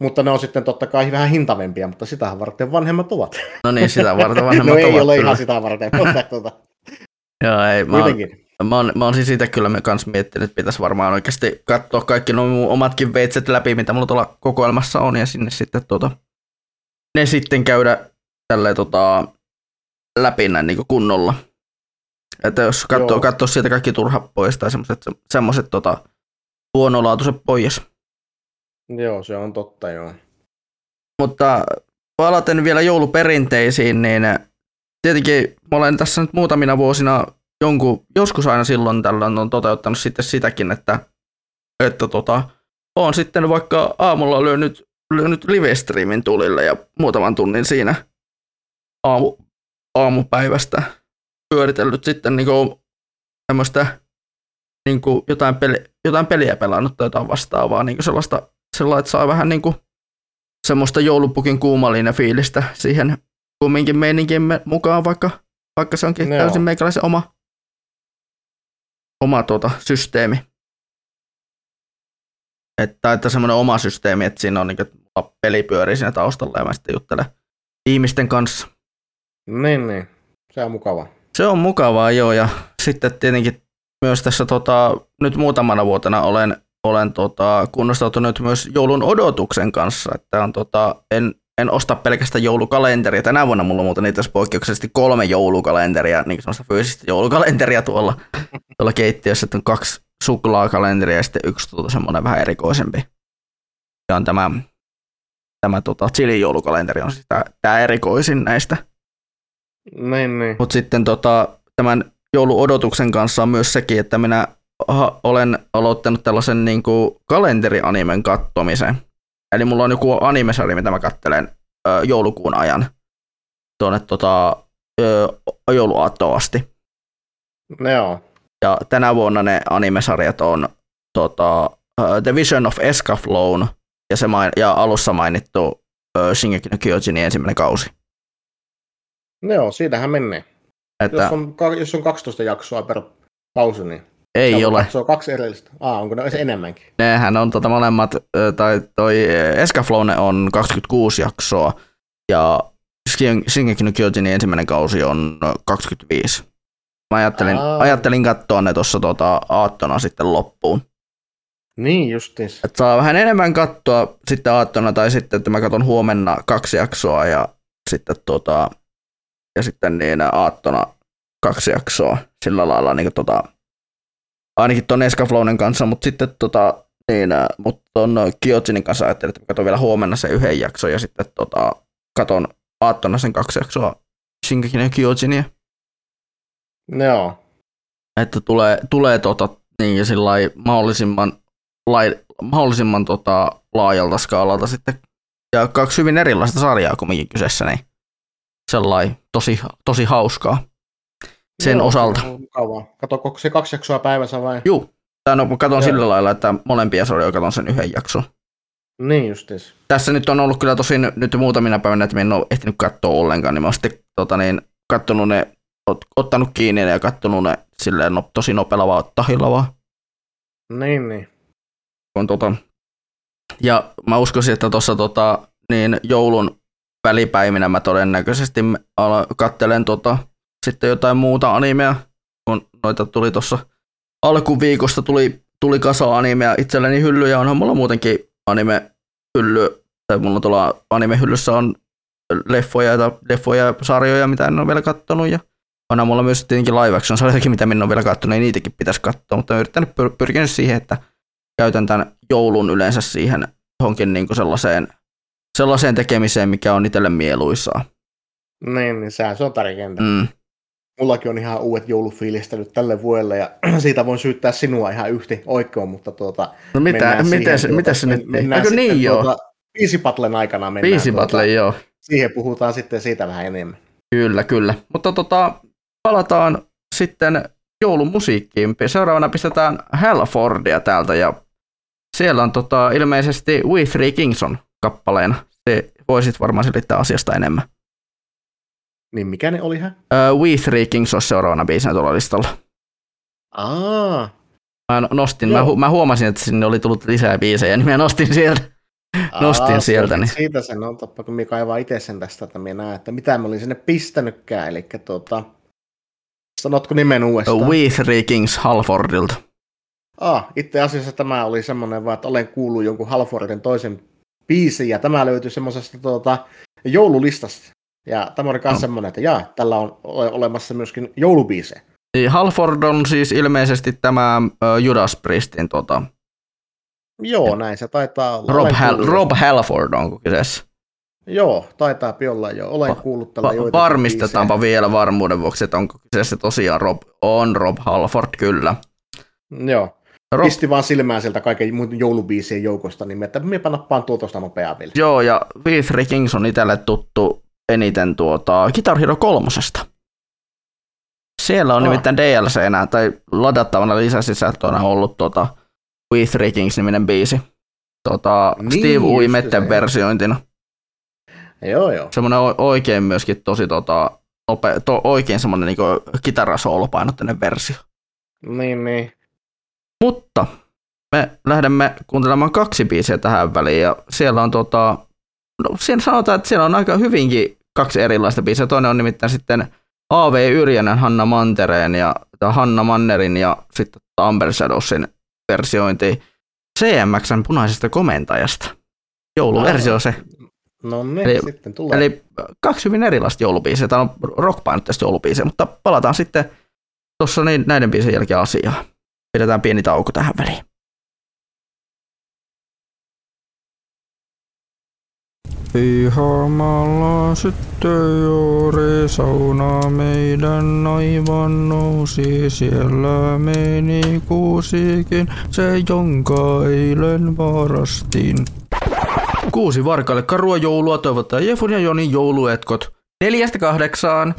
Mutta ne on sitten totta kai vähän hintavempia, mutta sitä varten vanhemmat ovat. No niin, sitä varten vanhemmat no ei ovat ole kyllä. ihan sitä varten, mutta tuota, Joo, ei, mä, oon, mä, oon, mä oon siis itse kyllä kans miettinyt, että pitäisi varmaan oikeasti katsoa kaikki nuo mun omatkin veitset läpi, mitä mulla tuolla kokoelmassa on, ja sinne sitten tuota, ne sitten käydä tälleen tota, läpi näin niin kunnolla. Että jos katsoo, katsoo sieltä kaikki turhat pois tai semmoiset, semmoiset tota, huonolaatuiset pois. Joo, se on totta, joo. Mutta palaten vielä jouluperinteisiin, niin tietenkin mä olen tässä nyt muutamina vuosina jonkun, joskus aina silloin tällöin on toteuttanut sitten sitäkin, että, että tota, on sitten vaikka aamulla lyönyt, lyönyt live-streamin tulille ja muutaman tunnin siinä aamu, aamupäivästä pyöritellyt sitten niinku tämmöistä niinku jotain, peli, jotain peliä pelannut tai jotain vastaavaa, niinku sellaista, sellaista, että saa vähän niinku semmoista joulupukin kuumallinen fiilistä siihen kumminkin meininkin mukaan, vaikka, vaikka se onkin Joo. täysin meikäläisen oma, oma tuota, systeemi. Että, että semmoinen oma systeemi, että siinä on niin kuin, peli pyörii siinä taustalla ja mä sitten juttelen ihmisten kanssa. Niin, niin. Se on mukava. Se on mukavaa, joo, ja sitten tietenkin myös tässä tota, nyt muutamana vuotena olen, olen tota, kunnostautunut myös joulun odotuksen kanssa, että on, tota, en, en osta pelkästään joulukalenteria. Tänä vuonna mulla on muuten itse poikkeuksellisesti kolme joulukalenteria, niin semmoista fyysistä joulukalenteria tuolla, tuolla keittiössä, että on kaksi suklaakalenteria ja sitten yksi tuota, semmoinen vähän erikoisempi. Ja on tämä, tämä tota, chili joulukalenteri on siis tämä, tämä erikoisin näistä. Niin, niin. Mutta sitten tota, tämän jouluodotuksen kanssa on myös sekin, että minä olen aloittanut tällaisen niin kuin kalenterianimen kattomisen. Eli mulla on joku animesarja, mitä mä kattelen ö, joulukuun ajan tuonne tota, ö, jouluaattoon asti. Joo. Ja tänä vuonna ne animesarjat on tota, uh, The Vision of Escaflown ja, se main, ja alussa mainittu uh, Shingeki no Kyojinin ensimmäinen kausi. Joo, siinähän menee. Että Jos, on, jos on 12 jaksoa per kausi, niin ei saa ole. katsoa kaksi erillistä. Aa, onko ne enemmänkin? Nehän on tota molemmat, tai toi Escaflowne on 26 jaksoa ja Shin- Shingeki no Kyojinin ensimmäinen kausi on ö, 25. Mä ajattelin, Aa. ajattelin katsoa ne tuossa tota, aattona sitten loppuun. Niin justiis. Et saa vähän enemmän katsoa sitten aattona tai sitten, että mä katson huomenna kaksi jaksoa ja sitten, tota, ja sitten niin aattona kaksi jaksoa sillä lailla niin tota, ainakin ton Escaflownen kanssa, mutta sitten tota, niin, mutta ton Kyojinin kanssa ajattelin, että katson vielä huomenna sen yhden jakson ja sitten tota, katon aattona sen kaksi jaksoa Shingeki no Kyojinia. Joo. Että tulee, tulee tota, niin, ja lailla mahdollisimman, lai, mahdollisimman tota, laajalta skaalalta sitten. Ja kaksi hyvin erilaista sarjaa kumminkin kyseessä, niin sellainen tosi, tosi hauskaa sen Joo, osalta. Mukavaa. Katoko se kaksi jaksoa päivässä vai? Juu, tai no, mä katson Joo. sillä lailla, että molempia sarjoja katson sen yhden jakson. Niin justiis. Tässä nyt on ollut kyllä tosin nyt muutamina päivinä, että mä en ole ehtinyt katsoa ollenkaan, niin mä oon sitten tota, niin, kattonut ne, ot, ottanut kiinni ja kattonut ne silleen no, tosi nopealla vaan tahilla vaan. Niin, niin. on tota, ja mä uskoisin, että tuossa tota, niin joulun välipäivinä mä todennäköisesti kattelen tota, sitten jotain muuta animea, kun noita tuli tuossa alkuviikosta tuli, tuli kasa animea itselleni hyllyjä, onhan mulla muutenkin anime hylly, tai mulla tuolla anime hyllyssä on leffoja, ja, leffoja ja sarjoja, mitä en ole vielä kattonut, ja onhan mulla myös tietenkin live action sarjojakin, mitä en ole vielä kattonut, ja niitäkin pitäisi katsoa, mutta mä yrittänyt pyr- pyrkinyt siihen, että käytän tämän joulun yleensä siihen johonkin niin kuin sellaiseen, sellaiseen tekemiseen, mikä on itselle mieluisaa. Niin, niin sehän se on tärkeintä. Mm. Mullakin on ihan uudet joulufiilistelyt tälle vuodelle ja siitä voin syyttää sinua ihan yhti oikein, mutta tuota... No mitä, miten, se, siihen, mitä se tuota, nyt mennään Eikö niin joo? tuota, Viisi Battlen aikana mennään. Viisi battle, joo. Siihen puhutaan sitten siitä vähän enemmän. Kyllä, kyllä. Mutta tota, palataan sitten joulumusiikkiin. Seuraavana pistetään Halfordia täältä ja siellä on tota, ilmeisesti We Three Kings on kappaleena. Se voisit varmaan selittää asiasta enemmän. Niin mikä ne oli hän? Uh, We Three Kings on seuraavana biisinä tuolla listalla. Aa, Mä nostin, mä, hu- mä, huomasin, että sinne oli tullut lisää biisejä, niin mä nostin sieltä. Nostin aa, sieltä, se- niin- Siitä sen on tappa, kun minä kaivaa itse sen tästä, että minä näen, että mitä mä olin sinne pistänytkään. Eli tuota, sanotko nimen uudestaan? We Three Kings Halfordilta. Ah, itse asiassa tämä oli semmoinen vaan, että olen kuullut jonkun Halfordin toisen biisin, ja tämä löytyi semmoisesta tuota, joululistasta. Ja tämä oli myös No. semmoinen, että jaa, tällä on ole- olemassa myöskin joulubiisejä. Niin Halford on siis ilmeisesti tämä Judas Priestin tota, Joo, näin se taitaa olla. Rob, Hal- kuullut. Rob Halford onko kyseessä. Joo, taitaa olla jo. Olen kuullut tällä Va- varmistetaanpa vielä varmuuden vuoksi, että onko kyseessä tosiaan Rob, on Rob Halford, kyllä. biisejä. Joo. Rob- Pisti vaan silmään sieltä kaiken muiden joulubiisien joukosta, niin että me nappaan tuo tuosta nopeaa vielä. Joo, ja We Three Kings on itselle tuttu eniten tuota Guitar Hero kolmosesta. Siellä on Ah. nimittäin DLCnä tai ladattavana lisäsisältönä ollut tuota We Three Kings-niminen biisi. Tota, Niin, Steve Uimetten versiointina. Joo, joo. Semmoinen oikein myöskin tosi tota, nope, to, oikein semmoinen niinku kitarasoolopainotteinen versio. Niin, niin. Mutta me lähdemme kuuntelemaan kaksi biisiä tähän väliin ja siellä on tota, no siinä sanotaan, että siellä on aika hyvinkin kaksi erilaista biisiä. Toinen on nimittäin sitten A.V. Yrjänän Hanna Mantereen ja Hanna Mannerin ja sitten Amber Shadowsin versiointi CMXn punaisesta komentajasta. Jouluversio se. No niin, Eli- sitten tulee. Eli kaksi hyvin erilaista joulubiisiä. Tämä on rockpainotteista joulubiisiä, mutta palataan sitten tuossa niin, näiden biisien jälkeen asiaan. Pidetään pieni tauko tähän väliin. Pihamaalla sitten juuri sauna meidän aivan nousi. Siellä meni kuusikin, se jonka eilen varastin. Kuusi varkaille karua joulua toivottaa Jefun ja Jonin jouluetkot. Neljästä kahdeksaan.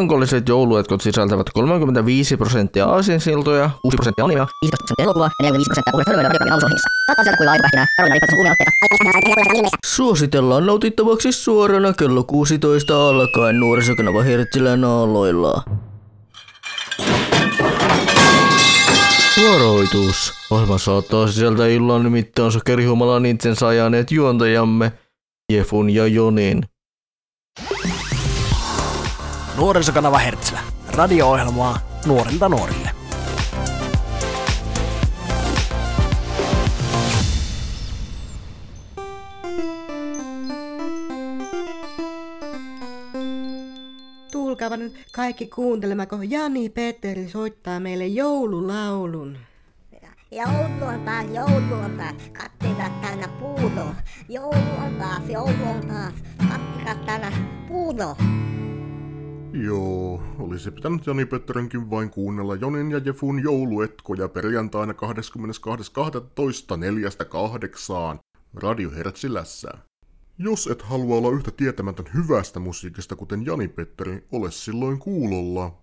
Melankoliset jouluetkot sisältävät 35 prosenttia aasinsiltoja, 6 prosenttia animea, 15 prosenttia elokuvaa ja 45 prosenttia puhdasta hölmöilyä radiokannin alusohjelmissa. Saattaa sieltä. Suositellaan nautittavaksi suorana kello 16 alkaen nuorisokanava Hertsilän aloilla. Varoitus. Ohjelma saattaa sisältää illan mittaan sokerihumalan itsensä ajaneet juontajamme Jefun ja Jonin. Nuorisokanava Hertsilä. Radio-ohjelmaa nuorilta nuorille. Tulkaapa nyt kaikki kuuntelemaan, kun Jani Petteri soittaa meille joululaulun. Joulu on taas, joulu on taas, kattilat täynnä puudo. Joulu on taas, joulu on taas, kattilat täynnä puudo. Joo, olisi pitänyt Jani Pöttörönkin vain kuunnella Jonin ja Jefun jouluetkoja perjantaina 22.12.4.8 Radio Hertsilässä. Jos et halua olla yhtä tietämätön hyvästä musiikista kuten Jani Petteri, ole silloin kuulolla.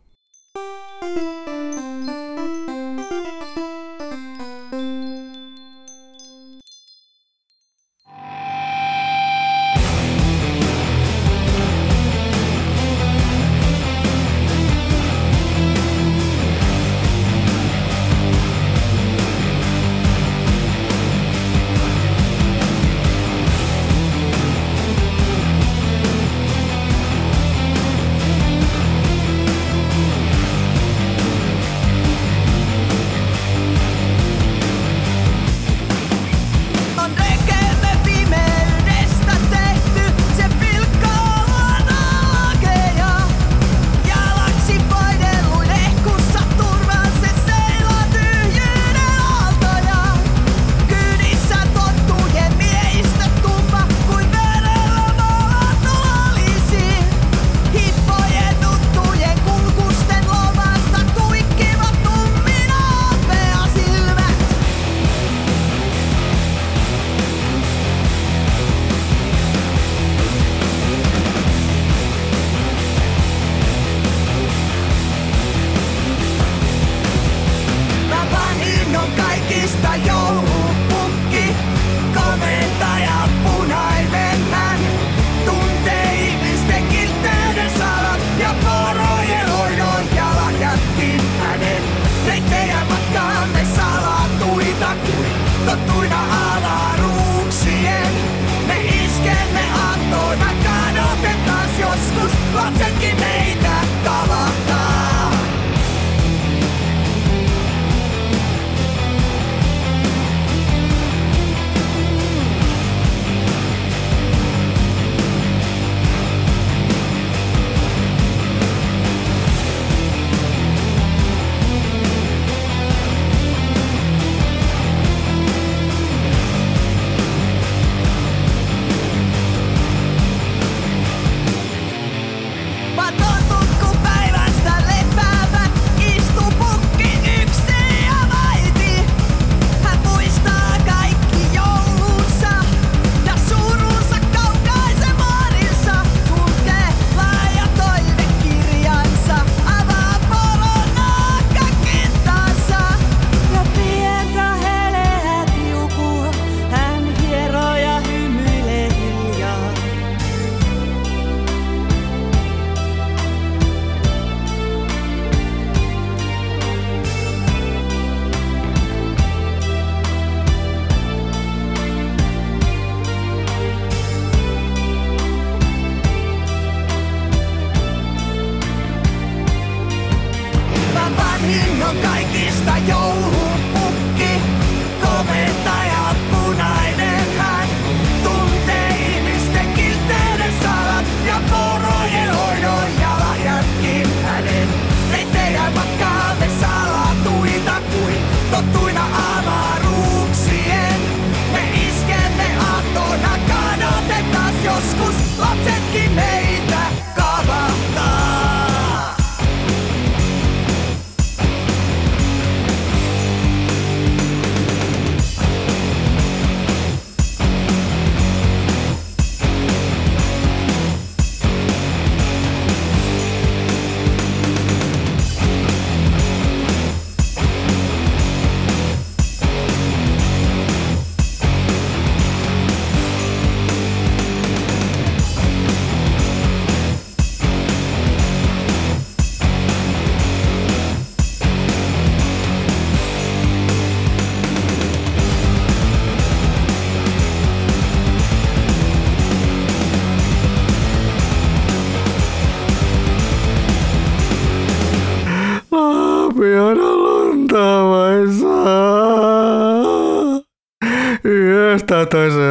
Muistaa toisen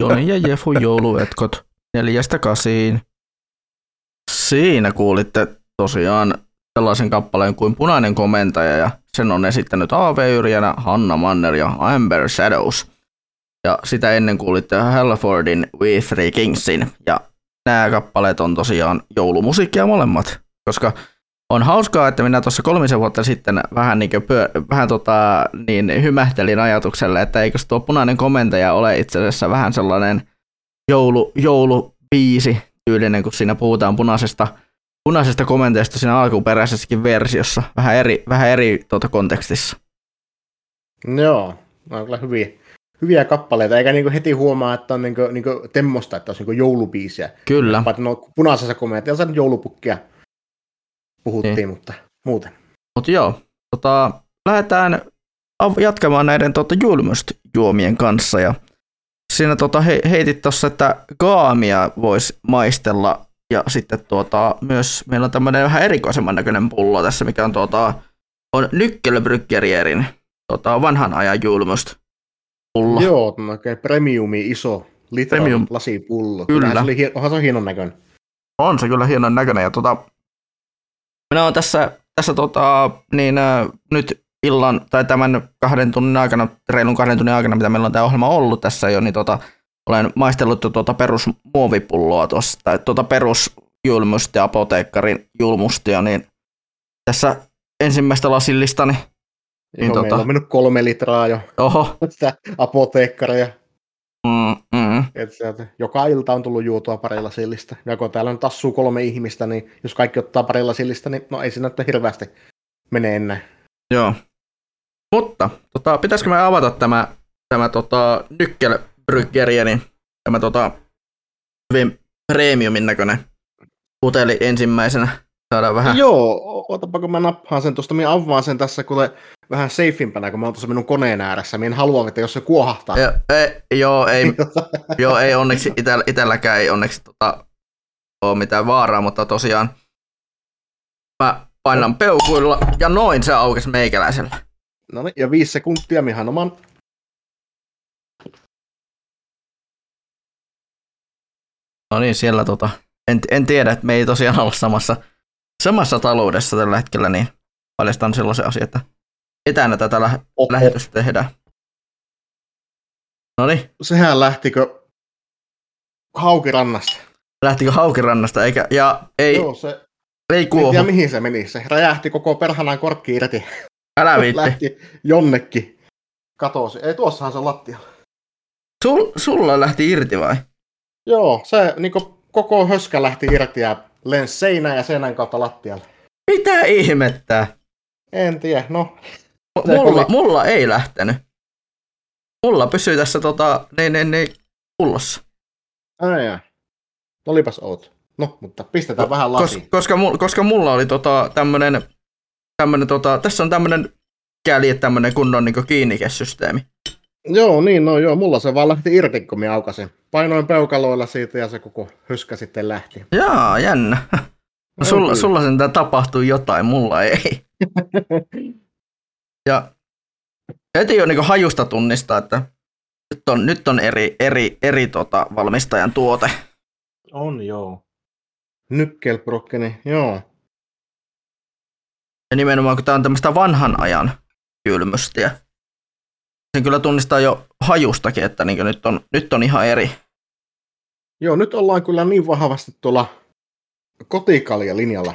Joni ja Jefun jouluetkot neljästä kasiin. Siinä kuulitte tosiaan sellaisen kappaleen kuin Punainen komentaja ja sen on esittänyt A.V. Yrjänä, Hanna Manner ja Amber Shadows. Ja sitä ennen kuulitte Halfordin We Three Kingsin ja nämä kappaleet on tosiaan joulumusiikkia molemmat, koska on hauskaa, että minä tuossa kolmisen vuotta sitten vähän, niin pyö, vähän tota, niin hymähtelin ajatukselle, että eikö tuo punainen komentaja ole itse asiassa vähän sellainen joulu, joulubiisi tyylinen, kun siinä puhutaan punaisesta, punaisesta komentajasta siinä alkuperäisessäkin versiossa, vähän eri, vähän eri tuota, kontekstissa. Joo, ne on kyllä hyviä, hyviä kappaleita, eikä niinku heti huomaa, että on niinku, niinku temmosta, että olisi niinku joulubiisiä. Kyllä. Paitsi no punaisessa komentaja, joulupukkia puhuttiin, Niin. mutta muuten. Mutta joo, tota, lähdetään jatkamaan näiden tota, julmust-juomien kanssa. Ja siinä tota, he, heitit tuossa, että gaamia voisi maistella. Ja sitten tuota, myös meillä on tämmöinen vähän erikoisemman näköinen pullo tässä, mikä on, tuota, on Nykkelbryggerierin tota, vanhan ajan julmust pullo. Joo, tämä oikein premiumi iso litran Premium. lasipullo. Kyllä. Se oli, onhan se on hienon näköinen. On se kyllä hienon näköinen. Ja tota, minä olen tässä, tässä tota, niin, äh, nyt illan tai tämän kahden tunnin aikana, reilun kahden tunnin aikana, mitä meillä on tämä ohjelma ollut tässä jo, niin tota, olen maistellut tuota perusmuovipulloa tuossa, tai tuota perusjulmustia, apoteekkarin julmustia, niin tässä ensimmäistä lasillistani. Niin Niin Joo, meillä tota, on mennyt kolme litraa jo oho, sitä apoteekkaria. Mm, mm, Et sieltä, joka ilta on tullut juotua parilla sillistä. Ja kun täällä nyt asuu kolme ihmistä, niin jos kaikki ottaa parilla sillistä, niin no ei siinä nyt hirveästi mene enää. Joo. Mutta tota, pitäisikö me avata tämä, tämä tota, Nykkelbryggeriä, niin tämä tota, hyvin premiumin näköinen puteli ensimmäisenä. Saadaan vähän. Joo, otapa kun mä nappaan sen tuosta, minä avaan sen tässä kuule vähän safeimpänä, kun mä oon tuossa minun koneen ääressä. Minä en halua, että jos se kuohahtaa. Ja, ei, joo, ei, joo, ei onneksi itellä, itelläkään ei onneksi tota, ole mitään vaaraa, mutta tosiaan mä painan peukuilla ja noin se aukesi meikäläisellä. No niin, ja viisi sekuntia, mihän oman No niin, siellä tota, en, en tiedä, että me ei tosiaan olla samassa, samassa taloudessa tällä hetkellä, niin paljastan sellaisen asian, että etänä tätä lä- lähetystä tehdään. No niin, Sehän lähtikö Haukirannasta. lähtikö Haukirannasta, eikä, ja ei, Joo, se, ei en kuohu. tiedä mihin se meni. Se räjähti koko perhanaan korkki irti. Älä viitti. Lähti jonnekin. Katosi. Ei, tuossahan se on lattialla. Sul, sulla lähti irti vai? Joo, se niin koko höskä lähti irti ja lensi seinään ja seinän kautta lattialle. Mitä ihmettä? En tiedä, no. Mulla, mulla ei lähtenyt. Mulla pysyy tässä tota, niin, niin, niin, pullossa. Ai jaa. Olipas oot. No, mutta pistetään vähän Kos, lasiin. koska, mulla, koska mulla oli tota, tämmönen, tämmönen, tota, tässä on tämmönen käli, tämmönen kunnon niin kiinnikesysteemi. Joo, niin, no joo, mulla se vaan lähti irti, kun minä aukasin. Painoin peukaloilla siitä ja se koko hyskä sitten lähti. Jaa, jännä. No, sulla, kyllä. sulla sentään tapahtui jotain, mulla ei. Ja heti jo niin hajusta tunnistaa, että nyt on, nyt on eri, eri, eri tota, valmistajan tuote. On joo. Nykkelbrokkeni, joo. Ja nimenomaan kun tämä on tämmöistä vanhan ajan kylmystiä. Sen kyllä tunnistaa jo hajustakin, että niin nyt, on, nyt on ihan eri. Joo, nyt ollaan kyllä niin vahvasti tuolla kotikaljalinjalla.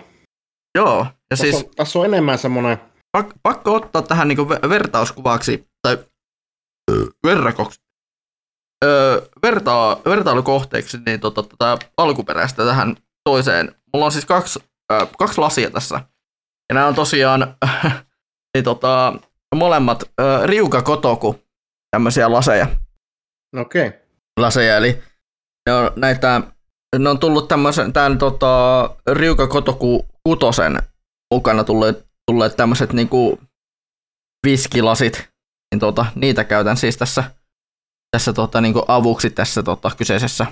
Joo, ja Tässä, siis on, tässä on enemmän semmoinen, pak, pakko ottaa tähän niin vertauskuvaksi tai verrakoksi. Öö, vertaa, vertailukohteeksi niin tota, tätä alkuperäistä tähän toiseen. Mulla on siis kaksi, ö, kaksi lasia tässä. Ja nämä on tosiaan niin tota, molemmat ö, Riuka Kotoku tämmöisiä laseja. okei. Okay. laseja, eli ne on näitä, ne on tullut tämmöisen, tämän tota, Ryuka Kotoku kutosen mukana tulleet, tulleet tämmöiset niinku viskilasit, niin tota, niitä käytän siis tässä, tässä tota, niinku avuksi tässä tota, kyseisessä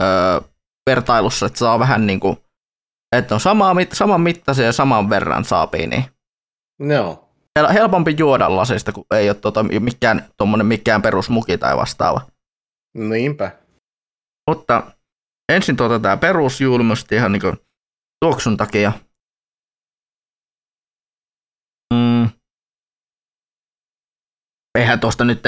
öö, vertailussa, että saa vähän niinku, että on samaa, mit- saman mittaisia ja saman verran saapii, niin hel- helpompi juoda lasista, kun ei ole tota, mikään, tommonen, mikään perusmuki tai vastaava. Niinpä. Mutta ensin tuota tämä perusjulmusti ihan niinku tuoksun takia. Mm. Eihän tuosta nyt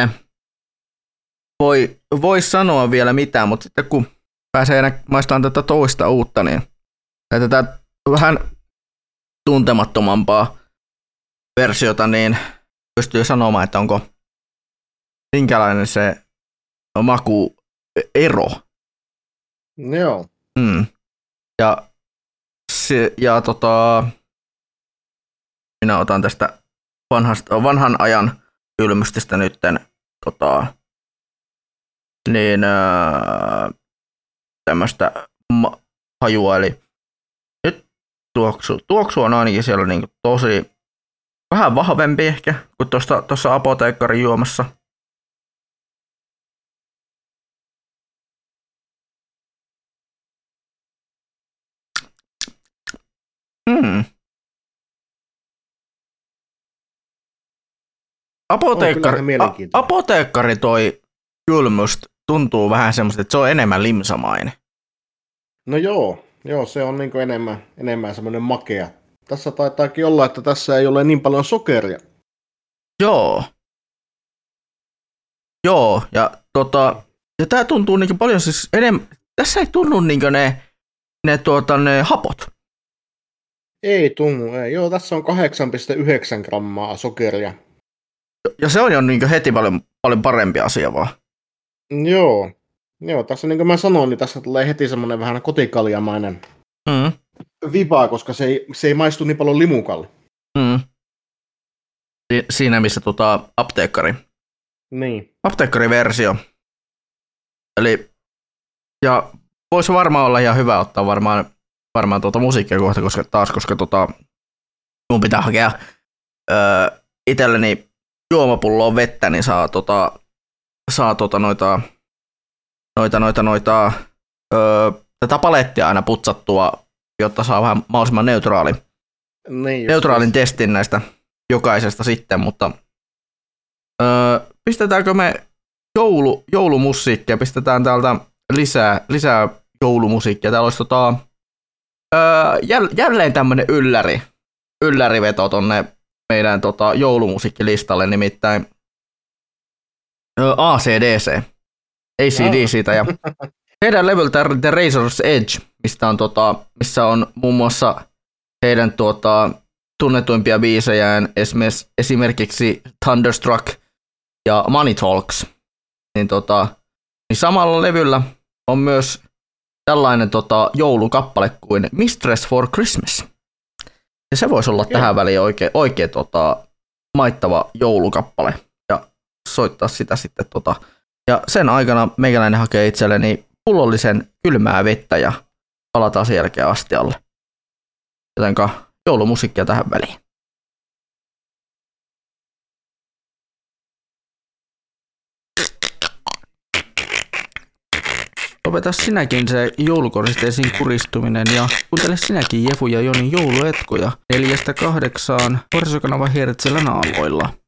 voi, voi sanoa vielä mitään, mutta sitten kun pääsee enää maistamaan tätä toista uutta, niin tai tätä vähän tuntemattomampaa versiota, niin pystyy sanomaan, että onko minkälainen se maku ero. Joo. Mm. Ja, se, ja tota, minä otan tästä vanhasta, vanhan ajan ylmystistä nytten tota, niin ää, tämmöistä hajua, eli nyt tuoksu, tuoksu on ainakin siellä niin tosi vähän vahvempi ehkä kuin tuossa, tuossa apoteekkarin juomassa. Hmm. Apoteekkari, a- apoteekkari toi kylmyst tuntuu vähän semmoista, että se on enemmän limsamainen. No joo, joo se on niin enemmän, enemmän semmoinen makea. Tässä taitaakin olla, että tässä ei ole niin paljon sokeria. Joo. Joo, ja tota, ja tää tuntuu niin paljon siis enemmän, tässä ei tunnu niin ne, ne, tuota, ne hapot. Ei tunnu, ei. Joo, tässä on 8,9 grammaa sokeria. Ja se on jo niin heti paljon, paljon parempi asia vaan. Joo. Joo, tässä niin kuin mä sanoin, niin tässä tulee heti semmoinen vähän kotikaljamainen Mm. vipa, koska se ei, se ei maistu niin paljon limukalle. Mm. Si- Siinä missä tota, apteekkari. Niin. Apteekkariversio. Eli, ja voisi varmaan olla ihan hyvä ottaa varmaan, varmaan tuota musiikkia kohta, koska taas, koska tota, mun pitää hakea öö, itselleni juomapulloon vettä, niin saa tota, saa tota noita, noita, noita, noita öö, tätä palettia aina putsattua, jotta saa vähän mahdollisimman neutraali, Niin, just neutraalin testin näistä jokaisesta sitten, mutta öö, pistetäänkö me joulu, joulumusiikkia, pistetään täältä lisää, lisää joulumusiikkia. Täällä olisi tota, öö, jäl, jälleen tämmönen ylläri, ylläriveto tonne meidän tota, joulumusiikkilistalle, nimittäin öö, ACDC, ACDCtä ja heidän levyltä The Razor's Edge, mistä on, tota, missä on muun muassa heidän tuota, tunnetuimpia biisejään, esimerkiksi, esimerkiksi Thunderstruck ja Money Talks. Niin, tota, niin samalla levyllä on myös tällainen tota, joulukappale kuin Mistress for Christmas. Ja se voisi olla tähän väliin oikein, oikein tota, maittava joulukappale. Ja soittaa sitä sitten. Tota. Ja sen aikana meikäläinen hakee itselleni pullollisen kylmää vettä ja palataan sen jälkeen astialle. Jotenka joulumusiikkia tähän väliin. Lopeta sinäkin se joulukoristeisiin kuristuminen ja kuuntele sinäkin Jefu ja Jonin jouluetkoja neljästä kahdeksaan Korsokanava Hertzellä naaloilla.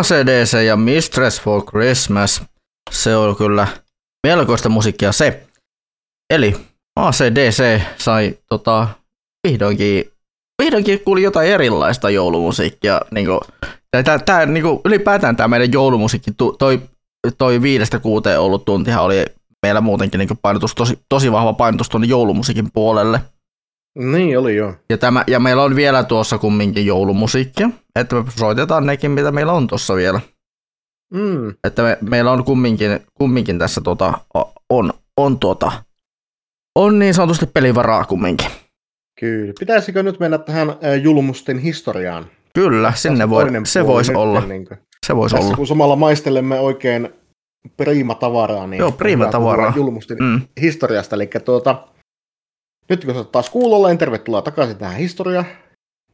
ACDC ja Mistress for Christmas. Se on kyllä melkoista musiikkia se. Eli ACDC sai tota, vihdoinkin, vihdoinkin kuuli jotain erilaista joulumusiikkia. Niinku, tää, tää, niinku, ylipäätään tämä meidän joulumusiikki, toi, toi viidestä kuuteen ollut tuntihan oli meillä muutenkin niinku painotus, tosi, tosi vahva painotus tuonne joulumusiikin puolelle. Niin oli joo. Ja, tämä, ja meillä on vielä tuossa kumminkin joulumusiikkia, että me soitetaan nekin, mitä meillä on tuossa vielä. Mm. Että me, meillä on kumminkin, kumminkin tässä tota, on, on, tota, on niin sanotusti pelivaraa kumminkin. Kyllä. Pitäisikö nyt mennä tähän julmusten historiaan? Kyllä, sinne voi, se voisi olla. niin kuin. Se voisi Tässä olla. kun samalla maistelemme oikein prima tavaraa, niin Joo, prima tavaraa. julmusten Mm. historiasta. Eli tuota, nyt kun olet taas kuulolleen, tervetuloa takaisin tähän historia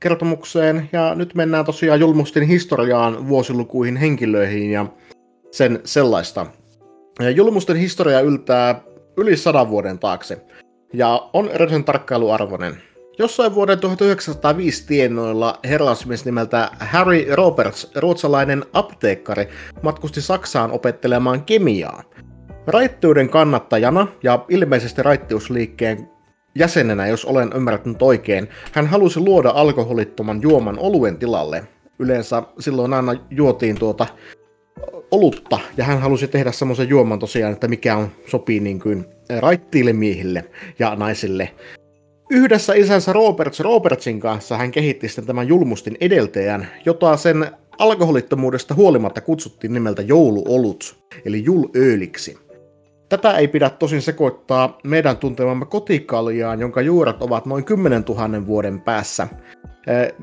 kertomukseen. Ja nyt mennään tosiaan julmusten historiaan, vuosilukuihin, henkilöihin ja sen sellaista. Julmusten historia yltää yli sadan vuoden taakse ja on erityisen tarkkailuarvoinen. Jossain vuoden 1905 tienoilla herrasmies nimeltä Harry Roberts, ruotsalainen apteekkari, matkusti Saksaan opettelemaan kemiaa. Raittiuden kannattajana ja ilmeisesti raittiusliikkeen jäsenenä, jos olen ymmärtänyt oikein, hän halusi luoda alkoholittoman juoman oluen tilalle. Yleensä silloin aina juotiin tuota olutta, ja hän halusi tehdä semmoisen juoman tosiaan, että mikä on, sopii niin kuin raittiille miehille ja naisille. Yhdessä isänsä Roberts Robertsin kanssa hän kehitti sitten tämän julmustin edeltäjän, jota sen alkoholittomuudesta huolimatta kutsuttiin nimeltä jouluolut, eli julööliksi. Tätä ei pidä tosin sekoittaa meidän tuntemamme kotikaljaan, jonka juuret ovat noin 10 000 vuoden päässä.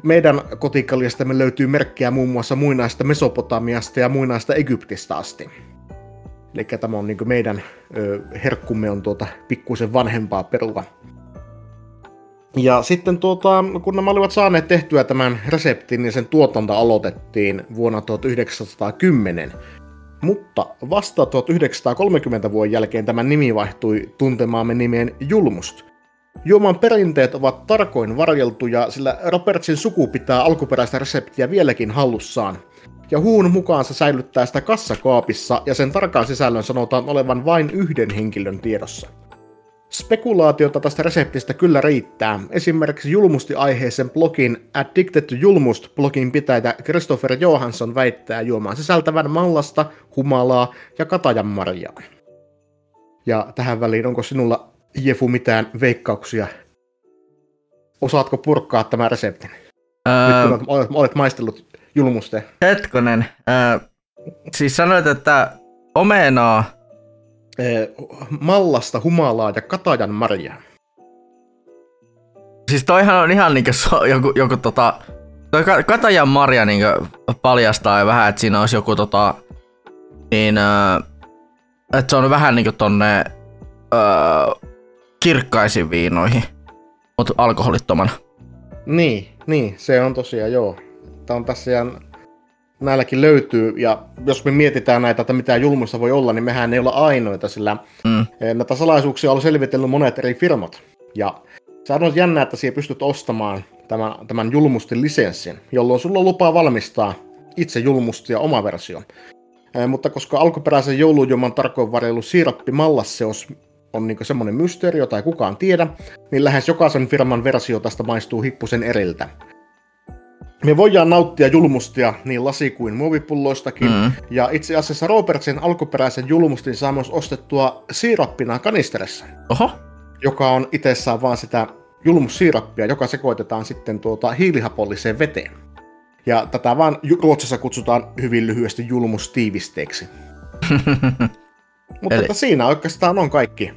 Meidän kotikaljastamme löytyy merkkejä muun muassa muinaista Mesopotamiasta ja muinaista Egyptistä asti. Eli tämä on niin meidän ö, herkkumme on tuota pikkuisen vanhempaa perua. Ja sitten tuota, kun nämä olivat saaneet tehtyä tämän reseptin, niin sen tuotanto aloitettiin vuonna 1910. Mutta vasta 1930 vuoden jälkeen tämä nimi vaihtui tuntemaamme nimeen Julmust. Juoman perinteet ovat tarkoin varjeltuja, sillä Robertsin suku pitää alkuperäistä reseptiä vieläkin hallussaan. Ja huun mukaan se säilyttää sitä kassakaapissa ja sen tarkan sisällön sanotaan olevan vain yhden henkilön tiedossa. Spekulaatiota tästä reseptistä kyllä riittää. Esimerkiksi julmusti-aiheisen blogin Addicted to Julmust blogin pitäjä Christopher Johansson väittää juomaan sisältävän mallasta, humalaa ja katajanmarjaa. Ja tähän väliin, onko sinulla Jefu mitään veikkauksia? Osaatko purkaa tämän reseptin? Ää, Nyt kun olet, olet maistellut julmuste. Hetkonen. Ää, siis sanoit, että omenaa, mallasta, humalaa ja katajan marjaa. siis toihan on ihan niinkö so, joku, joku tota, toi Ka- Katajan Marja niinkö paljastaa vähän, että siinä olisi joku tota, niin, ää, että se on vähän niinkö tonne ää, kirkkaisiin viinoihin, mutta alkoholittomana. Niin, niin, se on tosiaan joo. Tämä on tässä ja näilläkin löytyy, ja jos me mietitään näitä, että mitä julmuista voi olla, niin mehän ei olla ainoita, sillä Mm. eh, näitä salaisuuksia on selvitellyt monet eri firmat. Ja se on jännä, että siellä pystyt ostamaan tämän, tämän julmustin lisenssin, jolloin sulla on lupa valmistaa itse julmustia oma versio. Eh, mutta koska alkuperäisen joulujuoman tarkoin varjellu siirappi mallasseos on niin semmoinen mysteeri, jota ei kukaan tiedä, niin lähes jokaisen firman versio tästä maistuu hippusen eriltä. Me voidaan nauttia julmustia niin lasi- kuin muovipulloistakin, Mm. ja itse asiassa Robertsin alkuperäisen julmustin saa myös ostettua siirappina kanisterissa, Oho. joka on itsessään vaan sitä julmussiirappia, joka sekoitetaan sitten tuota hiilihapolliseen veteen. Ja tätä vaan Ruotsissa kutsutaan hyvin lyhyesti julmustiivisteeksi. Mutta Eli- että siinä oikeastaan on kaikki.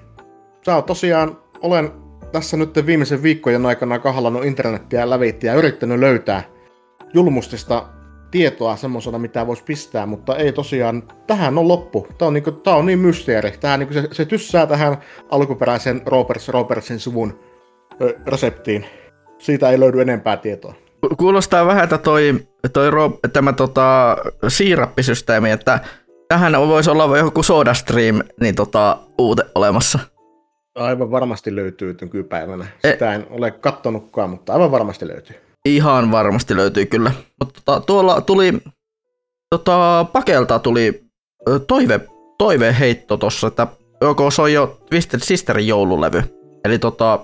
Sä tosiaan, olen tässä nyt viimeisen viikkojen aikana kahlannut internettiä lävitse ja yrittänyt löytää julmustista tietoa semmoisena, mitä voisi pistää, mutta ei tosiaan, tähän on loppu. Tämä on, niinku, tää on niin mysteeri. Tähän, niinku, se, se tyssää tähän alkuperäisen Roberts Robertsin suvun ö, reseptiin. Siitä ei löydy enempää tietoa. Ku- Kuulostaa vähän, että toi, toi ro, tämä tota, siirappisysteemi, että tähän voisi olla joku SodaStream niin tota, uute olemassa. Aivan varmasti löytyy nykypäivänä. Sitä en ole kattonutkaan, mutta aivan varmasti löytyy. Ihan varmasti löytyy kyllä. Mutta tota, tuolla tuli, tota, Pakelta tuli ö, toive, toiveheitto tossa, että joko se on jo Twisted Sisterin joululevy. Eli, tota,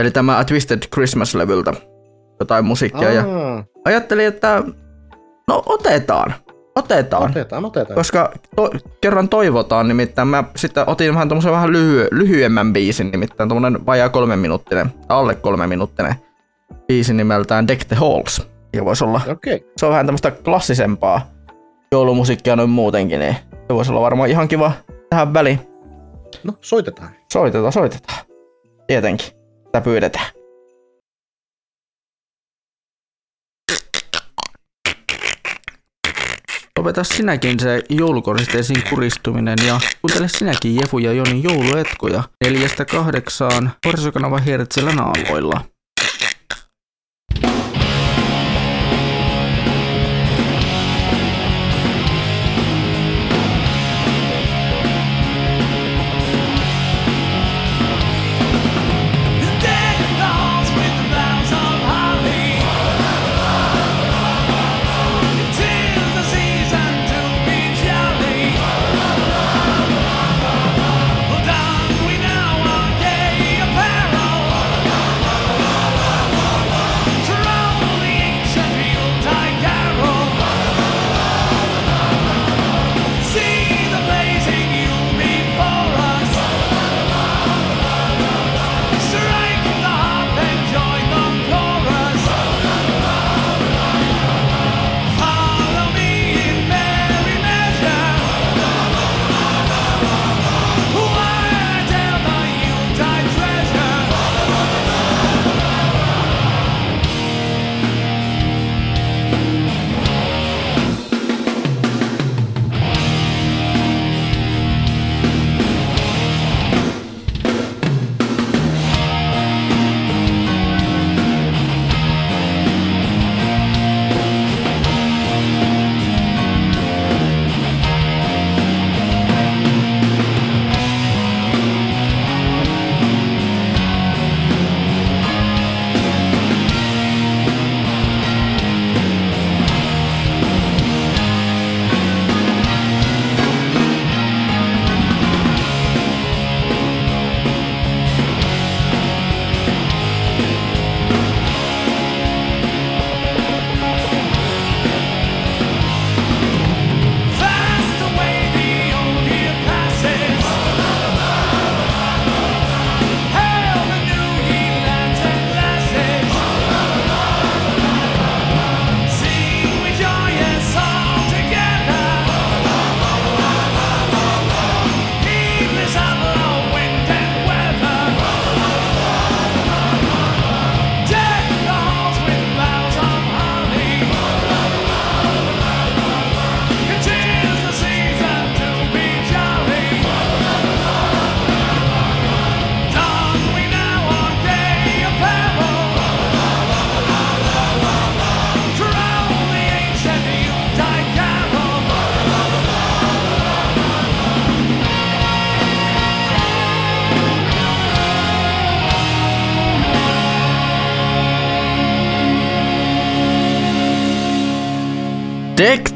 eli tämä A Twisted Christmas-levyltä jotain musiikkia. Ja Aa. ajattelin, että no otetaan. Otetaan. Otetaan, otetaan. Koska to, kerran toivotaan, nimittäin mä sitten otin vähän tommosen vähän lyhy, lyhyemmän biisin, nimittäin tommonen vajaa kolme minuuttinen, alle kolme minuuttinen biisi nimeltään Deck the Halls. Ja voisi olla, okay. se on vähän tämmöistä klassisempaa joulumusiikkia noin muutenkin, niin se voisi olla varmaan ihan kiva tähän väliin. No, soitetaan. Soitetaan, soitetaan. Tietenkin. Sitä pyydetään. Lopeta sinäkin se joulukoristeisiin kuristuminen ja kuuntele sinäkin Jefu ja Jonin jouluetkoja neljästä kahdeksaan Korsokanava Hertzillä naaloilla.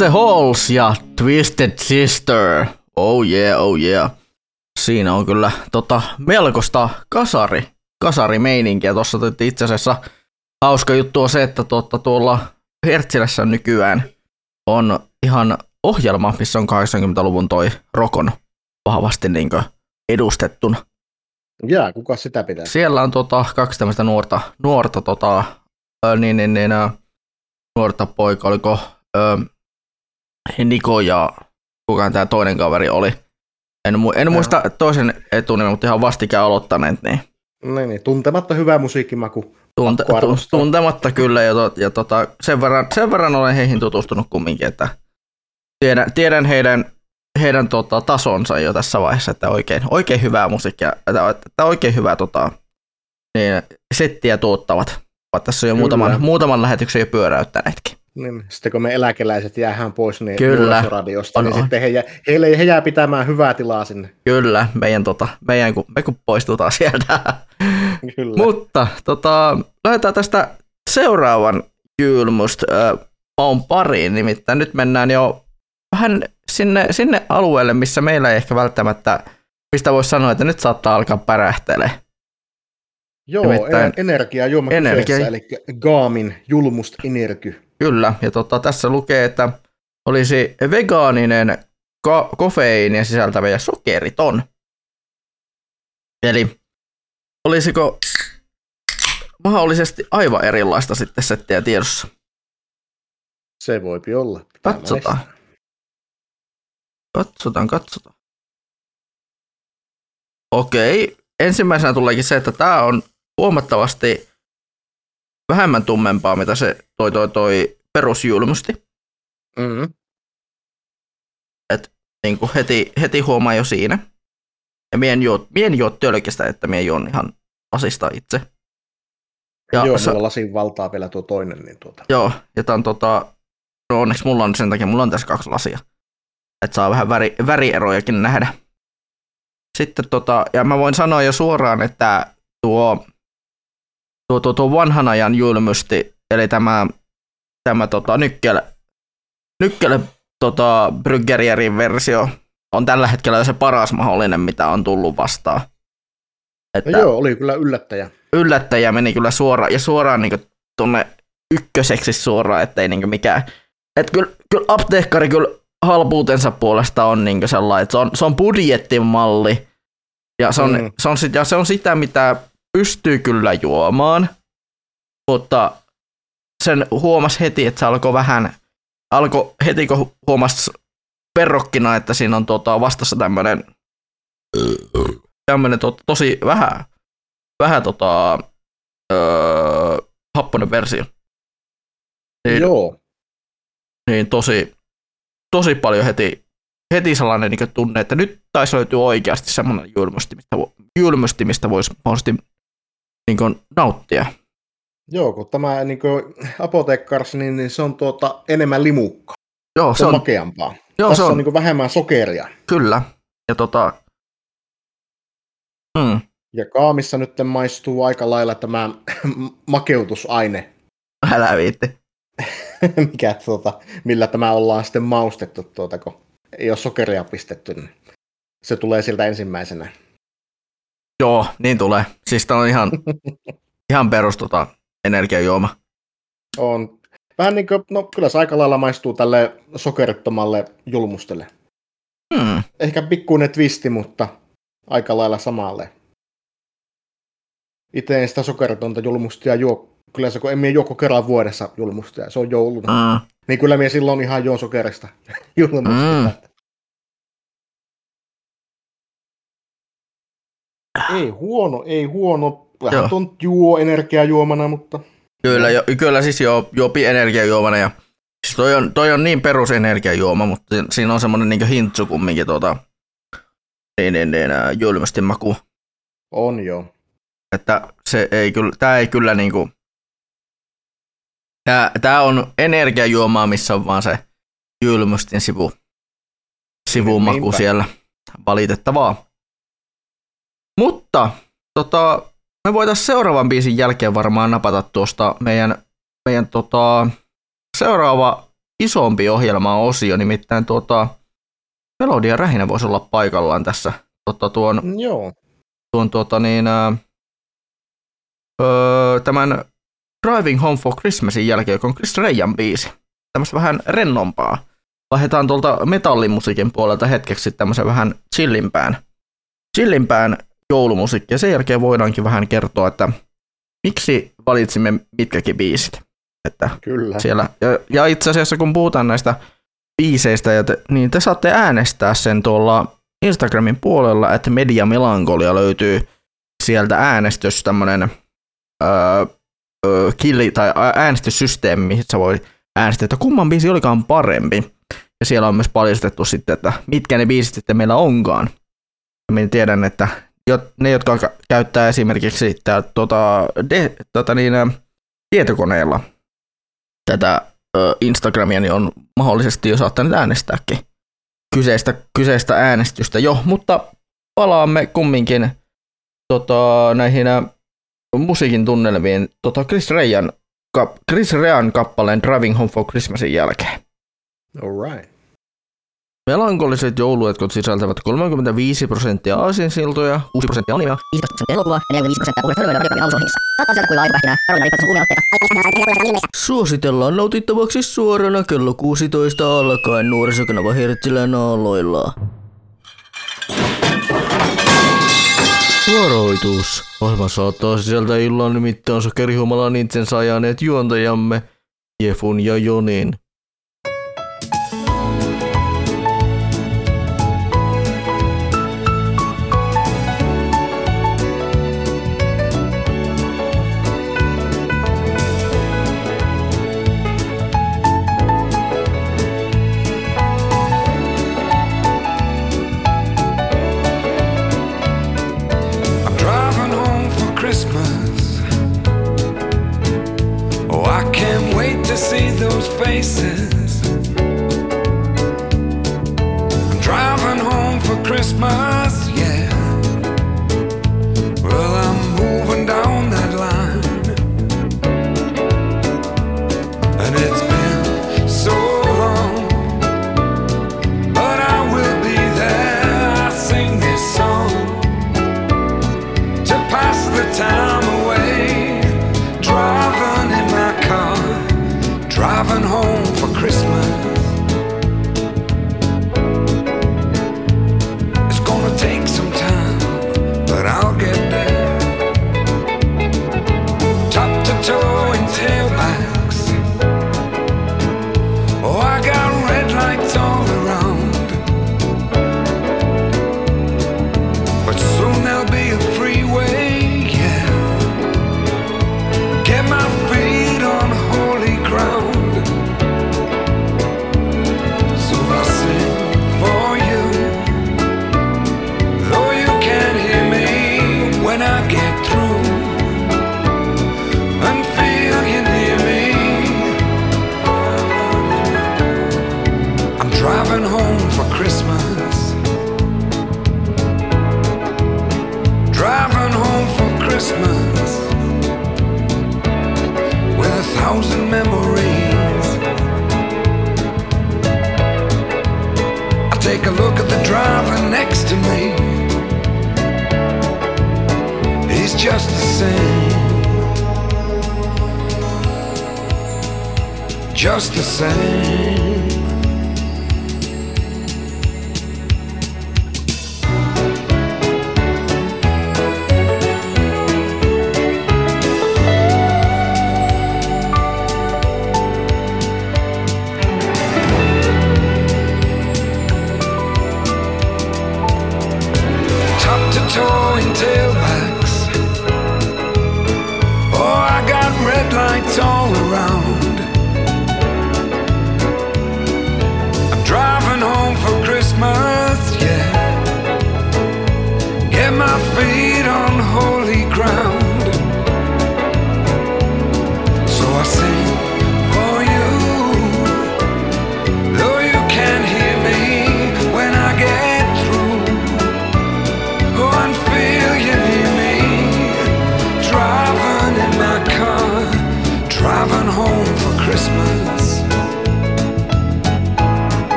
The Halls ja Twisted Sister. Oh yeah, oh yeah. Siinä on kyllä tota, melkoista kasari, kasarimeininkiä. Tuossa itse asiassa hauska juttu on se, että tuota, tuolla Hertzilässä nykyään on ihan ohjelma, missä on 80-luvun toi rokon vahvasti niin edustettuna. Jaa, kuka sitä pitää? Siellä on tota, kaksi tämmöistä nuorta, nuorta tota, ö, niin, niin, niin, nuorta poika, oliko ö, Niko ja kukaan tämä toinen kaveri oli. En, mu- en muista toisen etunimen, mutta ihan vastikään aloittaneet, niin Niin, niin, tuntematta hyvä musiikkimaku. tunte, tuntematta kyllä, ja, to, ja tota, sen, verran, sen verran olen heihin tutustunut kumminkin, että tiedän, tiedän heidän, heidän tota, tasonsa jo tässä vaiheessa, että oikein, oikein hyvää musiikkia, että, että oikein hyvää tota, niin, settiä tuottavat. Tässä jo Kyllä. muutaman, muutaman lähetyksen jo pyöräyttäneetkin. Niin, sitten kun me eläkeläiset jäähän pois niin Kyllä. radiosta, On, niin on. sitten he, jää, heille, he jää pitämään hyvää tilaa sinne. Kyllä, meidän, tota, meidän kun, me kun poistutaan sieltä. Kyllä. Mutta tota, lähdetään tästä seuraavan äh, paun pariin, nimittäin nyt mennään jo vähän sinne, sinne alueelle, missä meillä ei ehkä välttämättä, mistä voisi sanoa, että nyt saattaa alkaa pärähtele. Joo, Nimittäin- Nimittäin... energiajuoma Energia- kyseessä, eli Gaamin julmust energy. Kyllä, ja tota, tässä lukee, että olisi vegaaninen ka- kofeiinia sisältävä ja sokeriton. Eli olisiko mahdollisesti aivan erilaista sitten settiä tiedossa? Se voipi olla. Pitää Katsotaan. Katsotaan, katsotaan. Okei, ensimmäisenä tuleekin se, että tämä on huomattavasti vähemmän tummempaa, mitä se toi toi toi perusjulmusti. Mm-hmm. Et niin kuin heti, heti huomaa jo siinä. Ja mien juo, mien juo tölkistä, että mien juon ihan lasista itse. Ja Joo, se- mulla lasin valtaa vielä tuo toinen, niin tuota. Joo, ja tää on tota, no onneksi mulla on sen takia, mulla on tässä kaksi lasia. Että saa vähän väri, värierojakin nähdä. Sitten tota, ja mä voin sanoa jo suoraan, että tuo, tuo, tuo, tuo vanhan ajan julmusti, eli tämä, tämä tota, Nykkel, Nykkel tota, Bryggerierin versio on tällä hetkellä jo se paras mahdollinen, mitä on tullut vastaan. No joo, oli kyllä yllättäjä. yllättäjä meni kyllä suoraan, ja suoraan niin tuonne ykköseksi suoraan, ettei niin mikään. Et kyllä, kyllä apteekkari kyllä halpuutensa puolesta on niin sellainen, että se on, se on budjettimalli, ja se on, Mm. mm. se, on sit, ja se on sitä, mitä pystyy kyllä juomaan, mutta sen huomasi heti, että se alkoi vähän, alkoi heti kun huomasi verrokkina, että siinä on tota, vastassa tämmöinen tämmöinen to, tosi vähän, vähän tota, öö, happonen versio. Niin, Joo. Niin tosi, tosi paljon heti, heti sellainen niin tunne, että nyt taisi löytyä oikeasti semmoinen julmusti, mistä, julmusti, mistä voisi mahdollisesti niin kuin, nauttia. Joo, kun tämä niin apoteekkars, niin, niin se on tuota, enemmän limukka. Joo, se on makeampaa. Joo, Tässä se on, on- niin kuin vähemmän sokeria. Kyllä. Ja tota, mm, Ja kaamissa nyt maistuu aika lailla tämä makeutusaine, älä viitti. mikä, tuota, millä tämä ollaan sitten maustettu, tuota, kun ei ole sokeria pistetty. Niin se tulee sieltä ensimmäisenä. Joo, niin tulee. Siis tää on ihan, ihan perus tota, energiajuoma. On vähän niin kuin, no kyllä se aika lailla maistuu tälle sokerittomalle julmustelle. Hmm. Ehkä pikkuinen twisti, mutta aika lailla samalle. Itse en sitä sokeritonta julmustia juo. Kyllä se, kun en mie juo kerran vuodessa julmustia, se on jouluna. Mm. Niin kyllä mie silloin ihan juon sokerista julmustia. Mm. Ei huono, ei huono. Vähän Joo. tuon juo energiajuomana, mutta Kyllä, jo, kyllä siis jo, jopi energiajuomana ja siis toi, on, toi on niin perus energiajuoma, mutta si- siinä on semmoinen niin hintsu kumminkin tuota, niin, niin, niin, ää, julmasti maku. on jo. Että se ei kyllä, tää ei kyllä niinku, tää, tää on energiajuomaa, missä on vaan se julmustin sivu, sivumaku Niinpä. siellä. Valitettavaa. Mutta tota, me voitaisiin seuraavan biisin jälkeen varmaan napata tuosta meidän, meidän tota, seuraava isompi ohjelma-osio, nimittäin tuota, Melodia Rähinä voisi olla paikallaan tässä tota, tuon, Joo. tuon tuota, niin, öö, tämän Driving Home for Christmasin jälkeen, joka on Chris Reyan biisi. Tämmöistä vähän rennompaa. Vaihdetaan tuolta metallimusiikin puolelta hetkeksi tämmöisen vähän chillimpään, chillimpään joulumusiikkia. Sen jälkeen voidaankin vähän kertoa, että miksi valitsimme mitkäkin biisit. Että Kyllä. siellä, ja, ja itse asiassa kun puhutaan näistä biiseistä, ja te, niin te saatte äänestää sen tuolla Instagramin puolella, että Media Melankolia löytyy sieltä äänestys tämmönen öö, öö, killi, tai äänestyssysteemi, mihin sä voi äänestää, että kumman biisi olikaan parempi. Ja siellä on myös paljastettu sitten, että mitkä ne biisit sitten meillä onkaan. Ja minä tiedän, että ne, jotka ka- käyttää esimerkiksi tää, tota, de, tota niin, ä, tietokoneella tätä ö, Instagramia, niin on mahdollisesti jo saattaneet äänestääkin kyseistä, kyseistä äänestystä jo, mutta palaamme kumminkin tota, näihin ä, musiikin tunnelmiin tota Chris Reyan, kap, Chris Reyan kappaleen Driving Home for Christmasin jälkeen. Alright. Melankoliset jouluetkot sisältävät 35 prosenttia aasinsiltoja, 6 prosenttia animea, 15 prosenttia elokuvaa ja 45 prosenttia uudesta hölmöillä radiokanavien alusohjelmissa. Saattaa sieltä kuilla aikapähkinää, Karolina Rippasen. Suositellaan nautittavaksi suorana kello 16 alkaen nuorisokanava Hertsilän aloilla. Varoitus. Ohjelma saattaa sisältää illan mittaansa sokerihumalan itsensä ajaneet juontajamme Jefun ja Jonin.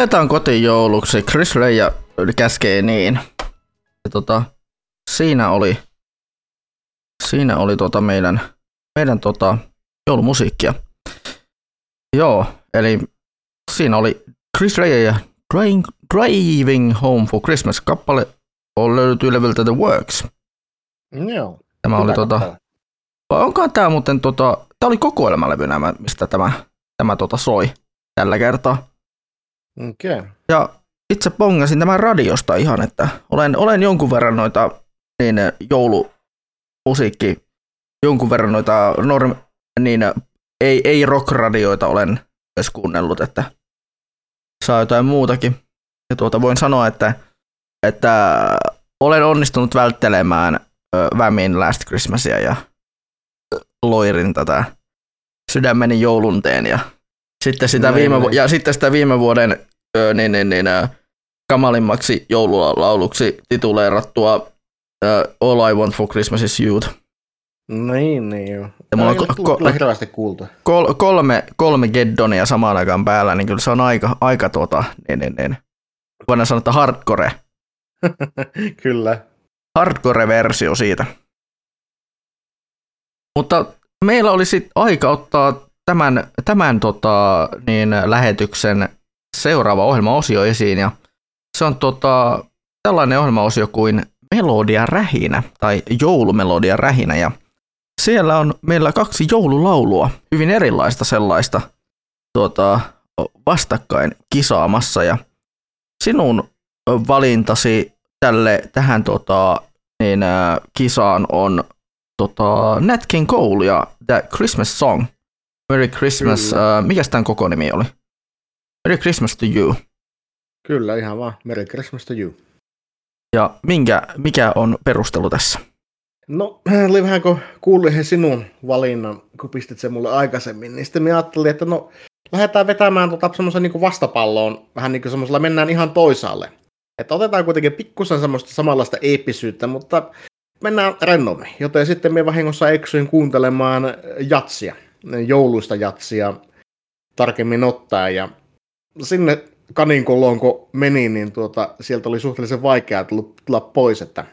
ajetaan kotijouluksi. Chris Reija käskee niin. Ja tota, siinä oli, siinä oli tota meidän, meidän tota joulumusiikkia. Joo, eli siinä oli Chris Reija ja Driving, Driving Home for Christmas kappale on löytyy leveltä The Works. Joo. Tämä oli tota, vai onkaan tämä muuten tota, tämä oli kokoelmalevy nämä, mistä tämä, tämä tota soi tällä kertaa. Okay. Ja itse pongasin tämän radiosta ihan, että olen, olen jonkun verran noita niin joulumusiikki, jonkun verran noita norm, niin ei, ei rockradioita olen myös kuunnellut, että saa jotain muutakin. Ja tuota voin sanoa, että, että olen onnistunut välttelemään Vämin Last Christmasia ja loirin tätä sydämeni joulunteen ja sitten sitä, viime, vu- ja sitten sitä viime vuoden niin, niin, niin, ö, kamalimmaksi joululauluksi tituleerattua ö, All I Want for Christmas is Youth. Niin, niin joo. Ja mulla on ko- ko- kyllä hirveästi kuultu. Kol- kolme, kolme Geddonia samaan aikaan päällä, niin kyllä se on aika, aika tuota, niin, niin, niin. voidaan sanoa, että hardcore, Kyllä. hardcore-versio siitä. Mutta meillä oli sitten aika ottaa tämän, tämän tota, niin, lähetyksen seuraava ohjelmaosio esiin, ja se on tota, tällainen ohjelmaosio kuin Melodia Rähinä, tai Joulumelodia Rähinä, ja siellä on meillä kaksi joululaulua, hyvin erilaista sellaista, tuota, vastakkain kisaamassa, ja sinun valintasi tälle, tähän tota, niin, äh, kisaan on tota, Nat King Cole ja The Christmas Song. Merry Christmas, Kyllä. äh, mikä tämän koko nimi oli? Merry Christmas to you. Kyllä, ihan vaan. Merry Christmas to you. Ja minkä, mikä on perustelu tässä? No, oli vähän kun kuulin he sinun valinnan, kun pistit sen mulle aikaisemmin, niin sitten minä ajattelin, että no, lähdetään vetämään tota semmoisen niin vastapalloon, vähän niin kuin semmoisella mennään ihan toisaalle. Että otetaan kuitenkin pikkusen semmoista samanlaista eeppisyyttä, mutta mennään rennommin. Joten sitten me vahingossa eksyin kuuntelemaan jatsia, jouluista jatsia tarkemmin ottaen. Ja sinne kaninkolloon kun meni, niin tuota, sieltä oli suhteellisen vaikea tulla, pois, että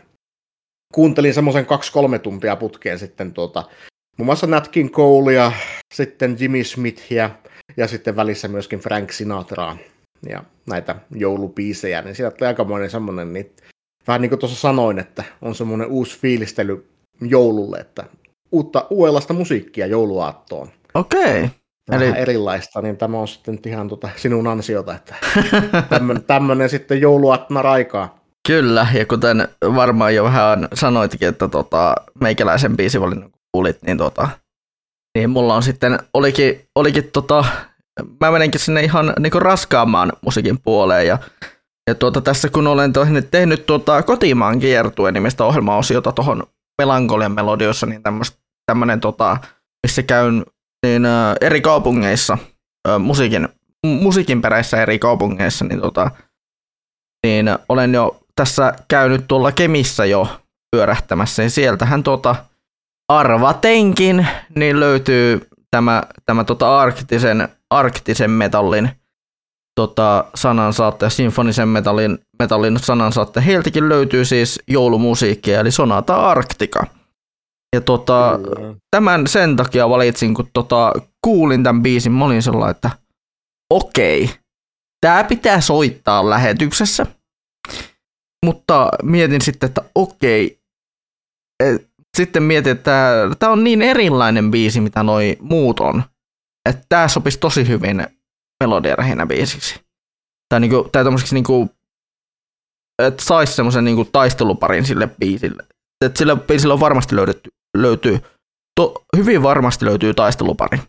kuuntelin semmoisen kaksi-kolme tuntia putkeen sitten tuota, muun muassa Nat King Colea, sitten Jimmy Smithia ja sitten välissä myöskin Frank Sinatraa ja näitä joulubiisejä, niin sieltä tuli aikamoinen semmoinen, niin vähän niin kuin tuossa sanoin, että on semmoinen uusi fiilistely joululle, että uutta uudenlaista musiikkia jouluaattoon. Okei. Vähän Eli- Eli... erilaista, niin tämä on sitten ihan tota sinun ansiota, että tämmöinen, sitten jouluaattona raikaa. Kyllä, ja kuten varmaan jo vähän sanoitkin, että tota, meikäläisen biisivalinnan kuulit, niin, tota, niin mulla on sitten, olikin, olikin tota, mä menenkin sinne ihan niin raskaamman musiikin puoleen, ja, ja tuota, tässä kun olen tehnyt, tehnyt tuota, kotimaan kiertue nimistä ohjelmaosiota tuohon Melankolian melodiossa, niin tämmöinen, tota, missä käyn niin, eri kaupungeissa, musiikin, musiikin peräissä eri kaupungeissa, niin tota, niin olen jo tässä käynyt tuolla Kemissä jo pyörähtämässä, niin sieltähän tuota arvatenkin niin löytyy tämä, tämä tota arktisen, arktisen metallin tota, sanansaatte, sinfonisen metallin, metallin sanansaatte. Heiltäkin löytyy siis joulumusiikkia, eli Sonata Arktika. Ja tota, tämän sen takia valitsin, kun tota, kuulin tämän biisin, mä olin sellainen, että okei, tämä pitää soittaa lähetyksessä. Mutta mietin sitten, että okei, et, sitten mietin, että tämä on niin erilainen biisi, mitä noi muut on, että tämä sopisi tosi hyvin melodiarähinä biisiksi. Tai, niinku, tai tommoseksi niinku, että saisi semmoisen niinku taisteluparin sille biisille. Että sillä biisillä on varmasti löydetty, löytyy, to, hyvin varmasti löytyy taistelupari.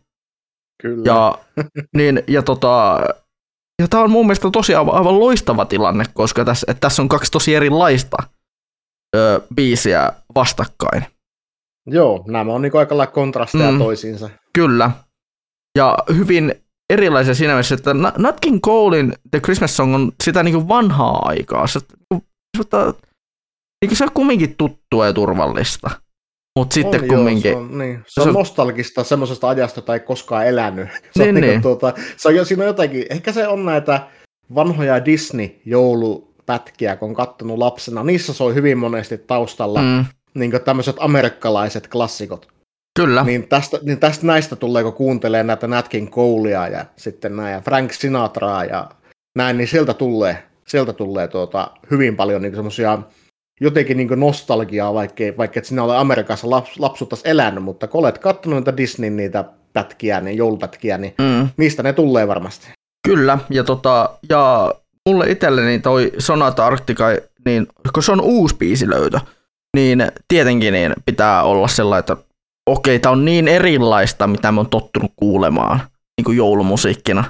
Kyllä. Ja, niin, ja tota, ja tämä on mun mielestä tosi aivan, aivan loistava tilanne, koska tässä, että tässä on kaksi tosi erilaista ö, biisiä vastakkain. Joo, nämä on niinku aika lailla kontrasteja Mm. toisiinsa. Kyllä. Ja hyvin erilaisia siinä mielessä, että Na- Nat King Colein The Christmas Song on sitä niin vanhaa aikaa. Se, se, niin se on kumminkin tuttua ja turvallista. Mutta sitten on, kumminkin... Joo, se on, niin. se on nostalgista semmoisesta ajasta, jota ei koskaan elänyt. Se Niin, on, niin. niin. Tuota, se on, siinä on jotakin, ehkä se on näitä vanhoja Disney-joulupätkiä, kun on kattonut lapsena. Niissä soi hyvin monesti taustalla Mm. niin tämmöiset amerikkalaiset klassikot. Kyllä. Niin tästä, niin tästä näistä tulee, kun kuuntelee näitä Nat King Colea ja sitten näin, ja Frank Sinatraa ja näin, niin sieltä tulee, sieltä tulee tuota, hyvin paljon niin semmoisia jotenkin niin nostalgiaa, vaikka, vaikka et sinä ole Amerikassa laps, lapsuutas elänyt, mutta kun olet katsonut niitä Disneyn niitä pätkiä, niin joulupätkiä, niin Mm. niistä ne tulee varmasti. Kyllä, ja, tota, ja mulle itselleni toi Sonata Arctica, niin kun se on uusi biisilöytö, niin tietenkin niin pitää olla sellainen, että okei, tää on niin erilaista, mitä mä oon tottunut kuulemaan niin kuin joulumusiikkina.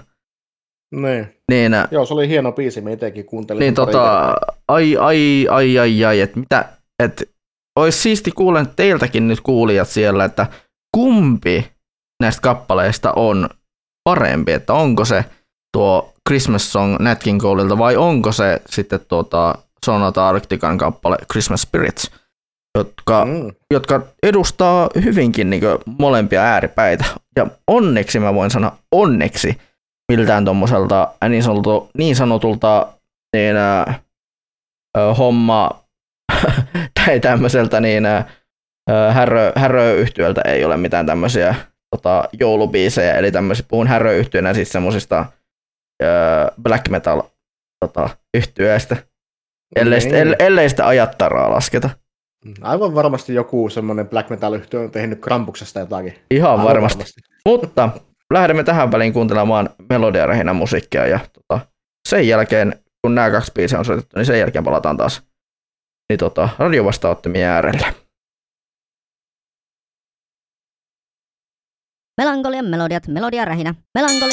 Niin. Niin, Joo, se oli hieno biisi, me itsekin kuuntelin. niin tota, ai, ai, ai, ai, ai, että mitä, että olisi siisti kuulen teiltäkin nyt kuulijat siellä, että kumpi näistä kappaleista on parempi, että onko se tuo Christmas Song Nat King Coleilta vai onko se sitten tuota Sonata Arctican kappale Christmas Spirits, jotka, mm. jotka edustaa hyvinkin niin molempia ääripäitä. Ja onneksi mä voin sanoa onneksi miltään tuommoiselta niin, sanotulta, niin sanotulta niin, ä, homma tai tämmöiseltä niin ä, ö, härö, häröyhtiöltä ei ole mitään tämmöisiä tota, joulubiisejä, eli tämmöisiä, puhun häröyhtiönä siis semmosista ö, black metal tota, yhtyeistä, ellei, Niin. niin. ellei, ellei sitä ajattaraa lasketa. Aivan varmasti joku semmoinen black metal yhtiö on tehnyt Krampuksesta jotakin. Ihan Aivan varmasti. Mutta lähdemme tähän väliin kuuntelemaan melodiarähinä musiikkia ja tota, sen jälkeen, kun nämä kaksi biisiä on soitettu, niin sen jälkeen palataan taas niin tota, radiovastaanottimien äärelle. Melankolian melodiat, melodia rähinä, melankoli...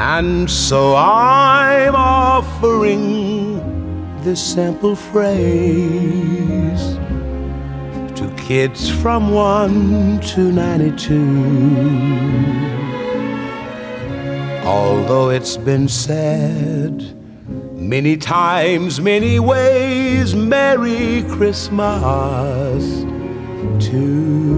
And so I'm offering this simple phrase to kids from 1 to 92. Although it's been said many times, many ways, Merry Christmas to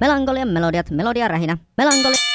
Melankolian melodiat, melodia rähinä, melankoli...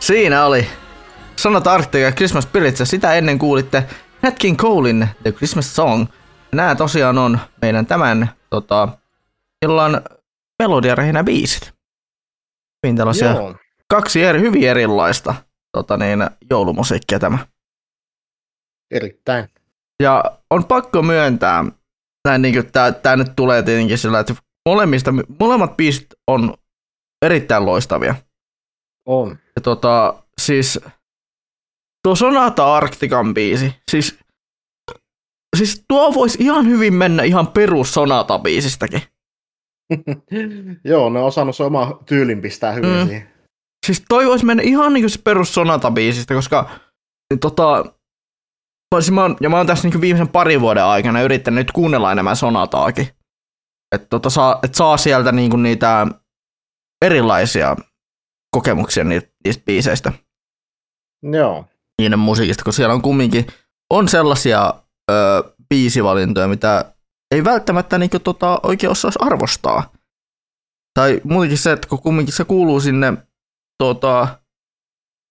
Siinä oli Sanat Arctic ja Christmas Spirits ja sitä ennen kuulitte Nat King Colein The Christmas Song. Nämä tosiaan on meidän tämän tota, illan melodiarehinä biisit. Hyvin tällaisia Joo. kaksi eri, hyvin erilaista tota niin, joulumusiikkia tämä. Erittäin. Ja on pakko myöntää, näin niin kuin, tää, tää nyt tulee tietenkin sillä, että molemmista, molemmat biisit on erittäin loistavia. On. Ja tota, siis tuo Sonata Arctican biisi, siis, siis tuo voisi ihan hyvin mennä ihan perus Sonata biisistäkin. Joo, ne on osannut se oma tyylin pistää hyvin Mm. siihen. Siis toi voisi mennä ihan niin kuin se perus Sonata biisistä, koska tota, mä, mä oon, ja mä oon tässä niin viimeisen parin vuoden aikana yrittänyt nyt kuunnella enemmän Sonataakin. Että tota, saa, et saa sieltä niin kuin niitä erilaisia kokemuksia niistä, niistä biiseistä. Joo. niiden musiikista, kun siellä on kumminkin on sellaisia ö, biisivalintoja, mitä ei välttämättä niin tota, oikein osaisi arvostaa. Tai muutenkin se, että kun kumminkin se kuuluu sinne, tota,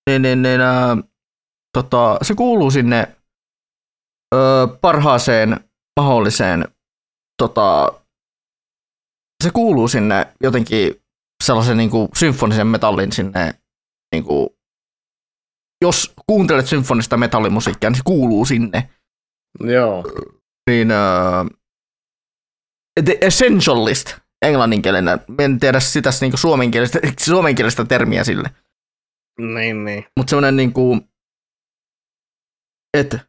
niin, niin, niin, ä, tota, se kuuluu sinne parhaaseen mahdolliseen, tota, se kuuluu sinne jotenkin sellaisen niin kuin, symfonisen metallin sinne niin kuin, jos kuuntelet symfonista metallimusiikkia, niin se kuuluu sinne. Joo. Niin uh, The Essentialist englanninkielinen. En tiedä sitä niinku suomenkielistä, suomenkielistä termiä sille. Niin, niin. Mutta semmoinen niinku, että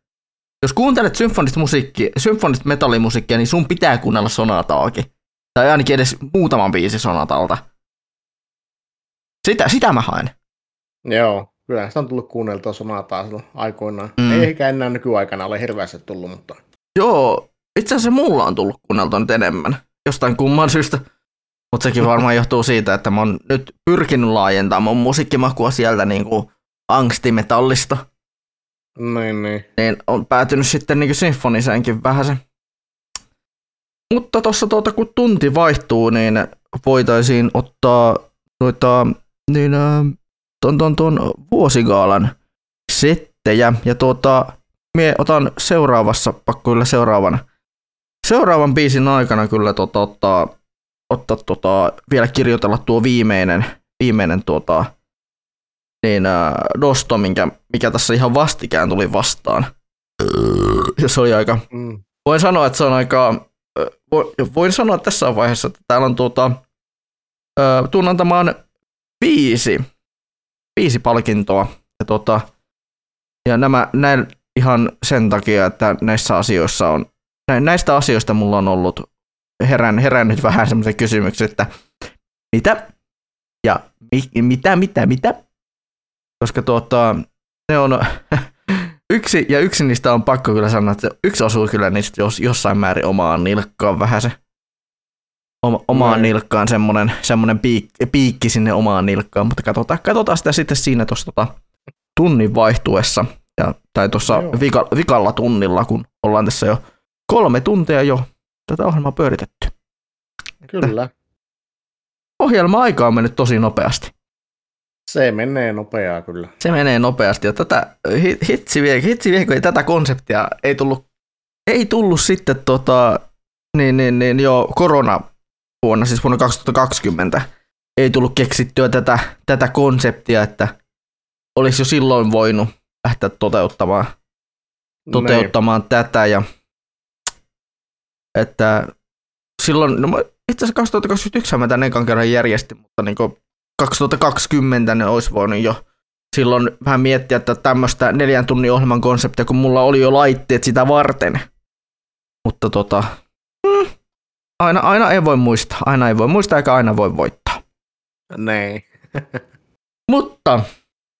jos kuuntelet symfonista musiikkia, symfonista metallimusiikkia, niin sun pitää kuunnella sonataakin. Tai ainakin edes muutaman biisi sonatalta. Sitä, sitä mä haen. Joo. Kyllä sitä on tullut kuunneltua sonataa silloin aikoinaan. Mm. Ei ehkä enää nykyaikana ole hirveästi tullut, mutta Joo, itse asiassa mulla on tullut kuunneltua nyt enemmän. Jostain kumman syystä. Mutta sekin varmaan johtuu siitä, että mä oon nyt pyrkinyt laajentamaan mun musiikkimakua sieltä niinku angstimetallista. Niin, niin. Niin on päätynyt sitten niinku symfoniseenkin vähän se. Mutta tuossa tuota, kun tunti vaihtuu, niin voitaisiin ottaa noita niin, ton, ton, ton vuosigaalan settejä. Ja tuota, mie otan seuraavassa, pakko kyllä seuraavan, seuraavan biisin aikana kyllä tota, ottaa, ottaa tota, vielä kirjoitella tuo viimeinen, viimeinen tuota, niin, ää, nosto, minkä, mikä tässä ihan vastikään tuli vastaan. Ja se oli aika, Mm. voin sanoa, että se on aika, vo- voin sanoa tässä vaiheessa, että täällä on tuota, ö, tuun antamaan viisi, viisi palkintoa. Ja, tuota, ja nämä näin ihan sen takia, että näissä asioissa on, nä- näistä asioista mulla on ollut herän, herännyt vähän semmoisen kysymyksen, että mitä ja mi, mitä, mitä, mitä, koska tuota, ne on yksi, ja yksi niistä on pakko kyllä sanoa, että yksi osuu kyllä niistä jos, jossain määrin omaan nilkkaan vähän se, oma, omaan Näin. nilkkaan semmoinen, semmoinen piik, piikki sinne omaan nilkkaan, mutta katsotaan, katsotaan sitä sitten siinä tuossa tota, tunnin vaihtuessa, ja, tai tuossa vika, vikalla tunnilla, kun ollaan tässä jo kolme tuntia jo tätä ohjelmaa pyöritetty. Kyllä. Ohjelma-aika on mennyt tosi nopeasti. Se menee nopeaa kyllä. Se menee nopeasti ja tätä, hi- hitsi vie, hitsi vie, kun ei tätä konseptia ei tullut, ei tullut sitten tota, niin, niin, niin jo korona vuonna, siis vuonna 2020, ei tullut keksittyä tätä, tätä konseptia, että olisi jo silloin voinut lähteä toteuttamaan, toteuttamaan tätä ja että silloin, no itse asiassa 2021 mä tän ekan kerran järjestin, mutta niin 2020 ne olisi voinut jo silloin vähän miettiä, että tämmöistä neljän tunnin ohjelman konseptia, kun mulla oli jo laitteet sitä varten. Mutta tota, mm, aina, aina ei voi muistaa, aina ei voi muistaa eikä aina voi voittaa. Niin. Mutta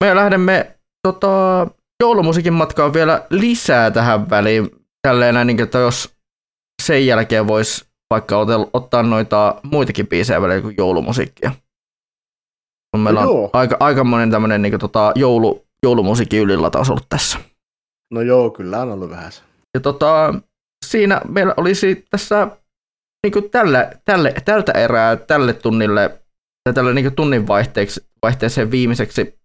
me lähdemme tota, joulumusiikin matkaan vielä lisää tähän väliin. Tälleen näin, niin, että jos sen jälkeen voisi vaikka ottaa noita muitakin biisejä välillä kuin joulumusiikkia. Kun meillä on Joo. aika, aikamoinen tämmöinen niin tota, joulu, joulumusiikin ylilataus ollut tässä. No joo, kyllä on ollut vähän se. Ja tota, siinä meillä olisi tässä niin kuin tälle, tälle, tältä erää tälle tunnille tai tälle niin kuin tunnin vaihteeksi, vaihteeseen viimeiseksi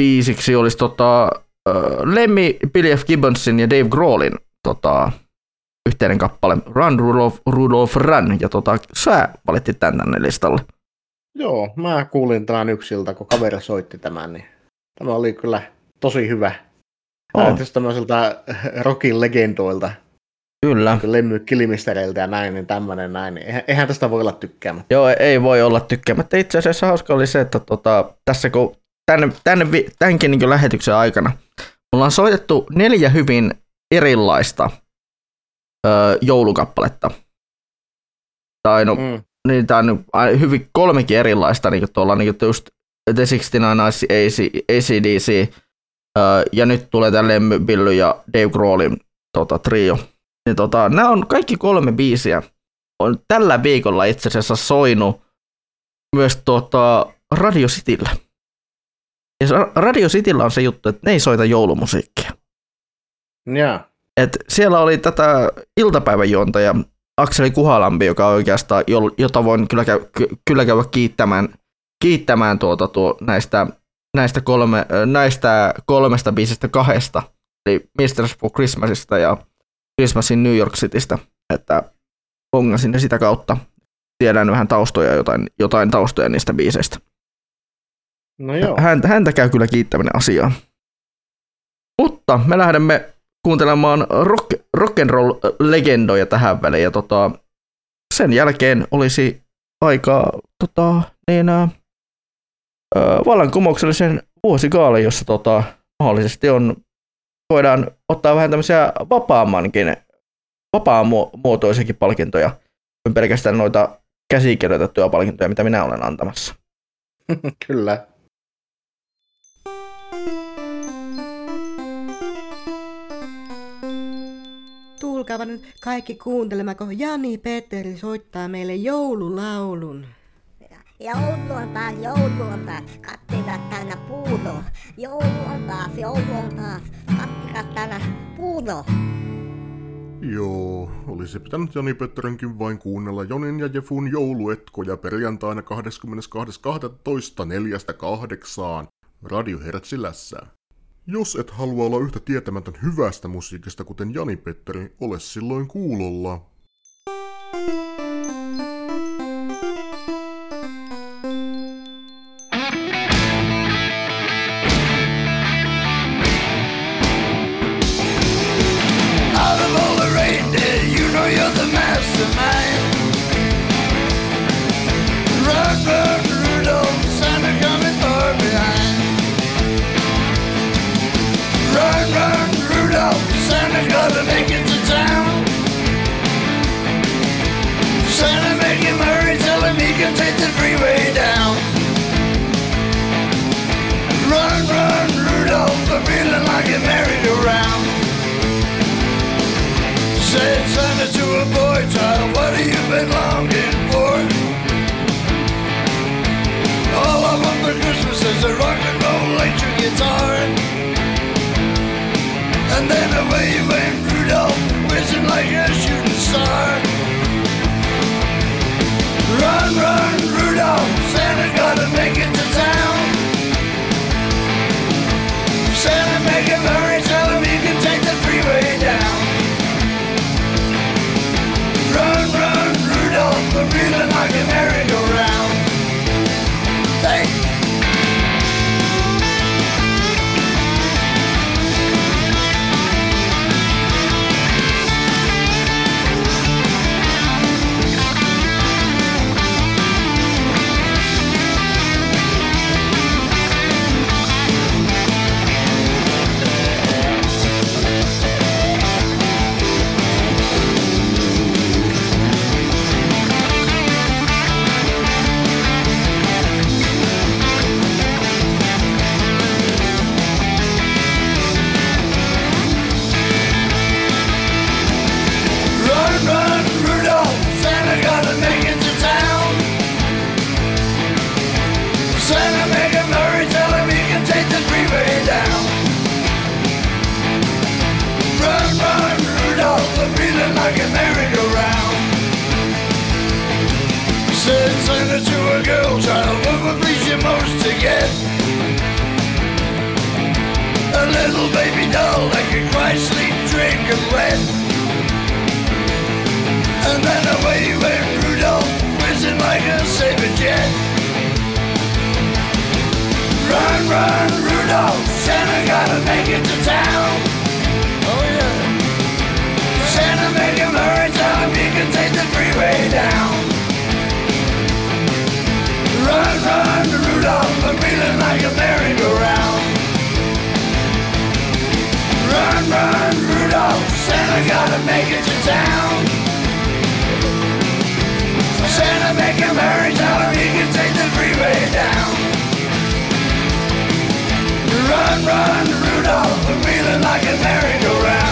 biisiksi olisi tota, Lemmy, Billy F. Gibbonsin ja Dave Grohlin tota, yhteinen kappale Run Rudolph, Rudolph Run, ja tota, sä valittit tän tänne listalle. Joo, mä kuulin tämän yksiltä, kun kaveri soitti tämän, niin tämä oli kyllä tosi hyvä. Näyttäisi tämmöiseltä rockin legendoilta. Kyllä. Lemmy Kilmistereiltä ja näin, niin tämmöinen näin. Niin eihän, tästä voi olla tykkäämättä. Joo, ei voi olla tykkäämättä. Itse asiassa hauska oli se, että tota, tässä kun tänne, tänne, tämänkin niin lähetyksen aikana mulla on soitettu neljä hyvin erilaista öö, joulukappaletta. Tai no, mm. Niitä on hyvin kolmekin erilaista, niin kuin tuolla niin kuin just The 69 AC, ACDC, ja nyt tulee tämä Lemmy, Billy ja Dave Grohlin tota, trio. Niin, tota, nämä on kaikki kolme biisiä. On tällä viikolla itse asiassa soinut myös tota, Radio Cityllä. Ja Radio Cityllä on se juttu, että ne ei soita joulumusiikkia. Jaa. Et siellä oli tätä iltapäiväjuontaja Akseli Kuhalampi, joka oikeastaan, jo- jota voin kyllä, käy, ky- kyllä käydä kiittämään, kiittämään tuota, tuo, näistä, näistä, kolme, näistä kolmesta biisistä kahdesta, eli Mistress for Christmasista ja Christmasin New York Citystä, että pongasin ne sitä kautta. Tiedän vähän taustoja, jotain, jotain taustoja niistä biiseistä. No joo. Häntä, häntä käy kyllä kiittäminen asiaa. Mutta me lähdemme kuuntelemaan rock, rock'n'roll-legendoja tähän väliin. Ja tota, sen jälkeen olisi aika tota, niin, ää, vallankumouksellisen vuosikaali, jossa tota, mahdollisesti on, voidaan ottaa vähän tämmöisiä vapaammankin, vapaamuotoisiakin palkintoja, kuin pelkästään noita käsikirjoitettuja palkintoja, mitä minä olen antamassa. Kyllä. Tulkaapa nyt kaikki kuuntelemaan, kun Jani Petteri soittaa meille joululaulun. Joulu on taas, joulu on taas, kattilat täynnä puuroa. Joulu on taas, joulu on taas, kattilat täynnä puuroa. Joo, olisi pitänyt Jani Petterenkin vain kuunnella Jonin ja Jefun jouluetkoja perjantaina 22.12. neljästä kahdeksaan Radio Hertsilässä. Jos et halua olla yhtä tietämätön hyvästä musiikista kuten Jani Petteri, ole silloin kuulolla. I'm married around. Said Santa to a boy child, what have you been longing for? All I want for Christmas is a rock and roll electric guitar. And then away you went Rudolph, whizzing like a shooting star. Run, run, Rudolph, Santa gotta make it America. Like a merry-go-round. Said Santa to a girl child, what would please you most to get? A little baby doll that could cry, sleep, drink, and wet. And then away went Rudolph, whizzing like a saber jet. Run, run, Rudolph, Santa gotta make it to town. Oh yeah. Santa make him hurry, him he can take the freeway down. Run, run, Rudolph, I'm feeling like a merry-go-round. Run, run, Rudolph, Santa gotta make it to town. Santa make him hurry, him he can take the freeway down. Run, run, Rudolph, I'm feeling like a merry-go-round.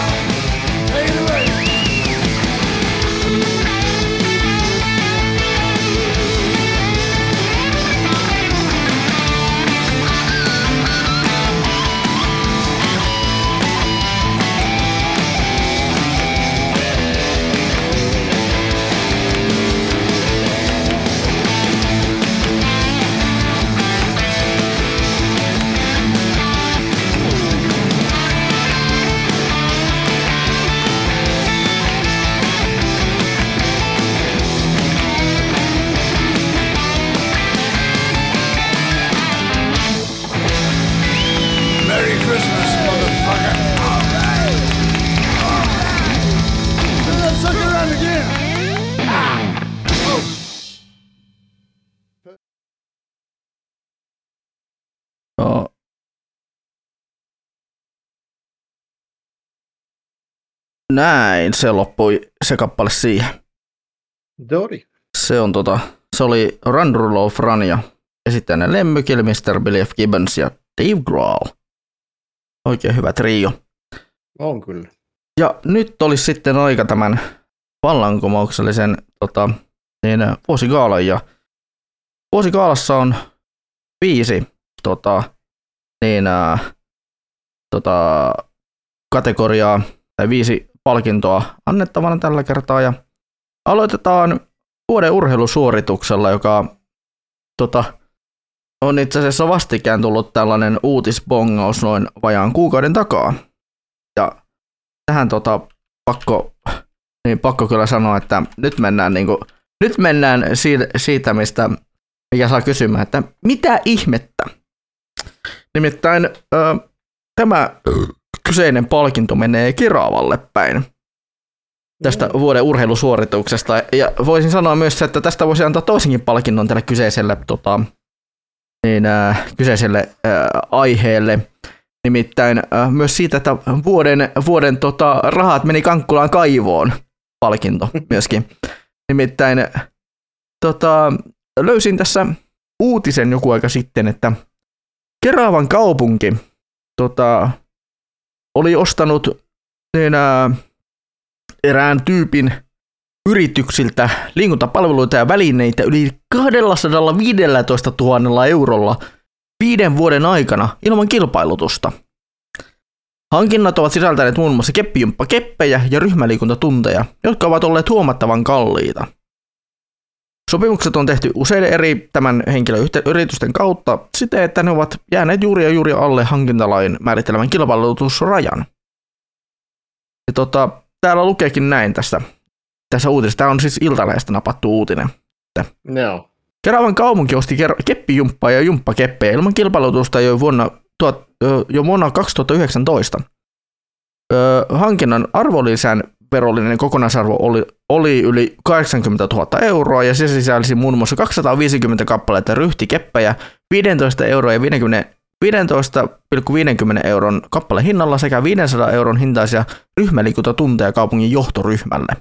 Näin, se loppui se kappale siihen. Dori. Se on tota, se oli Run ja esittäjänä Lemmy Kill, Mr. Billy F. Gibbons ja Dave Grohl. Oikein hyvä trio. On kyllä. Ja nyt olisi sitten aika tämän vallankumouksellisen tota, niin, vuosigaalan. Ja vuosigaalassa on viisi tota, niin, äh, tota, kategoriaa tai viisi palkintoa annettavana tällä kertaa. Ja aloitetaan vuoden urheilusuorituksella, joka tota, on itse asiassa vastikään tullut tällainen uutisbongaus noin vajaan kuukauden takaa. Ja tähän tota, pakko, niin pakko kyllä sanoa, että nyt mennään, niin kuin, nyt mennään siitä, siitä, mistä mikä saa kysymään, että mitä ihmettä? Nimittäin ö, tämä kyseinen palkinto menee Kiravalle päin tästä vuoden urheilusuorituksesta. Ja voisin sanoa myös, että tästä voisi antaa toisenkin palkinnon tälle kyseiselle, tota, niin, äh, kyseiselle äh, aiheelle. Nimittäin äh, myös siitä, että vuoden, vuoden tota, rahat meni Kankkulaan kaivoon palkinto myöskin. Nimittäin tota, löysin tässä uutisen joku aika sitten, että Keravan kaupunki tota, oli ostanut niin, ää, erään tyypin yrityksiltä liikuntapalveluita ja välineitä yli 215 000 eurolla viiden vuoden aikana ilman kilpailutusta. Hankinnat ovat sisältäneet muun muassa keppijumppakeppejä ja ryhmäliikuntatunteja, jotka ovat olleet huomattavan kalliita. Sopimukset on tehty useiden eri tämän henkilön yritysten kautta siten, että ne ovat jääneet juuri ja juuri alle hankintalain määrittelemän kilpailutusrajan. Ja tota, täällä lukeekin näin tässä, tässä uutisessa. Tämä on siis Iltalehdestä napattu uutinen. Joo. Keravan kaupunki osti keppijumppaa ja jumppakeppejä ilman kilpailutusta jo vuonna, tuot, jo vuonna 2019. Ö, hankinnan arvonlisän verollinen kokonaisarvo oli, oli yli 80 000 euroa ja se sisälsi muun muassa 250 kappaletta ryhtikeppejä 15 euroa ja 50, 15,50 euron kappale hinnalla sekä 500 euron hintaisia ryhmäliikuntatunteja kaupungin johtoryhmälle.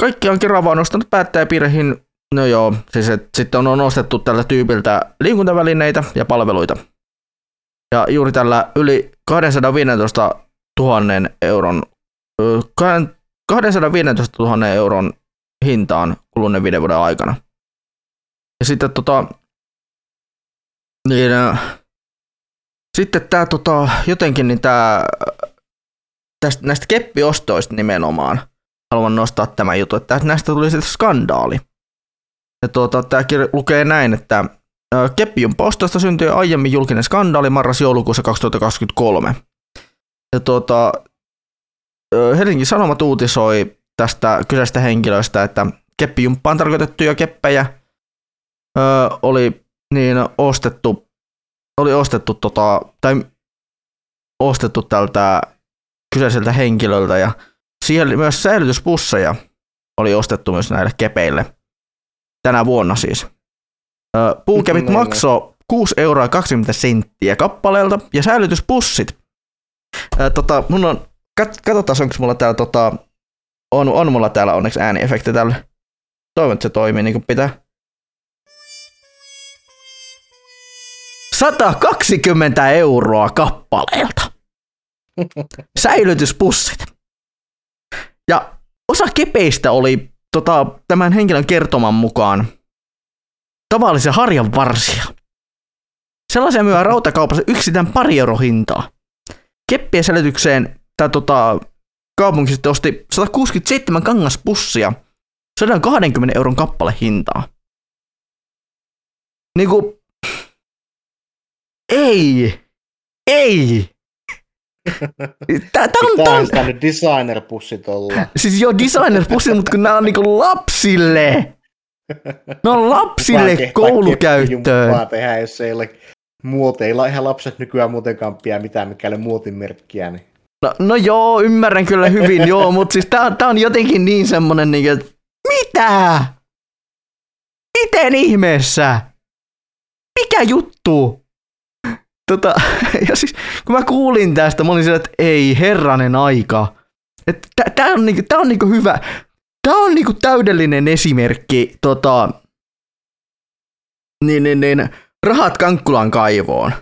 Kaikkiaan Kerava on nostanut päättäjäpiirihin, no joo, siis et, sitten on nostettu tältä tyypiltä liikuntavälineitä ja palveluita. Ja juuri tällä yli 215 000 euron, ö, 215 000 euron hintaan kuluneen viiden vuoden aikana. Ja sitten tota, niin, äh, sitten tämä tota, jotenkin niin tämä tästä, näistä keppiostoista nimenomaan haluan nostaa tämän jutun, että näistä tuli sitten skandaali. Ja tuota, tämä lukee näin, että ö, keppijumppa-ostosta syntyi aiemmin julkinen skandaali marras-joulukuussa 2023. Ja tuota, Helsingin Sanomat uutisoi tästä kyseisestä henkilöstä, että keppijumppaan tarkoitettuja keppejä ö, oli niin ostettu, oli ostettu tota, tai ostettu tältä kyseiseltä henkilöltä ja siihen myös säilytyspusseja oli ostettu myös näille kepeille tänä vuonna siis. Puukepit maksoi 6 euroa 20 senttiä kappaleelta ja säilytyspussit. Ö, tota, mun on, kat, katsotaan onko mulla täällä tota, on, on mulla täällä onneksi ääniefekti täällä. Toivon, että se toimii niin kuin pitää. 120 euroa kappaleelta. Säilytyspussit. Ja osa kepeistä oli tota, tämän henkilön kertoman mukaan tavallisia harjan varsia. Sellaisia myydään rautakaupassa yksitään pari euro hintaa. Keppien säilytykseen tai tota, kaupunki sitten osti 167 kangaspussia 120 euron kappale hintaa. Niinku, ei, ei. Tää, tää on, tää on, nyt designer-pussit olla. siis joo designer-pussi, mutta kun nämä on niinku lapsille. Ne on lapsille Kukaan koulukäyttöön. keppijumppaa tehdä, jos ei ole muoteilla. Eihän lapset nykyään muutenkaan pidä mitään, mikä ei ole muotimerkkiä. Niin. No, no joo, ymmärrän kyllä hyvin, joo, mutta siis tää, tää on jotenkin niin semmonen niinku, että mitä? Miten ihmeessä? Mikä juttu? Tota, ja siis kun mä kuulin tästä, mä olin sillä, että ei herranen aika. Että tää, tää on, niinku, tää on niinku hyvä, tää on niinku täydellinen esimerkki tota, niin, niin, niin, rahat Kankkulan kaivoon.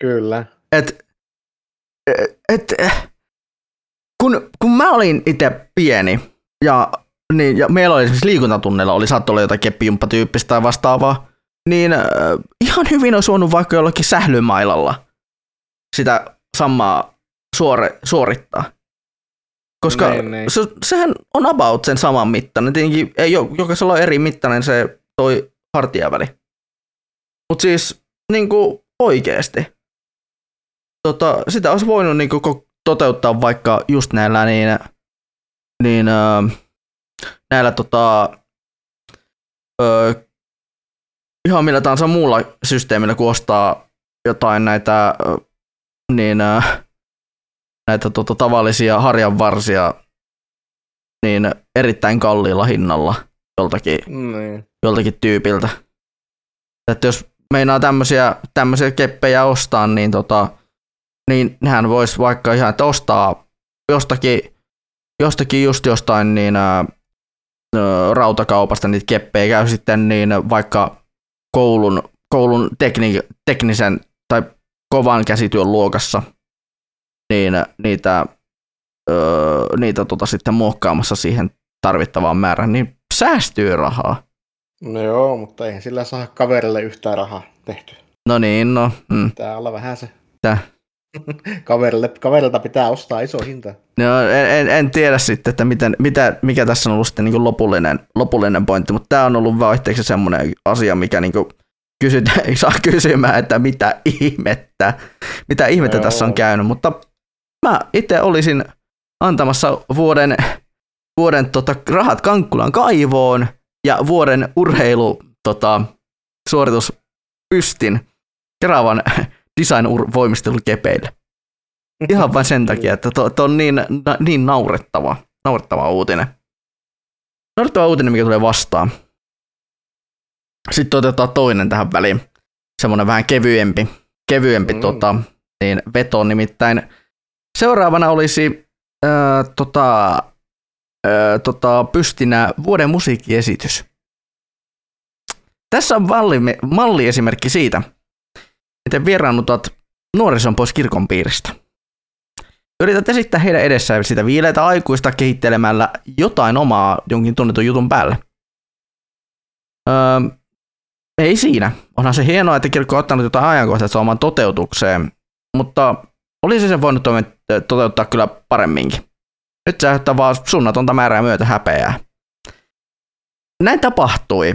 Kyllä. Et, et, kun, kun mä olin itse pieni ja, niin, ja meillä oli esimerkiksi liikuntatunneilla oli saattoi olla jotain keppijumppatyyppistä tai vastaavaa, niin äh, ihan hyvin olisi voinut vaikka jollakin sählymailalla sitä samaa suore, suorittaa. Koska Niin, niin. se, sehän on about sen saman mittainen. Tietenkin ei, jo- jokaisella on eri mittainen se toi hartiaväli. Mutta siis niin kuin oikeasti. Tota, sitä olisi voinut niin kuin, toteuttaa vaikka just näillä niin, niin näillä tota, ö, ihan millä tahansa muulla systeemillä, kun ostaa jotain näitä, niin, näitä tota, tavallisia harjanvarsia niin erittäin kalliilla hinnalla joltakin, Niin. joltakin tyypiltä. Että jos meinaa tämmöisiä, tämmöisiä keppejä ostaa, niin, tota, niin hän voisi vaikka ihan, että ostaa jostakin, jostakin just jostain niin, ö, rautakaupasta niitä keppejä, käy sitten niin vaikka koulun, koulun tekni, teknisen tai kovan käsityön luokassa, niin niitä, ö, niitä tota sitten muokkaamassa siihen tarvittavaan määrään, niin säästyy rahaa. No joo, mutta eihän sillä saa kaverille yhtään rahaa tehty. No niin, no. Mm. Pitää olla vähän se. Tää. Kaverille, kaverilta pitää ostaa iso hinta. No, en, en, en tiedä sitten, että miten, mitä, mikä tässä on ollut sitten niin lopullinen, lopullinen pointti, mutta tämä on ollut vaihteeksi semmoinen asia, mikä niin kysytään, saa kysymään, että mitä ihmettä, mitä ihmettä Joo. tässä on käynyt, mutta mä itse olisin antamassa vuoden, vuoden tota, rahat Kankkulan kaivoon ja vuoden urheilu tota, suorituspystin Keravan design-voimistelukepeille. Ihan vain sen takia, että tuo to on niin, na, niin naurettava, naurettava uutinen. Naurettava uutinen, mikä tulee vastaan. Sitten otetaan toinen tähän väliin. Semmoinen vähän kevyempi, kevyempi mm. tota, niin veto nimittäin. Seuraavana olisi ää, tota, tota, pystinä vuoden musiikkiesitys. Tässä on malli, malliesimerkki siitä, miten vieraannutat nuorison pois kirkon piiristä. Yrität esittää heidän edessään sitä viileitä aikuista kehittelemällä jotain omaa jonkin tunnetun jutun päälle. Öö, ei siinä. Onhan se hienoa, että kirkko on ottanut jotain ajankohtaista oman toteutukseen, mutta olisi se voinut toteuttaa kyllä paremminkin. Nyt se aiheuttaa vaan sunnatonta määrää myötä häpeää. Näin tapahtui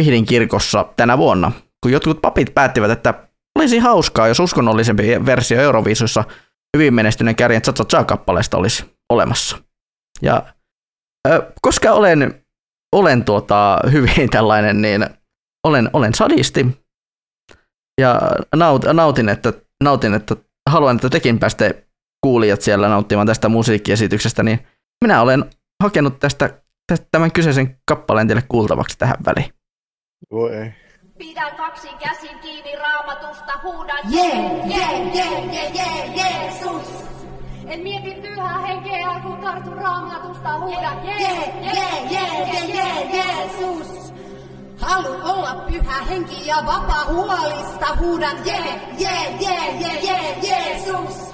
Vihdin kirkossa tänä vuonna, kun jotkut papit päättivät, että olisi hauskaa, jos uskonnollisempi versio Euroviisussa hyvin menestyneen kärjen Cha Cha Cha kappaleesta olisi olemassa. Ja koska olen, olen tuota, hyvin tällainen, niin olen, olen sadisti ja naut, nautin, että, nautin, että haluan, että tekin pääste kuulijat siellä nauttimaan tästä musiikkiesityksestä, niin minä olen hakenut tästä, tästä tämän kyseisen kappaleen teille kuultavaksi tähän väliin. Voi ei. Pidän kaksi käsin kiinni raamatusta, huudan jee, jee, jee, jee, jee, Jeesus. En mieti pyhää henkeä, kun tartun raamatusta, huudan jee, jee, jee, jee, jee, Jeesus. Haluan olla pyhä henki ja vapaa huolista, huudan jee, jee, jee, jee, jee, Jeesus.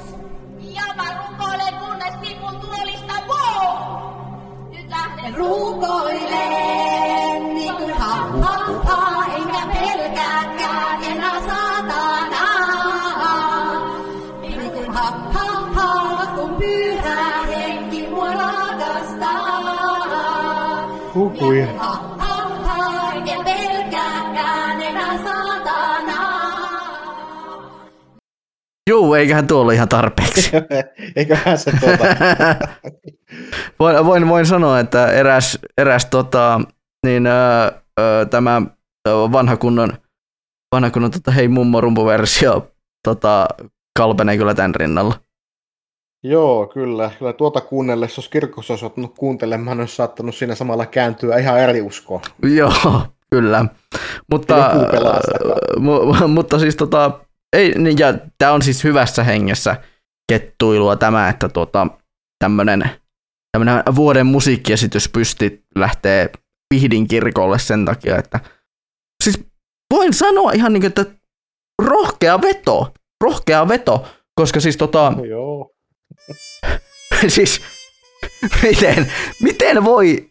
Mä rukoilen, kunnes tipun tuolista, wow! Nyt lähden Rukoilen niin kuin ha, ha, ha, enkä pelkääkään enää saatanaa. Niin kuin ha, ha, ha, kun pyhä henki mua rakastaa. Hukuja. Ha, Juu, eiköhän tuo ollut ihan tarpeeksi. Eiköhän se tuota. voin, voin, voin sanoa, että eräs, eräs tota, niin, ö, ö, tämä vanha kunnon, vanha kunnon tota, hei mummo rumpuversio tota, kalpenee kyllä tämän rinnalla. Joo, kyllä. Kyllä tuota kuunnellessa, jos kirkossa olisi ottanut kuuntelemaan, olisi saattanut siinä samalla kääntyä ihan eri uskoon. Joo, kyllä. Mutta, mu, mutta siis tota, ei, niin, ja tämä on siis hyvässä hengessä kettuilua tämä, että tota, tämmönen, tämmönen vuoden musiikkiesitys pysti lähtee Vihdin kirkolle sen takia, että siis voin sanoa ihan niin kuin, että rohkea veto, rohkea veto, koska siis tota, No joo. siis miten, miten voi,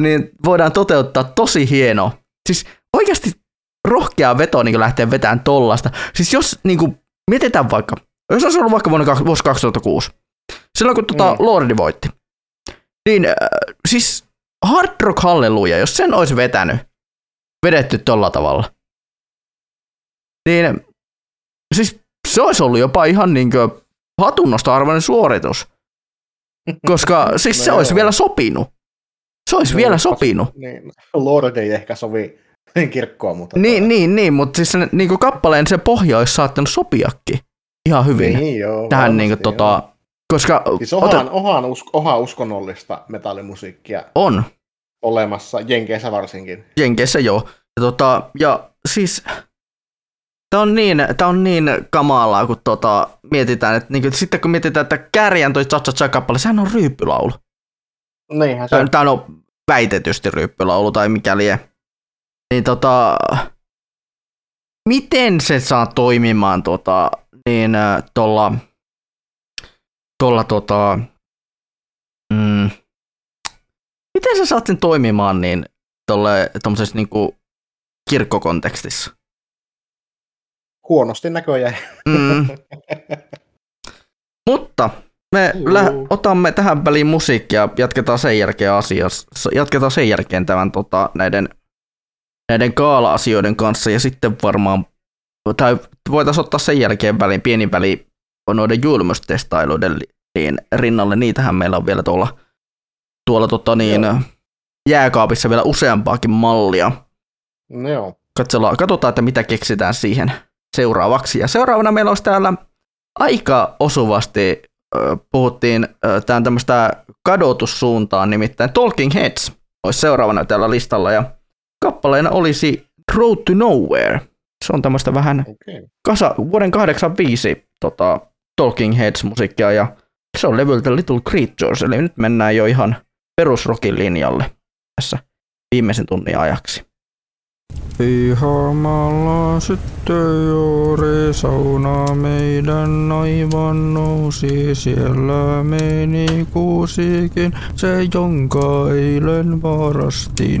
niin voidaan toteuttaa tosi hieno, siis oikeasti rohkea veto niin lähteä vetämään tollasta. Siis jos niin kuin, mietitään vaikka, jos olisi ollut vaikka vuonna, vuosi 2006, silloin kun tota Mm. Lordi voitti, niin äh, siis Hard Rock Halleluja, jos sen olisi vetänyt, vedetty tolla tavalla, niin siis se olisi ollut jopa ihan niin kuin hatunnosta arvoinen suoritus. Koska siis No se olisi joo. vielä sopinut. Se olisi No, vielä kas- sopinut. Niin, Lord ei ehkä sovi kirkkoa, mutta... Niin, niin, niin, mutta siis sen, niin kuin kappaleen se pohja olisi saattanut sopiakin ihan hyvin. Niin, joo, Tähän varmasti, niin kuin, tota, koska Siis onhan, onhan, usk, onhan uskonnollista metallimusiikkia on, olemassa, Jenkeissä varsinkin. Jenkeissä joo. Ja, tota, ja siis Tämä on niin, tää on niin kamalaa, kun tota, mietitään, että niinku, sitten kun mietitään, että Kärjän toi Cha kappale, sehän on ryyppylaulu. Niinhän se on. Tämä on väitetysti ryyppylaulu tai mikä lie. Niin tota, miten se saa toimimaan tota, niin tolla, tolla tota, mm, miten sä saat sen toimimaan niin tolle tommosessa niinku kirkkokontekstissa? Huonosti näköjään. Mm. Mutta me lä- otamme tähän väliin musiikkia, jatketaan sen jälkeen asiassa, jatketaan sen jälkeen tämän tota, näiden, näiden kaala-asioiden kanssa ja sitten varmaan, tai voitaisiin ottaa sen jälkeen väliin, pieni väli noiden julmustestailuiden niin rinnalle, niitähän meillä on vielä tuolla, tuolla tota, niin, jääkaapissa vielä useampaakin mallia. No joo. Katsellaan, katsotaan, että mitä keksitään siihen seuraavaksi. Ja seuraavana meillä olisi täällä aika osuvasti ö, puhuttiin ö, tämän tämmöistä kadotussuuntaan, nimittäin Talking Heads olisi seuraavana täällä listalla. Ja kappaleena olisi Road to Nowhere. Se on tämmöistä vähän Okei. kasa, vuoden 85 tota, Talking Heads-musiikkia ja se on levyltä Little Creatures, eli nyt mennään jo ihan perusrokin linjalle tässä viimeisen tunnin ajaksi. Pihamaalla sitten juuri sauna meidän aivan nousi. Siellä meni kuusikin, se jonka eilen varastin.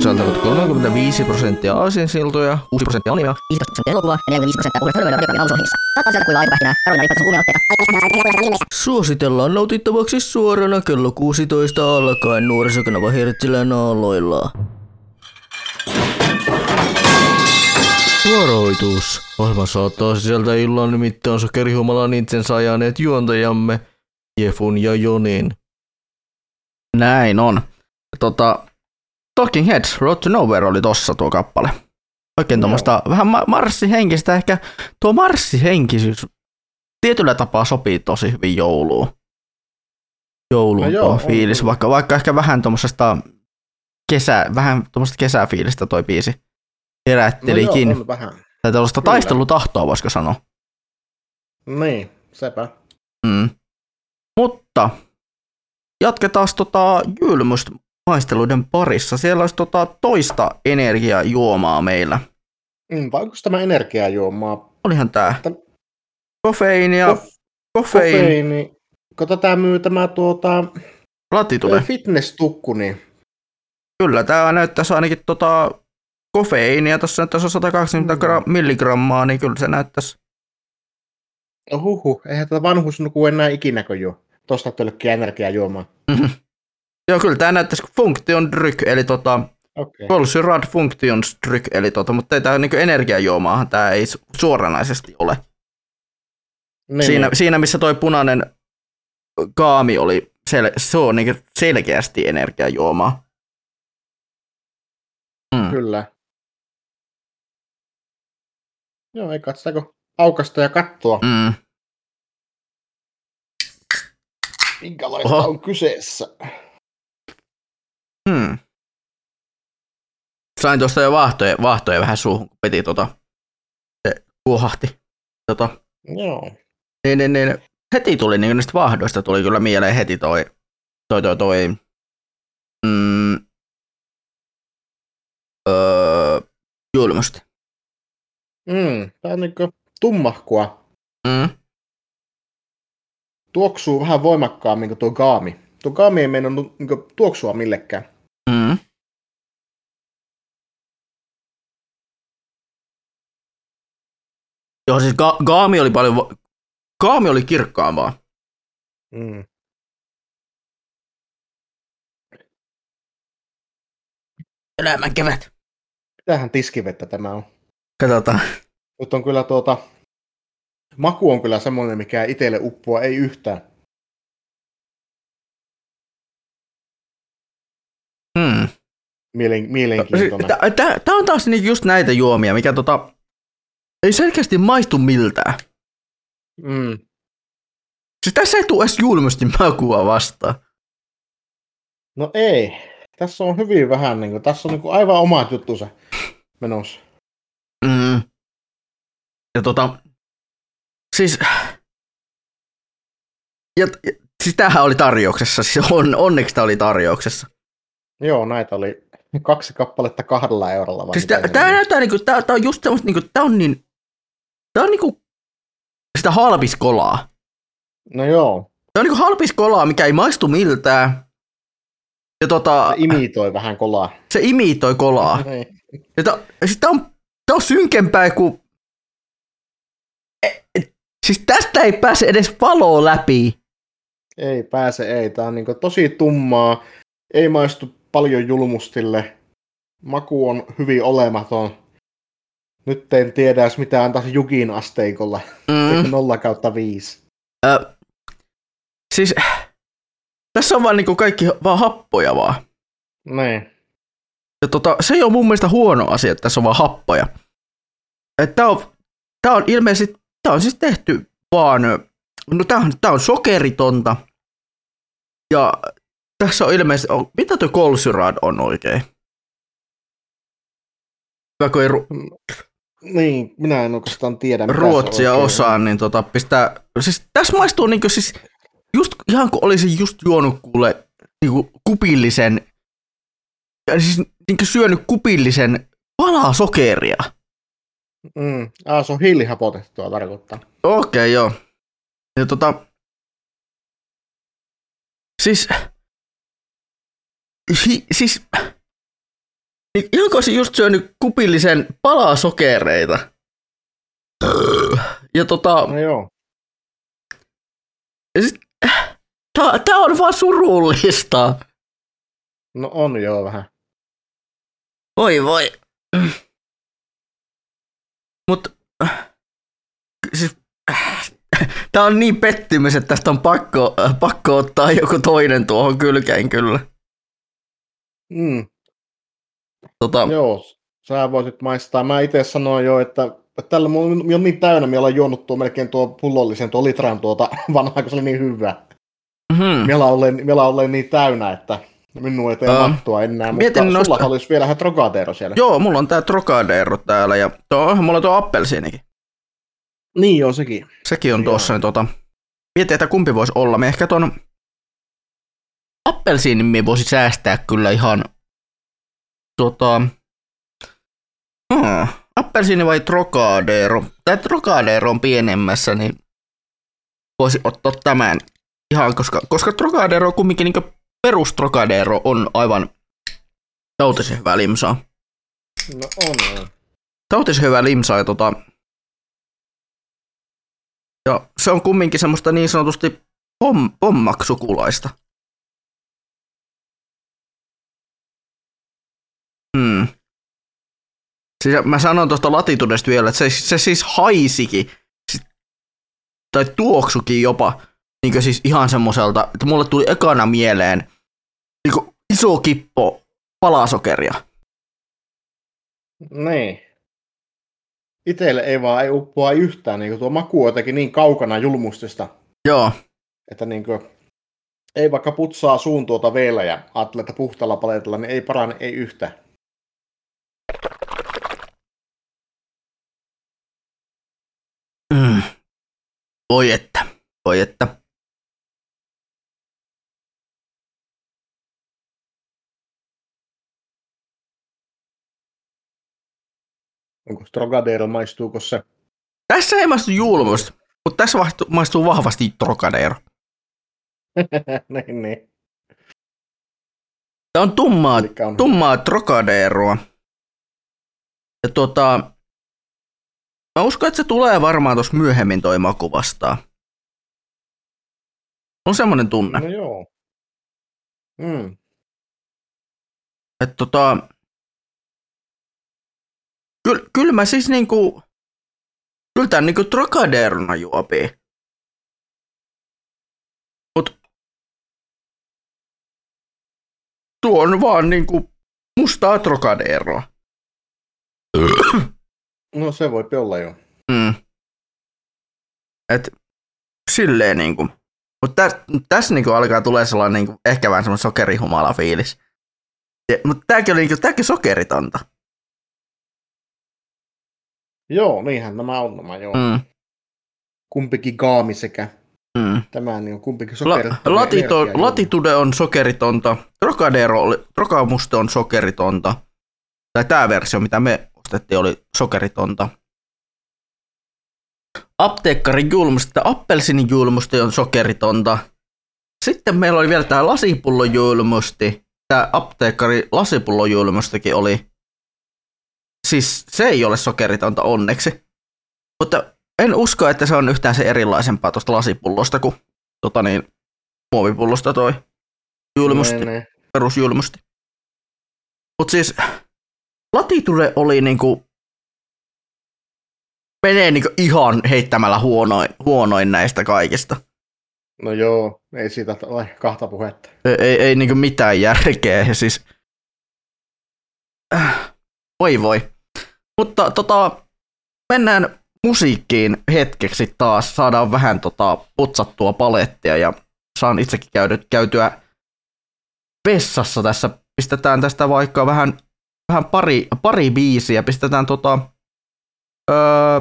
sisältävät 35 prosenttia aasinsiltoja, 6 prosenttia animea, 15 prosenttia elokuvaa ja 45 prosenttia puhdasta hölmöillä radiokanavin aamusohjelmissa. Saattaa sieltä kuivaa aikapähkinää, Karolina Lippasen kuumeotteita. Suositellaan nautittavaksi suorana kello 16 alkaen nuorisokanava Hertsilän aloilla. Varoitus. Ohjelma saattaa sisältää illan mittaan sokerihumalan itsensä ajaneet juontajamme Jefun ja Jonin. Näin on. Tota, Talking Heads, Road to Nowhere oli tossa tuo kappale. Oikein tuommoista vähän ma- marssihenkistä, ehkä tuo marssihenkisyys tietyllä tapaa sopii tosi hyvin jouluun. Jouluun No joo, on fiilis, kyllä. vaikka, vaikka ehkä vähän tuommoisesta kesä, vähän tuommoista kesäfiilistä toi biisi herättelikin. No joo, on vähän. Tai tällaista Kyllä. taistelutahtoa, voisiko sanoa. Niin, sepä. Mm. Mutta jatketaan tota Jylmys-maisteluiden parissa. Siellä olisi tota toista energiajuomaa meillä. Mm, vai onko tämä energiajuomaa? Olihan tää. Kofeiinia. Kof- Kofeiin. Kofeiini. Kun tätä myy tämä tuota... Latitule. Fitness-tukku, niin... Kyllä, tää näyttäisi ainakin tota kofeiinia. Tuossa näyttäisi 180 gra- milligrammaa, niin kyllä se näyttäisi. Huhhuh, eihän tätä vanhusnuku enää ikinä kun juo. Tosta tölkkiä energiajuomaa. Joo, kyllä tää näyttäisi function dryck, eli tota Okei. Colsyrad functions dryck, eli tota, mutta ei tää niinku energiajuomaahan tää ei su- suoranaisesti ole. Niin, siinä, niin. siinä, missä toi punainen kaami oli, sel- se on niinku selkeästi energiajuomaa. Mm. Kyllä. Joo, ei katsotako aukasta ja kattoa. Mm. Minkälaista Oho. on kyseessä? Hmm. Sain tuosta jo vahtoja, vahtoja vähän suuhun, kun piti tota, se kuohahti. Tota, Joo. niin, niin, niin, heti tuli niin niistä vahdoista tuli kyllä mieleen heti toi, toi, toi, toi mm, öö, julmusti. Mm, tää on niinku tummahkua. Mm. Tuoksuu vähän voimakkaammin kuin tuo gaami. Tuo gaami ei meinannut niinku tuoksua millekään. Mm. Joo, siis ga- Gaami oli paljon, va- Gaami oli kirkkaampaa. Mm. Elämän kevät. Mitähän tiskivettä tämä on? Katsotaan. Nyt on kyllä tuota... Maku on kyllä semmoinen, mikä itselle uppoa ei yhtään. Hmm. Mielen, mielenkiintoinen. Tämä on taas niinku just näitä juomia, mikä tota, ei selkeästi maistu miltään. Mm. Siis tässä ei tule edes julmusti makua vastaan. No ei. Tässä on hyvin vähän, niin kuin, tässä on niin kuin aivan omat juttunsa menossa. Mm. Ja tota, siis, ja, ja, siis tämähän oli tarjouksessa, siis on, onneksi tämä oli tarjouksessa. Joo, näitä oli kaksi kappaletta kahdella eurolla. Siis tää, oli? näyttää niinku, tää, tää on just semmoista niinku, tää on niin, tää on niinku sitä halpiskolaa. No joo. Tää on niinku halpiskolaa, mikä ei maistu miltään. Ja tota, Se imitoi vähän kolaa. se imitoi kolaa. Niin. Ja tää, siis tää on, tää on synkempää kuin... E- Siis tästä ei pääse edes valoa läpi. Ei pääse, ei. Tää on niin tosi tummaa. Ei maistu paljon julmustille. Maku on hyvin olematon. Nyt en tiedä, jos mitä antaisi Jukin asteikolla. Mm. 0 kautta 5. Ö, siis tässä on vaan niinku kaikki vaan happoja vaan. Niin. Ja tota, se ei ole mun mielestä huono asia, että tässä on vaan happoja. Tää on, tää on ilmeisesti, tää on siis tehty vaan, no tää on, tää on sokeritonta. Ja tässä on ilmeisesti, on, mitä tuo kolsyrad on oikein? Hyvä, ei ru, Niin, minä en oikeastaan tiedä. mitä ruotsia osaan, niin tota, pistää, siis tässä maistuu niinku siis, just ihan kuin olisin just juonut kuule niinku kupillisen, ja siis niinku syönyt kupillisen palaa sokeria. Mm. Ah, se on hiilihapotettua tarkoittaa. Okei, joo. Ja tota, siis, hi, siis Niin ihan kuin olisin just syönyt kupillisen palaa sokereita. Ja tota... No joo. Ja sit, tää, tää on vaan surullista. No on joo vähän. Voi voi. Mut siis, tää on niin pettymys, että tästä on pakko, pakko ottaa joku toinen tuohon kylkeen kyllä. Mm. Tota, Joo, sä voisit maistaa. Mä itse sanoin jo, että tällä mun on niin täynnä, mä ollaan juonut tuo melkein tuo pullollisen, tuo litran tuota vanhaa, kun se oli niin hyvä. Hmm. Meillä olleen, meillä olleen niin täynnä, että minun ei tee Ää, mattua enää, mutta nosta- sulla olisi vielä ihan Trocadero siellä. Joo, mulla on tää Trocadero täällä ja tuo, mulla on tuo appelsiinikin. Niin joo, sekin. Sekin on tuossa. Niin tota, mietin, että kumpi voisi olla. Me ehkä ton appelsiinin me voisi säästää kyllä ihan tota, hmm, appelsiini vai Trocadero? Tämä Trocadero on pienemmässä, niin voisi ottaa tämän ihan, koska, koska Trocadero kumminkin niin perus Trocadero on aivan tautisen hyvä limsaa. No on, on. Tautisen hyvä limsa ja tota, ja se on kumminkin semmoista niin sanotusti pom, pommaksukulaista. Hmm. Siis mä sanon tuosta latitudesta vielä, että se, se siis haisikin, siis, tai tuoksukin jopa, niin siis ihan semmoiselta, että mulle tuli ekana mieleen niin iso kippo palasokeria. Niin. Itelle ei vaan ei uppoa yhtään, niin tuo maku on jotenkin niin kaukana julmustista, Joo. että niin kuin, ei vaikka putsaa suun tuota vielä ja ajattelee, että puhtaalla paletilla, niin ei parane, ei yhtään. Mm. Voi että, voi että. Onko Trocadero, maistuuko se? Tässä ei maistu julmusta, mutta tässä maistuu, maistuu vahvasti Trocadero. niin, niin. Tämä on tummaa, on- tummaa Trocaderoa. Ja tota, mä uskon, että se tulee varmaan tuossa myöhemmin toi maku vastaan. On semmoinen tunne. No joo. Mm. Että tota, kyllä, kyllä mä siis niinku, kyllä tää niinku Trocaderona juopii. Mut tuo on vaan niinku mustaa Trocaderoa. No se voi olla jo. Mm. Et silleen niinku. Mut täs, tässä niinku alkaa tulee sellainen niinku, ehkä vähän semmoinen sokerihumala fiilis. Ja, mut tääkin oli niinku, tääkin sokeritonta. Joo, niinhän nämä on nämä, joo. Mm. Kumpikin gaami sekä Mm. tämä niin on kumpikin La, sokerittavia latito, latitude on sokeritonta, Trocadero oli, Trocamuste on sokeritonta. Tai tämä versio, mitä me ostettiin, oli sokeritonta. Apteekkarin julmusti, appelsinin julmusti on sokeritonta. Sitten meillä oli vielä tämä lasipullo julmusti. Tämä apteekkari lasipullo julmustikin oli. Siis se ei ole sokeritonta onneksi. Mutta en usko, että se on yhtään se erilaisempaa tuosta lasipullosta kuin tota niin, muovipullosta toi julmusti, Ne, ne. perusjulmusti. Mut siis latitude oli niinku, menee niinku ihan heittämällä huonoin, huonoin näistä kaikista. No joo, ei siitä ole kahta puhetta. Ei, ei, ei niinku mitään järkeä. Ja siis, äh, voi voi. Mutta tota, mennään musiikkiin hetkeksi taas. Saadaan vähän tota, putsattua palettia ja saan itsekin käydä, käytyä vessassa tässä. Pistetään tästä vaikka vähän, vähän pari, pari biisiä. Pistetään tota, öö,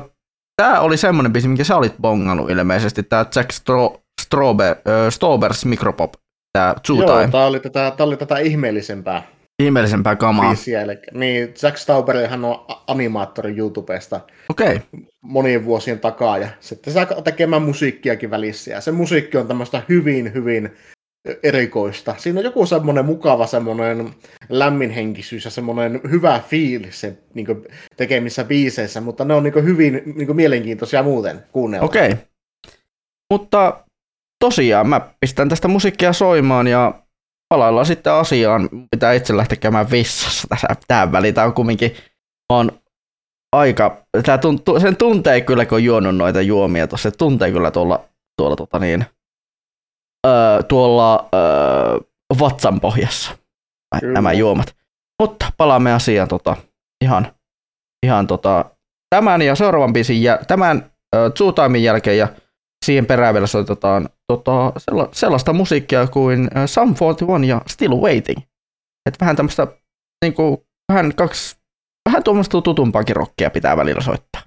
tää oli semmonen biisi, minkä sä olit bongannut ilmeisesti. Tää Jack Stro, Strobe, öö, Stobers Micropop. Tää Two Joo, Time. tää oli, tätä, tää oli tätä ihmeellisempää Ihmeellisempää kamaa. biisiä. Eli, niin, Jack Stauberihan on animaattori YouTubesta Okei. monien vuosien takaa, ja sitten se tekemään musiikkiakin välissä, ja se musiikki on tämmöistä hyvin, hyvin erikoista. Siinä on joku semmoinen mukava semmoinen lämminhenkisyys ja semmoinen hyvä fiilis se niin tekemissä biiseissä, mutta ne on niin hyvin niin mielenkiintoisia muuten kuunnella. Okei. Okay. Mutta tosiaan mä pistän tästä musiikkia soimaan ja palaillaan sitten asiaan. Pitää itse lähteä käymään vissassa tässä tähän väliin. Tää on kumminkin, oon aika, tää tuntuu, sen tuntee kyllä, kun on juonut noita juomia tuossa, se tuntee kyllä tuolla, tuolla tota niin, öö, tuolla öö, vatsan pohjassa Kyllä. nämä juomat. Mutta palaamme asiaan tota, ihan, ihan tota, tämän ja seuraavan biisin, jäl- tämän äh, Zootimen jälkeen ja siihen perään vielä soitetaan tota, sella- sellaista musiikkia kuin Sum 41 ja Still Waiting. Et vähän tämmöistä, niinku, vähän kaksi, vähän tuommoista tutumpaakin rockia pitää välillä soittaa.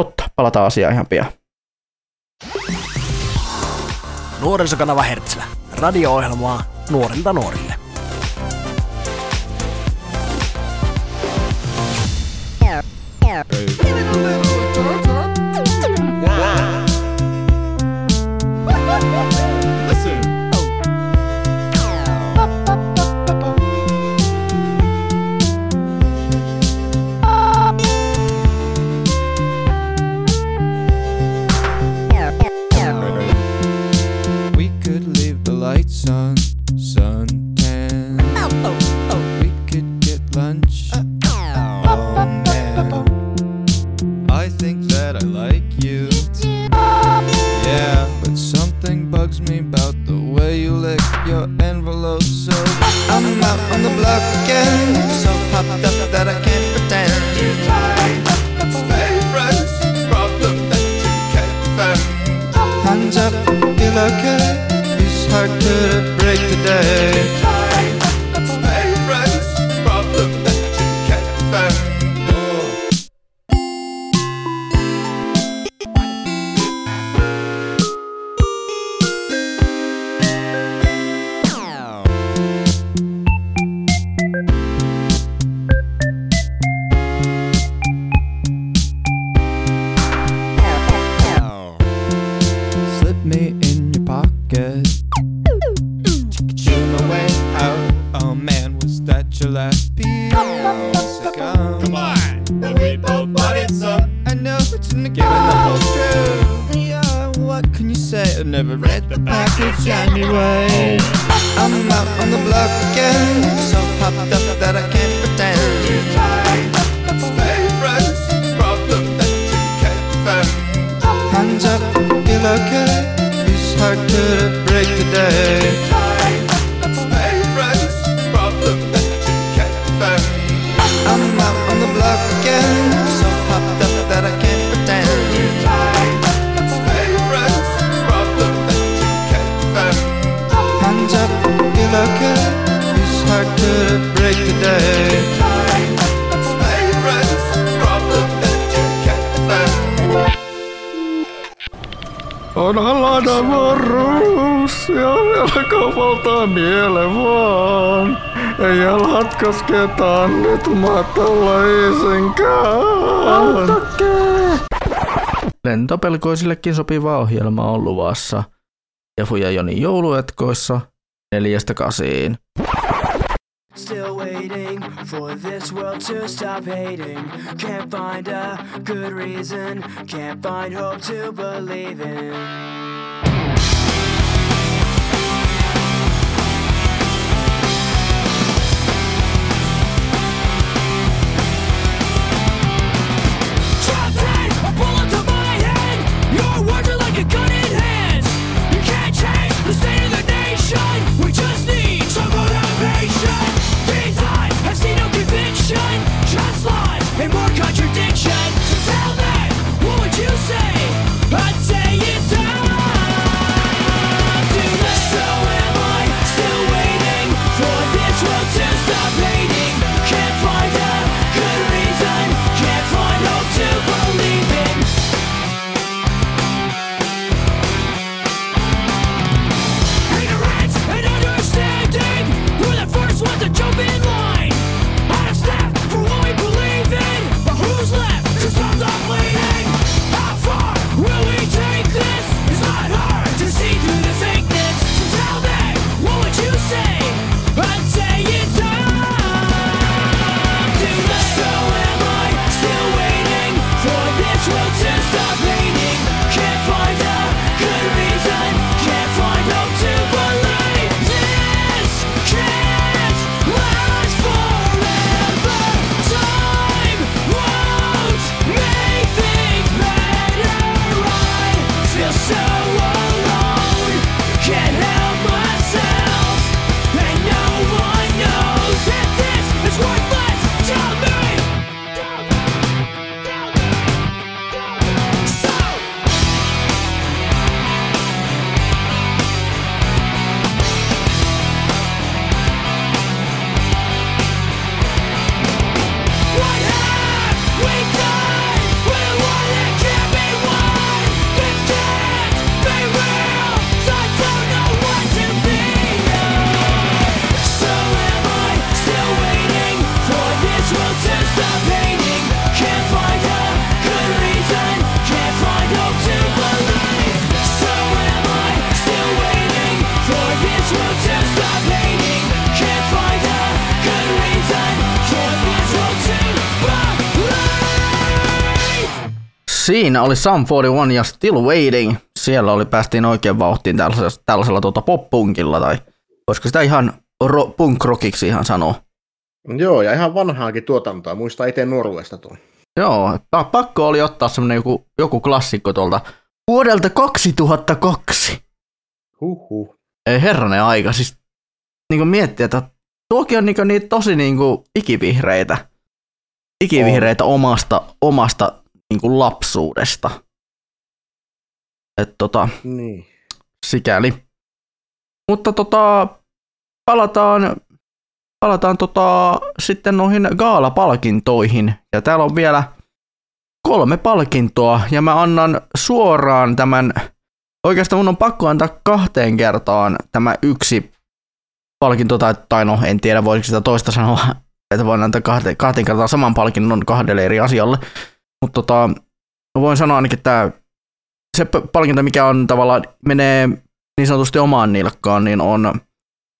Mutta palataan asiaan ihan pian. Nuorisokanava Hertzlä. Radio-ohjelmaa nuorilta nuorille. We your envelope. So I'm out on the block again, so popped up that I can't pretend. Stay friends, problem that you can't defend. Hands up, feel okay. It's hard to break the Lentopelkoisillekin sopiva ohjelma on luvassa. Ja Joni jouluetkoissa neljästä kasiin. Still waiting for this world to stop hating. Can't find a good reason, can't find hope to believe in. Siinä oli Sum 41 ja Still Waiting. Siellä oli, päästiin oikein vauhtiin tällaisella, tällaisella tuota pop-punkilla, tai voisiko sitä ihan ro- punk-rockiksi ihan sanoa. Joo, ja ihan vanhaakin tuotantoa. Muista itse nuoruudesta tuon. Joo, pa- pakko oli ottaa semmonen joku, joku klassikko tuolta vuodelta 2002. Huhhuh. Ei herranen aika, siis niin miettiä, että tuokin on niinku niitä tosi niinku ikivihreitä, ikivihreitä omasta, omasta niinku lapsuudesta. Et tota, Niin. sikäli. Mutta tota, palataan, palataan tota, sitten noihin gaalapalkintoihin. Ja täällä on vielä kolme palkintoa, ja mä annan suoraan tämän, oikeastaan mun on pakko antaa kahteen kertaan tämä yksi palkinto, tai, tai no en tiedä voisiko sitä toista sanoa, että voin antaa kahteen, kahteen kertaan saman palkinnon kahdelle eri asialle. Mutta tota, voin sanoa ainakin, että se palkinto, mikä on tavallaan menee niin sanotusti omaan nilkkaan, niin on,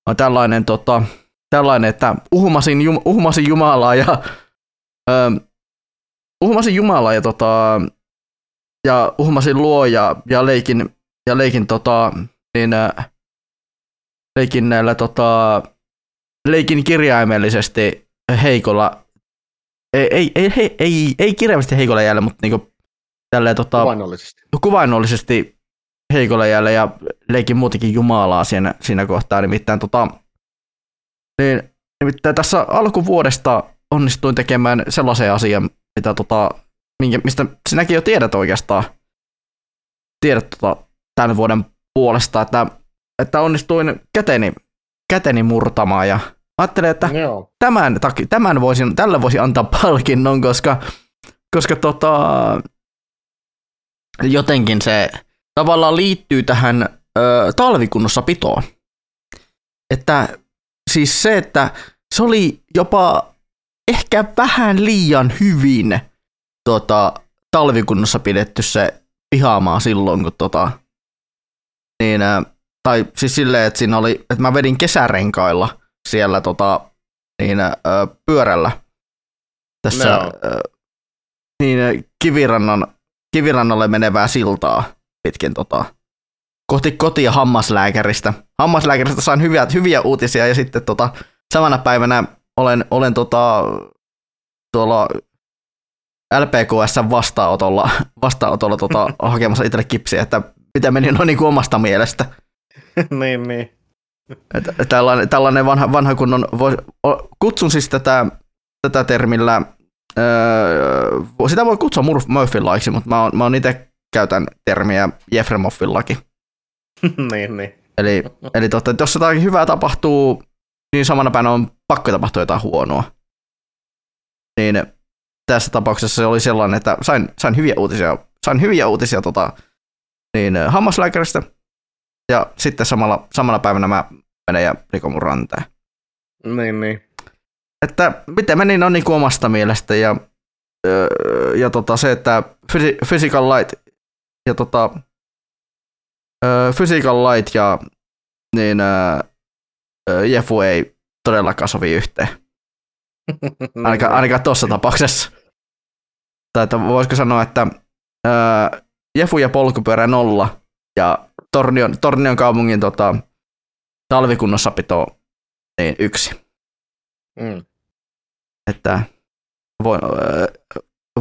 on tällainen, tota, tällainen, että uhmasin, jum, uhmasin Jumalaa ja ö, uhmasin Jumalaa ja, tota, ja uhmasin luoja ja leikin, ja leikin, tota, niin, leikin näillä tota, leikin kirjaimellisesti heikolla ei, ei, ei, ei, ei, ei kirjaimellisesti heikolla jäällä, mutta niinku tälleen tota, Kuvainnollisesti. kuvainnollisesti heikolla jäällä ja leikin muutenkin Jumalaa siinä, siinä kohtaa. Nimittäin, tota, niin, nimittäin tässä alkuvuodesta onnistuin tekemään sellaisen asian, mitä tota, minkä, mistä sinäkin jo tiedät oikeastaan. Tiedät tota, tämän vuoden puolesta, että, että onnistuin käteni, käteni murtamaan ja ajattelin, että Joo. tämän, taki, tämän voisin, tällä voisi antaa palkinnon, koska, koska tota, jotenkin se tavallaan liittyy tähän ö, talvikunnossapitoon. Että siis se, että se oli jopa ehkä vähän liian hyvin tota, talvikunnossa pidetty se pihamaa silloin, kun tota, niin, ö, tai siis silleen, että siinä oli, että mä vedin kesärenkailla siellä tota, niin, ö, pyörällä tässä Joo. ö, niin, kivirannan, kivirannalle menevää siltaa pitkin tota, kohti kotia hammaslääkäristä. Hammaslääkäristä sain hyviä, hyviä uutisia ja sitten tota, samana päivänä olen, olen tota, tuolla LPKS vastaanotolla, vastaanotolla tota, hakemassa itselle kipsiä, että mitä meni noin niin omasta mielestä. niin, niin. Tällainen, tällainen vanha, vanha kunnon, kutsun siis tätä, tätä termillä, öö, sitä voi kutsua Murph Murphyn laiksi, mutta mä oon, mä oon itse käytän termiä Jefremoffin laki. niin, niin. Eli, eli totta, jos jotain hyvää tapahtuu, niin samana päivänä on pakko tapahtua jotain huonoa. Niin tässä tapauksessa se oli sellainen, että sain, sain hyviä uutisia, sain hyviä uutisia tota, niin, hammaslääkäristä, ja sitten samalla, samana päivänä mä menen ja rikon mun ranteen. Niin, niin. Että miten meni no niin kuin omasta mielestä, ja, ja tota, se, että physi- physical light ja tota, physical light ja niin Jefu ei todellakaan sovi yhteen. Ainakaan, ainakaan tuossa tapauksessa. Tai että voisiko sanoa, että Jefu ja polkupyörä nolla ja Tornion, Tornion kaupungin tota, talvikunnossapito niin yksi. Mm. Että voi, öö,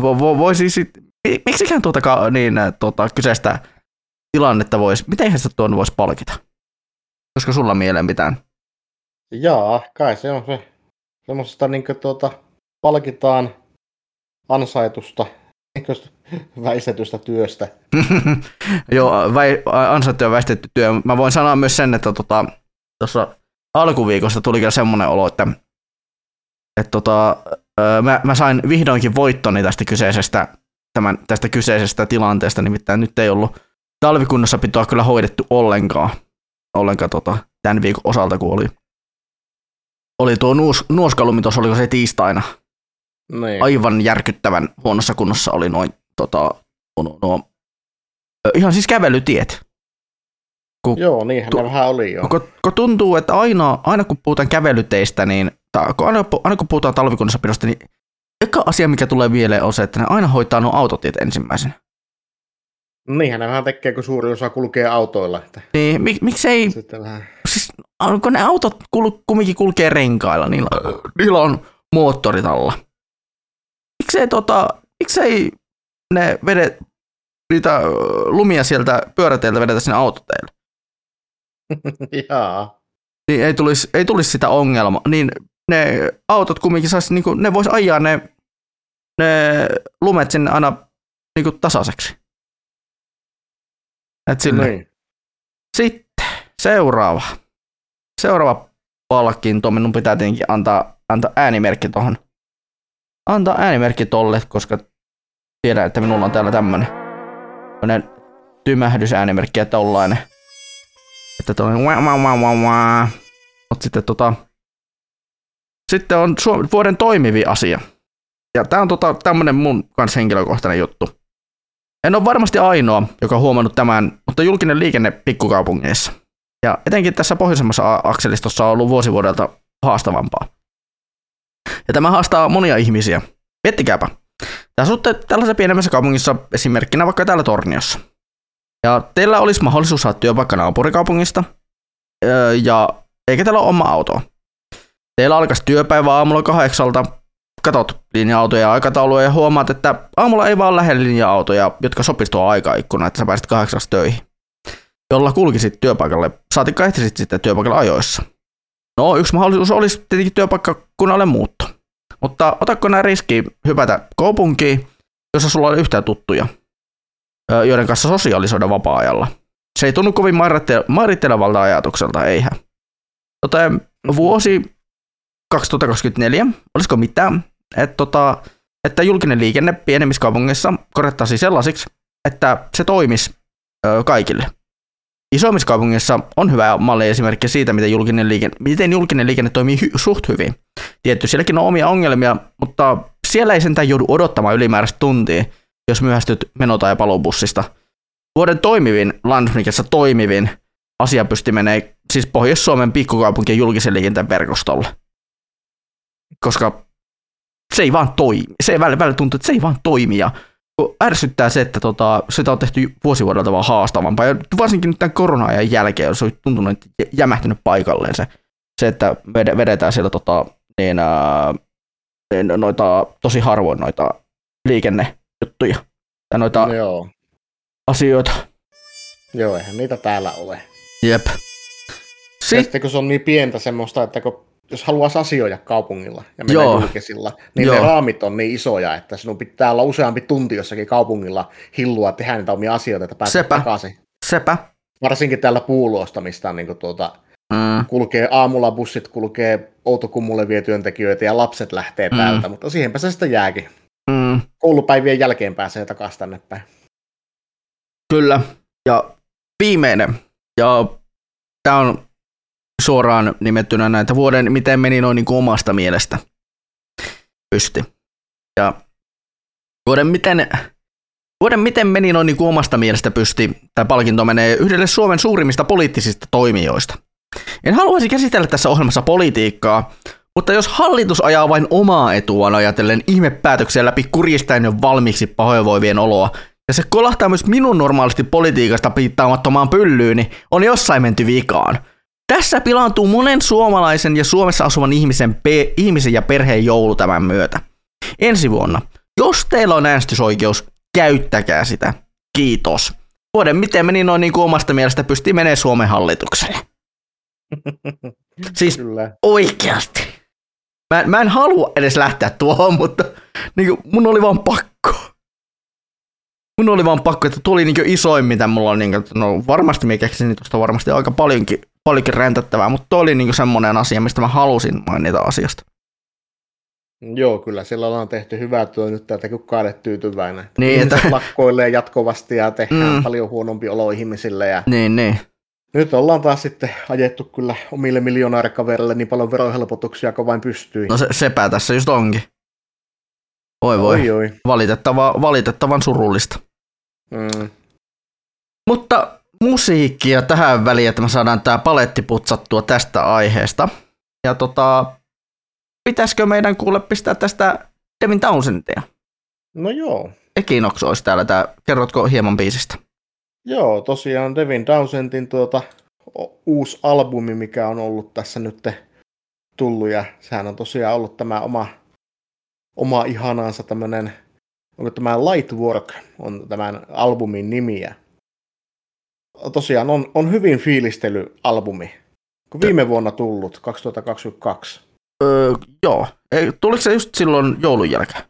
vo, vo, voisi sit, mi- miksikään tuota, niin, äh, tuota kyseistä tilannetta voisi, miten sitä tuon voisi palkita? Koska sulla mieleen mitään? Jaa, kai se on se. Semmoisesta niin tuota, palkitaan ansaitusta, väistetystä työstä. Joo, vai, ansaittu ja väistetty työ. Mä voin sanoa myös sen, että tota, tuossa alkuviikosta tuli kyllä semmoinen olo, että, että tota, mä, mä, sain vihdoinkin voittoni tästä kyseisestä, tämän, tästä kyseisestä tilanteesta, nimittäin nyt ei ollut talvikunnossapitoa kyllä hoidettu ollenkaan, ollenkaan tota, tämän viikon osalta, kun oli, oli tuo nuos, nuoskalumitos, oliko se tiistaina, Niin. aivan järkyttävän huonossa kunnossa oli noin tota, nuo, nuo ihan siis kävelytiet. Kun, Joo, niinhän ne vähän oli jo. kun, kun tuntuu, että aina, aina kun puhutaan kävelyteistä, niin, tai kun aina, aina kun puhutaan talvikunnossapidosta, niin eka asia, mikä tulee mieleen on se, että ne aina hoitaa nuo autotiet ensimmäisenä. Niinhän ne vähän tekee, kun suuri osa kulkee autoilla. Että Niin, mik, miksei, sitten vähän... siis onko ne autot kul, kumminkin kulkee renkailla, niillä, niillä on moottorit alla. Miksei, tota, miksei ne vede, niitä lumia sieltä pyöräteiltä vedetä sinne autoteille? Jaa. Niin ei tulisi, ei tulisi sitä ongelmaa. Niin ne autot kumminkin saisi, niin ne vois ajaa ne, ne lumet sinne aina niin kuin tasaiseksi. Et sille. Niin. Sitten seuraava. Seuraava palkinto. Minun pitää tietenkin antaa, antaa äänimerkki tuohon. Antaa äänimerkki tolle, koska tiedän, että minulla on täällä tämmönen, tymähdysäänimerkki, että ollaan että tuollainen wah, wah, wah, wah, wah. Mut sitten tota, sitten on Suomen vuoden toimivi asia. Ja tää on tota, tämmönen mun kanssa henkilökohtainen juttu. En ole varmasti ainoa, joka on huomannut tämän, mutta julkinen liikenne pikkukaupungeissa. Ja etenkin tässä pohjoisemmassa akselistossa on ollut vuosivuodelta haastavampaa. Ja tämä haastaa monia ihmisiä. Miettikääpä. Te asutte tällaisessa pienemmässä kaupungissa esimerkkinä vaikka täällä Torniossa. Ja teillä olisi mahdollisuus saada työpaikka naapurikaupungista, öö, ja eikä teillä ole oma autoa. Teillä alkaisi työpäivä aamulla kahdeksalta, katot linja-autoja ja aikatauluja ja huomaat, että aamulla ei vaan lähde linja-autoja, jotka sopisi tuo aikaikkuna, että sä pääsit kahdeksaksi töihin. Jolla kulkisit työpaikalle, saatikka ehtisit sitten työpaikalle ajoissa. No, yksi mahdollisuus olisi tietenkin työpaikkakunnalle muutto. Mutta otatko nämä riski hypätä kaupunkiin, jossa sulla on yhtään tuttuja, joiden kanssa sosiaalisoida vapaa-ajalla? Se ei tunnu kovin mairitte- mairittelevalta ajatukselta, eihän. Tota, vuosi 2024, olisiko mitään, että, tota, että julkinen liikenne pienemmissä kaupungeissa korjattaisiin sellaisiksi, että se toimisi kaikille. Isommissa kaupungeissa on hyvä malli esimerkki siitä, miten julkinen liikenne, miten julkinen liikenne toimii hy- suht hyvin. Tietty, sielläkin on omia ongelmia, mutta siellä ei sentään joudu odottamaan ylimääräistä tuntia, jos myöhästyt meno- tai paluubussista. Vuoden toimivin, Landfnikessa toimivin asia pysti menee siis Pohjois-Suomen pikkukaupunkien julkisen liikenteen verkostolle. Koska se ei vaan toimi. Se ei välillä, välillä tuntuu, että se ei vaan toimi. Ja ärsyttää se, että tota, sitä on tehty vuosivuodelta vaan haastavampaa. Ja varsinkin nyt tämän korona-ajan jälkeen se on tuntunut, että jä- jämähtynyt paikalleen se, se että vede- vedetään siellä tota, niin, ää, niin, noita, tosi harvoin noita liikennejuttuja. Tai noita No joo. asioita. Joo, eihän niitä täällä ole. Jep. Sitten kun se on niin pientä semmoista, että kun, jos haluaisi asioida kaupungilla ja mennä Joo. julkisilla, niin Joo. ne raamit on niin isoja, että sinun pitää olla useampi tunti jossakin kaupungilla hillua tehdä niitä omia asioita, että pääsee Sepä. takaisin. Sepä. Varsinkin täällä puuluosta, mistä on niin tuota, Mm. kulkee aamulla bussit, kulkee Outokummulle työntekijöitä ja lapset lähtee Mm. täältä, mutta siihenpä se sitten jääkin. Mm. Koulupäivien jälkeen pääsee takaisin tänne päin. Kyllä. Ja viimeinen. Ja tämä on suoraan nimettynä näitä vuoden, miten meni noin niin kuin omasta mielestä pysti. Ja vuoden miten, vuoden miten meni noin niin kuin omasta mielestä pysti, tämä palkinto menee yhdelle Suomen suurimmista poliittisista toimijoista. En haluaisi käsitellä tässä ohjelmassa politiikkaa, mutta jos hallitus ajaa vain omaa etuaan ajatellen ihmepäätöksiä läpi kurjistaen jo valmiiksi pahoinvoivien oloa, ja se kolahtaa myös minun normaalisti politiikasta piittaamattomaan pyllyyn, niin on jossain menty vikaan. Tässä pilaantuu monen suomalaisen ja Suomessa asuvan ihmisen, pe- ihmisen ja perheen joulu tämän myötä. Ensi vuonna, jos teillä on äänestysoikeus, käyttäkää sitä. Kiitos. Vuoden miten meni noin niin kuin omasta mielestä pysti menee Suomen hallitukselle. Siis Kyllä. oikeasti. Mä, mä en halua edes lähteä tuohon, mutta niin kuin, mun oli vaan pakko. Mun oli vaan pakko, että tuli niin isoin, mitä mulla on. Niin kuin, no varmasti mä keksin tuosta varmasti aika paljonkin, paljonkin räntättävää, mutta toi oli niin semmoinen asia, mistä mä halusin mainita asiasta. Joo, kyllä sillä on tehty hyvää työ nyt, kukaan ei ole tyytyväinen. Niin, että- lakkoilee jatkuvasti ja tehdään Mm. paljon huonompi olo ihmisille. Ja Niin, niin. nyt ollaan taas sitten ajettu kyllä omille miljonäärikavereille niin paljon verohelpotuksia kuin vain pystyy. No se, sepä tässä just onkin. Oi voi. Oi, oi. Valitettava, valitettavan surullista. Mm. Mutta musiikkia tähän väliin, että me saadaan tämä paletti putsattua tästä aiheesta. Ja tota, pitäisikö meidän kuule pistää tästä Devin Townsendia? No joo. Equinox olisi täällä. Tää. Kerrotko hieman biisistä? Joo, tosiaan Devin Townsendin tuota, uusi albumi, mikä on ollut tässä nyt tullut, ja sehän on tosiaan ollut tämä oma, oma ihanansa tämmöinen, onko tämä Lightwork, on tämän albumin nimi, ja tosiaan on, on hyvin fiilistelyalbumi, kun viime vuonna tullut, 2022. Öö, joo. Ei, tuliko se just silloin joulun jälkeen?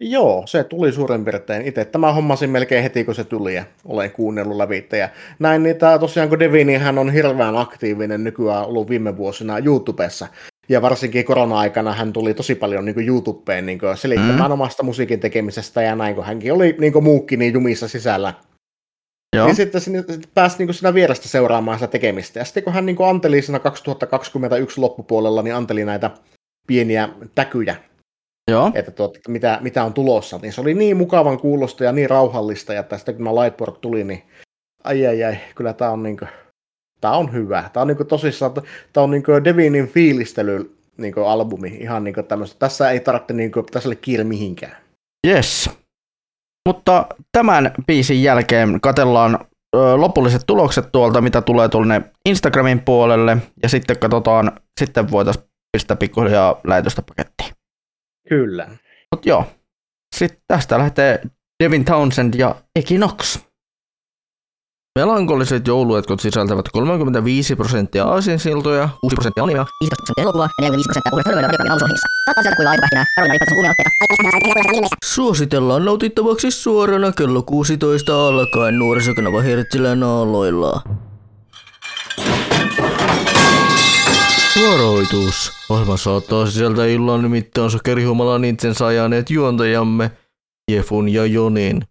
Joo, se tuli suurin piirtein itse. Tämä hommasin melkein heti, kun se tuli ja olen kuunnellut läpi. Ja näin niitä tosiaan, kun Devini hän on hirveän aktiivinen nykyään ollut viime vuosina YouTubessa. Ja varsinkin korona-aikana hän tuli tosi paljon niin YouTubeen niin selittämään mm. omasta musiikin tekemisestä ja näin, kun hänkin oli niin kuin muukin niin jumissa sisällä. Joo. Niin sitten sinne, sit pääsi niin siinä vierestä seuraamaan sitä tekemistä. Ja sitten kun hän niin anteli siinä 2021 loppupuolella, niin anteli näitä pieniä täkyjä Joo. että tuot, mitä, mitä on tulossa, niin se oli niin mukavan kuulosta ja niin rauhallista, ja tästä kun mä Lightwork tuli, niin ai ai ai, kyllä tää on niinku, tää on hyvä. Tää on niinku tosissaan, tää on niinku Devinin fiilistely niinku albumi, ihan niinku tämmöistä. Tässä ei tarvitse niinku, tässä ei ole kiire mihinkään. Yes. Mutta tämän biisin jälkeen katellaan lopulliset tulokset tuolta, mitä tulee tuonne Instagramin puolelle, ja sitten katsotaan, sitten voitaisiin pistää pikkuhiljaa lähetystä pakettiin. Kyllä. Mutta joo, sitten tästä lähtee Devin Townsend ja Equinox. Melankoliset jouluetkot sisältävät 35 prosenttia aasinsiltoja, 6 prosenttia animea, 15 prosenttia elokuvaa ja 45 prosenttia uuden hölmöilyn radiokanavin aamusohjelmissa. Saattaa sieltä kuivaa aikapähkinää, Karolina Lippasen kuumioitteita. Suositellaan nautittavaksi suorana kello 16 alkaen nuorisokanava Hertsilän aloilla. Varoitus. Ohjelma saattaa sisältää illan nimittäin sokerihumalan itsensä ajaneet juontajamme Jefun ja Jonin.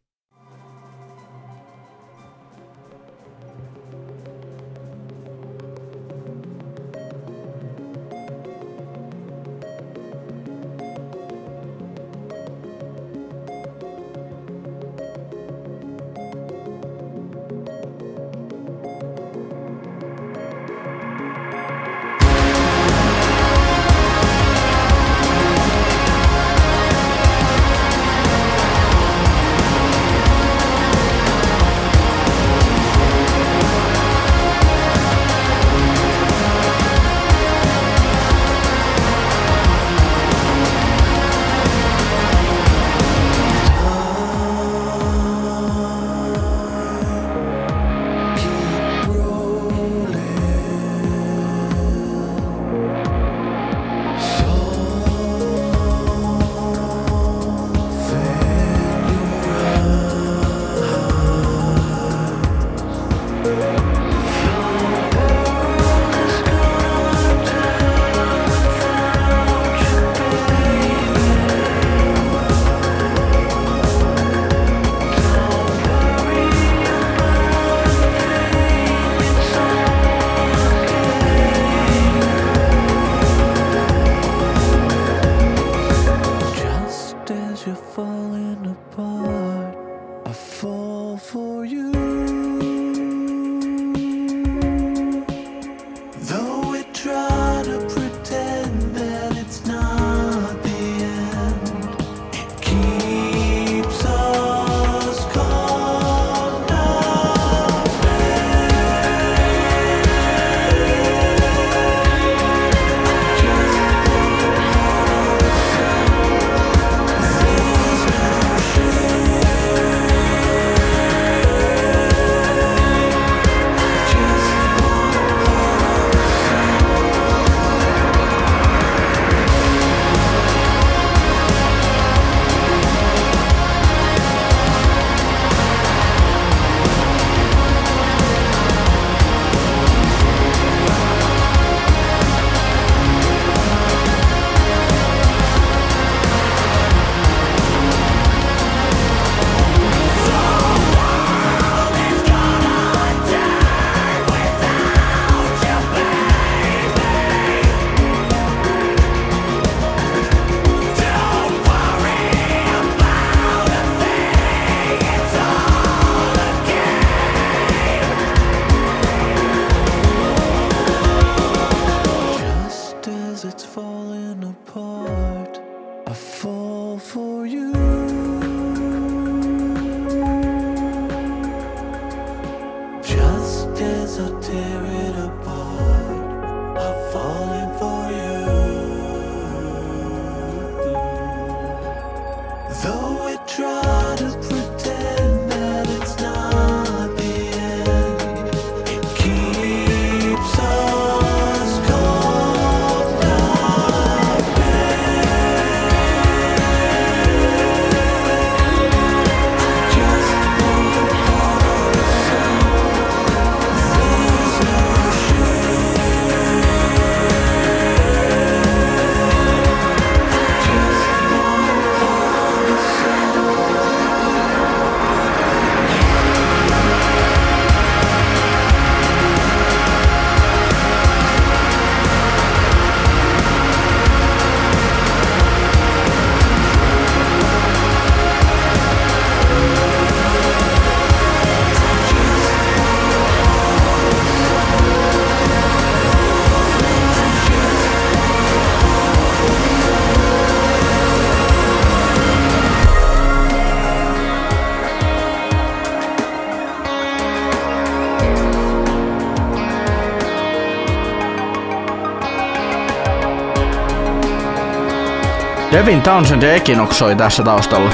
Devin Townsend ja Equinox soi tässä taustalla.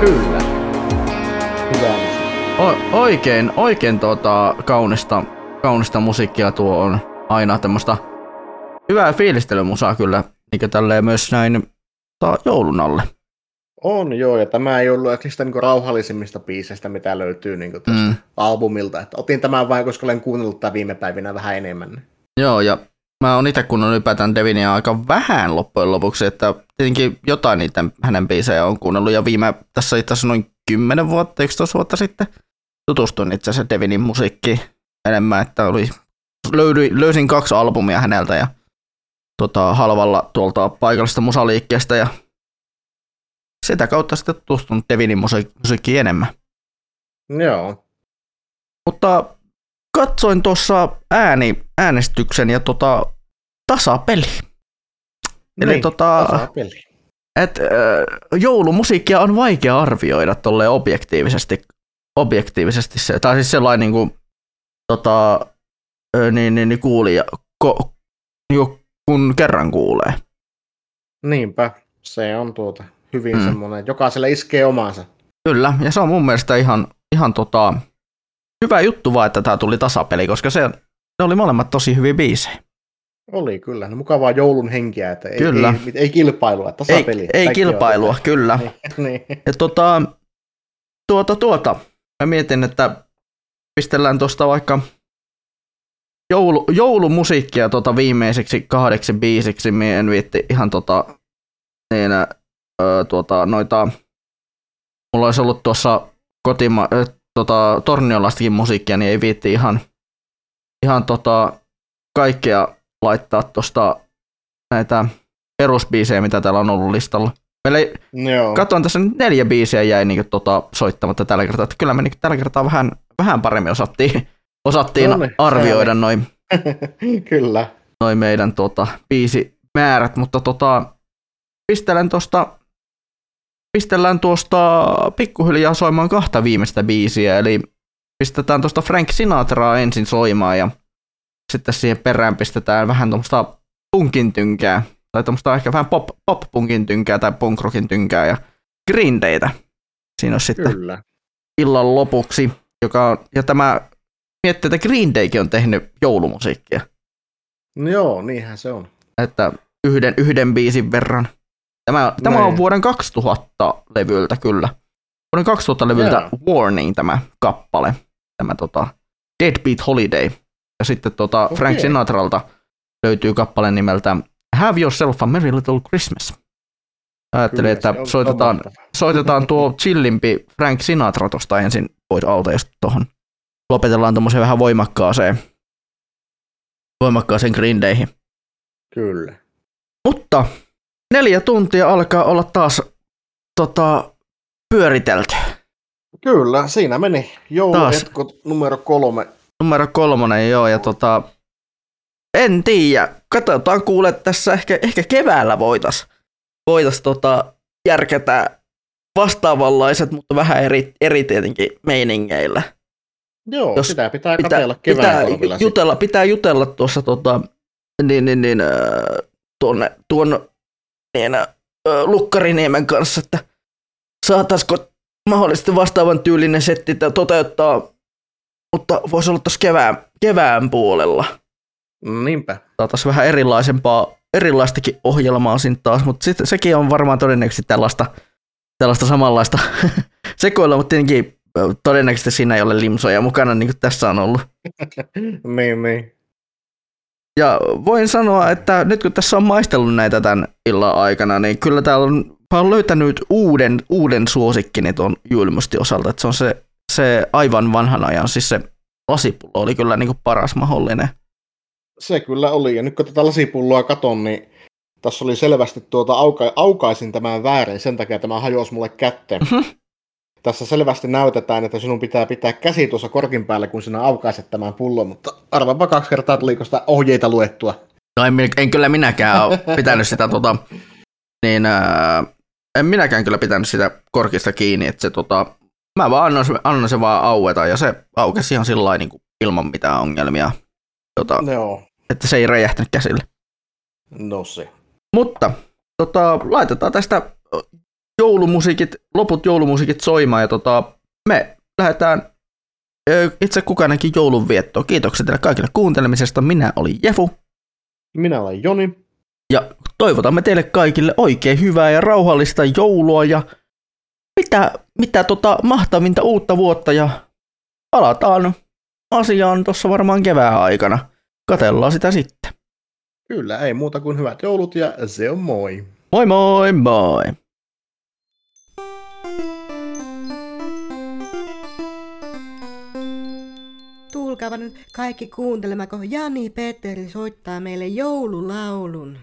Kyllä. Hyvä. O- oikein, oikein tota, kaunista, kaunista musiikkia tuo on aina tämmöistä hyvää fiilistelymusaa kyllä, niin tälleen myös näin ta, joulun alle. On joo, ja tämä ei ollut ehkä niistä niinku rauhallisimmista biiseistä, mitä löytyy niinku tästä Mm. albumilta. Että otin tämän vain, koska olen kuunnellut tätä viime päivinä vähän enemmän. Joo, ja mä oon itse kun on ylipäätään Devinia aika vähän loppujen lopuksi, että tietenkin jotain niitä hänen biisejä on kuunnellut, ja viime, tässä itse asiassa noin 10 vuotta, 11 vuotta sitten tutustuin itse asiassa Devinin musiikkiin enemmän, että oli, löydyin, löysin kaksi albumia häneltä ja tota, halvalla tuolta paikallista musaliikkeestä ja sitä kautta sitten tutustunut Devinin musiik- musiikkiin enemmän. Joo. Mutta katsoin tuossa ääni, äänestyksen ja tota, tasapeli. Eli Niin, tota, tasapeli. et, äh, joulumusiikkia on vaikea arvioida tolle objektiivisesti, objektiivisesti se, tai siis sellainen niin kuin, tota, niin, niin, niin kuulija, ko, jo, kun kerran kuulee. Niinpä, se on tuota hyvin Mm. mm. semmoinen, jokaiselle iskee omansa. Kyllä, ja se on mun mielestä ihan, ihan tota, hyvä juttu vaan, että tämä tuli tasapeli, koska se, ne oli molemmat tosi hyviä biisejä. Oli kyllä, no mukavaa joulun henkiä, että ei, Kyllä. ei, ei kilpailua, tasapeli. Ei, ei kilpailua, on- kyllä. niin. Ja tota, tuota, tuota, mä mietin, että pistellään tuosta vaikka joulu, joulumusiikkia tuota viimeiseksi kahdeksi biisiksi. Mie en viitti ihan tota, niin, ö, tuota, noita, mulla olisi ollut tuossa kotima, tota, Torniolastakin musiikkia, niin ei viitti ihan, ihan tota, kaikkea laittaa tuosta näitä perusbiisejä, mitä täällä on ollut listalla. Meillä ei, Joo. Katoin tässä nyt neljä biisiä jäi niin tota, soittamatta tällä kertaa, että kyllä me niin tällä kertaa vähän, vähän paremmin osattiin, osattiin No niin, arvioida noin Kyllä. noi meidän tota, biisimäärät, mutta tota, pistelen tosta, pistellään tuosta pikkuhiljaa soimaan kahta viimeistä biisiä, eli pistetään tuosta Frank Sinatraa ensin soimaan ja sitten siihen perään pistetään vähän tuommoista punkin tynkää, tai tuommoista ehkä vähän pop, pop-punkin tynkää tai punkrockin tynkää ja Green Daytä. Siinä on sitten Kyllä. illan lopuksi, joka on, ja tämä miettii, että Green Daykin on tehnyt joulumusiikkia, No Joo, niinhän se on. että yhden, yhden biisin verran. Tämä, tämä on Näin. vuoden 2000 levyltä kyllä. Vuoden 2000 levyltä Joo. Warning tämä kappale, tämä tota Deadbeat Holiday. Ja sitten tota Okei. Frank Sinatralta löytyy kappale nimeltä Have Yourself a Merry Little Christmas. Ajattelin, Kyllä, että soitetaan, soitetaan tuo chillimpi Frank Sinatra tuosta ensin pois alta ja sitten tuohon lopetellaan tuommoiseen vähän voimakkaaseen, voimakkaaseen Green Dayhin. Kyllä. Mutta neljä tuntia alkaa olla taas tota, pyöritelty. Kyllä, siinä meni. Jouluetkot numero kolme. Numero kolmonen, joo, ja tota, en tiedä. Katsotaan kuule tässä ehkä, ehkä keväällä voitas, voitas tota, järkätä vastaavanlaiset, mutta vähän eri, eri tietenkin meiningeillä. Joo, Jos sitä pitää pitää, katsella kevään pitää jutella, pitää jutella tuossa tota, niin, niin, niin, äh, tuonne, tuon niin, äh, Lukkariniemen kanssa, että saataisiko mahdollisesti vastaavan tyylinen setti to- toteuttaa, mutta voisi olla tuossa kevään, kevään puolella. Niinpä. Saataisiin vähän erilaisempaa, erilaistakin ohjelmaa siinä taas, mutta sit, sekin on varmaan todennäköisesti tällaista, tällaista samanlaista sekoilla, mutta tietenkin todennäköisesti siinä ei ole limsoja mukana, niin kuin tässä on ollut. niin, niin. Ja voin sanoa, että nyt kun tässä on maistellut näitä tämän illan aikana, niin kyllä täällä on, oon löytänyt uuden, uuden suosikkini tuon julmusti osalta, että se on se, se aivan vanhan ajan, siis se lasipullo oli kyllä niin kuin paras mahdollinen. Se kyllä oli. Ja nyt kun tätä lasipulloa katon, niin tässä oli selvästi tuota, auka, aukaisin tämän väärin, sen takia tämä hajosi mulle kätteen. Tässä selvästi näytetään, että sinun pitää pitää käsi tuossa korkin päällä, kun sinä aukaiset tämän pullon, mutta arvaapa kaksi kertaa tuliko sitä ohjeita luettua. No en, en kyllä minäkään ole pitänyt sitä tota, niin ää, en minäkään kyllä pitänyt sitä korkista kiinni, että se tota, mä vaan annan, se- annan se vaan aueta ja se aukesi ihan sillä niin kuin ilman mitään ongelmia, tota, Joo. että se ei räjähtänyt käsille. No se. Mutta tota, laitetaan tästä joulumusiikit, loput joulumusiikit soimaan ja tota, me lähdetään ö, itse kukainenkin joulunviettoon. Kiitokset teille kaikille kuuntelemisesta. Minä olin Jefu. Minä olen Joni. Ja toivotamme teille kaikille oikein hyvää ja rauhallista joulua ja mitä, mitä tota mahtavinta uutta vuotta ja palataan asiaan tuossa varmaan kevään aikana. Katellaan sitä sitten. Kyllä, ei muuta kuin hyvät joulut ja se on moi. Moi moi moi! Tulkaapa nyt kaikki kuuntelemaan, kun Jani Petteri soittaa meille joululaulun.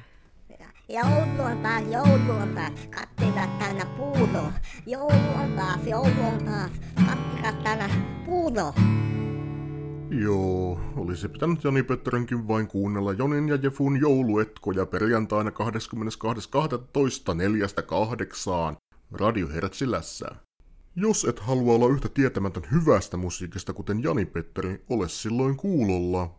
Joulu on taas, joulu on taas, kattilat täynnä puuto. Joulu on taas, joulu on taas, kattilat täynnä puuto. Joo, olisi pitänyt Jani Petterenkin vain kuunnella Jonin ja Jefun jouluetkoja perjantaina 22.12.4.8 Radio Hertsilässä. Jos et halua olla yhtä tietämätön hyvästä musiikista kuten Jani Petteri, ole silloin kuulolla.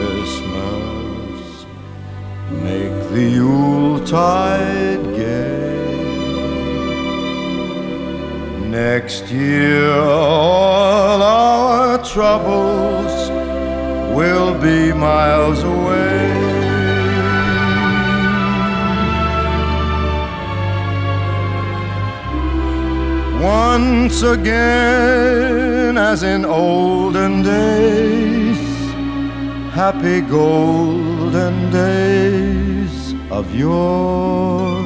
The Yuletide gay. Next year, all our troubles will be miles away. Once again, as in olden days, happy golden days of yore.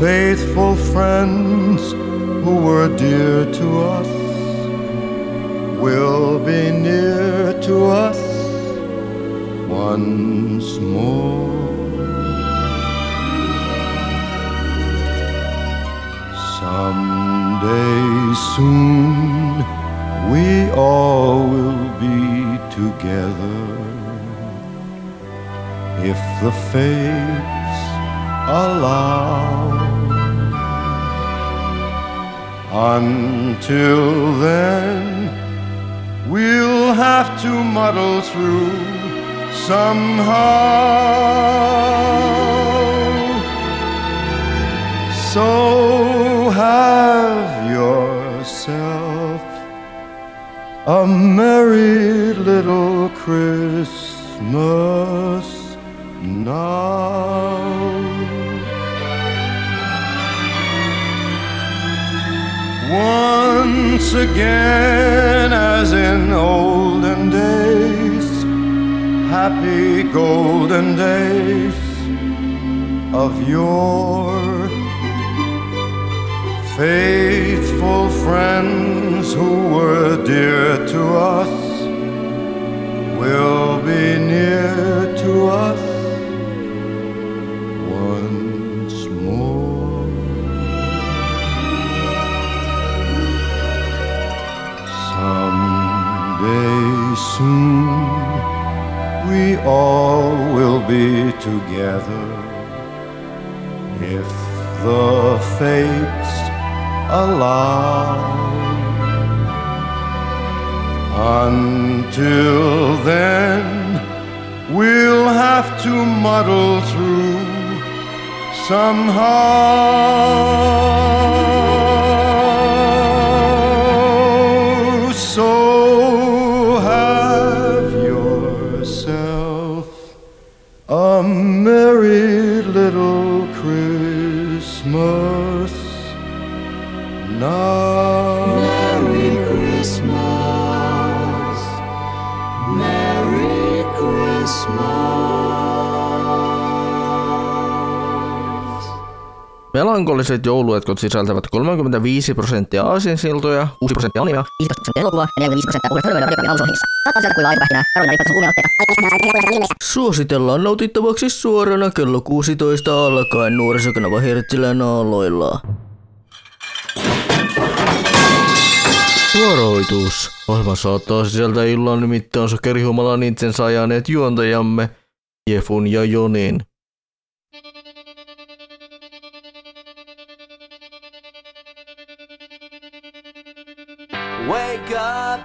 Faithful friends who were dear to us will be near to us once more. Someday soon we all will be together the fates allow. Until then, we'll have to muddle through somehow. So have yourself a merry little Christmas now. Once again, as in olden days, happy golden days of yore. Faithful friends who were dear to us will be near to us all will be together if the fates allow. Until then, we'll have to muddle through somehow. melankolliset jouluetkot sisältävät 35 prosenttia aasinsiltoja, 6 prosenttia animea, 15 prosenttia elokuvaa ja 45 prosenttia uudesta hölmöä radiopäivän Suositellaan nautittavaksi suorana kello 16 alkaen nuorisokanava Hertsilän aloilla. Suoroitus. Ohjelma saattaa sisältää illan mittaansa sokerihumalan itsensä ajaneet juontajamme Jefun ja Jonin.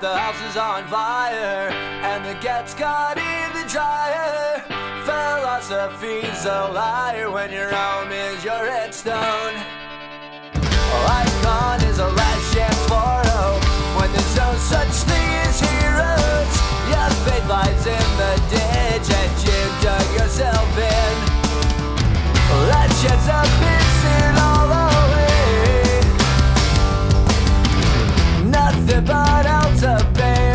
the house is on fire and the gets got the dryer. Philosophy's a liar when your home is your headstone. Icon is a last chance for hope when there's no such thing as heroes. Your fate lies in the ditch and you dug yourself in. Let's chance up, it's in all. step out, out of bed.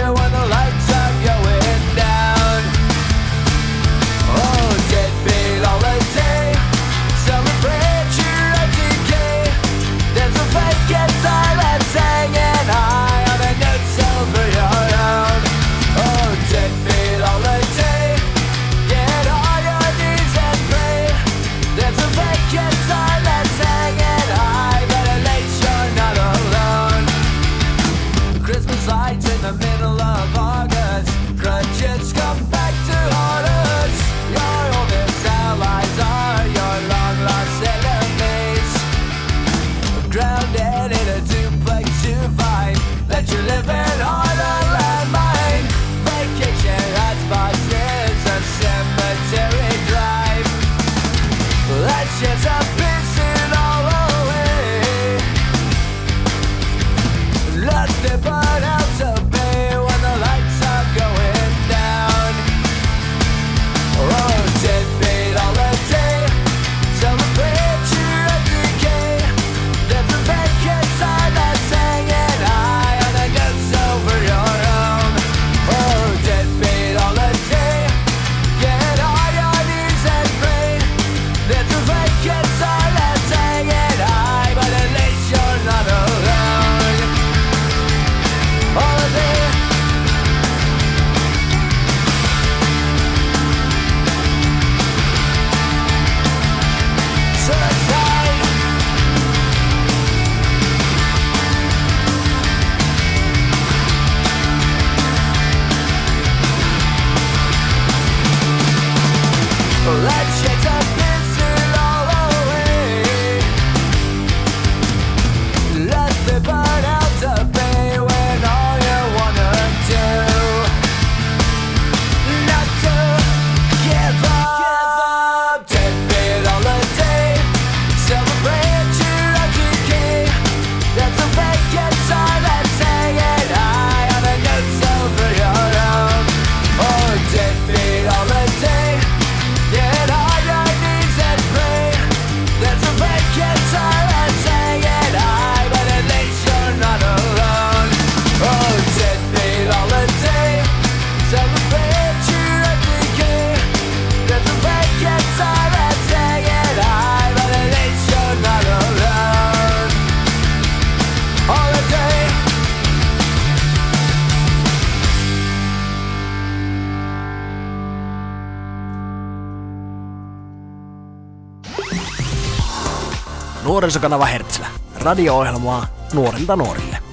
nuorisokanava Hertzillä. Radio-ohjelmaa nuorilta nuorille.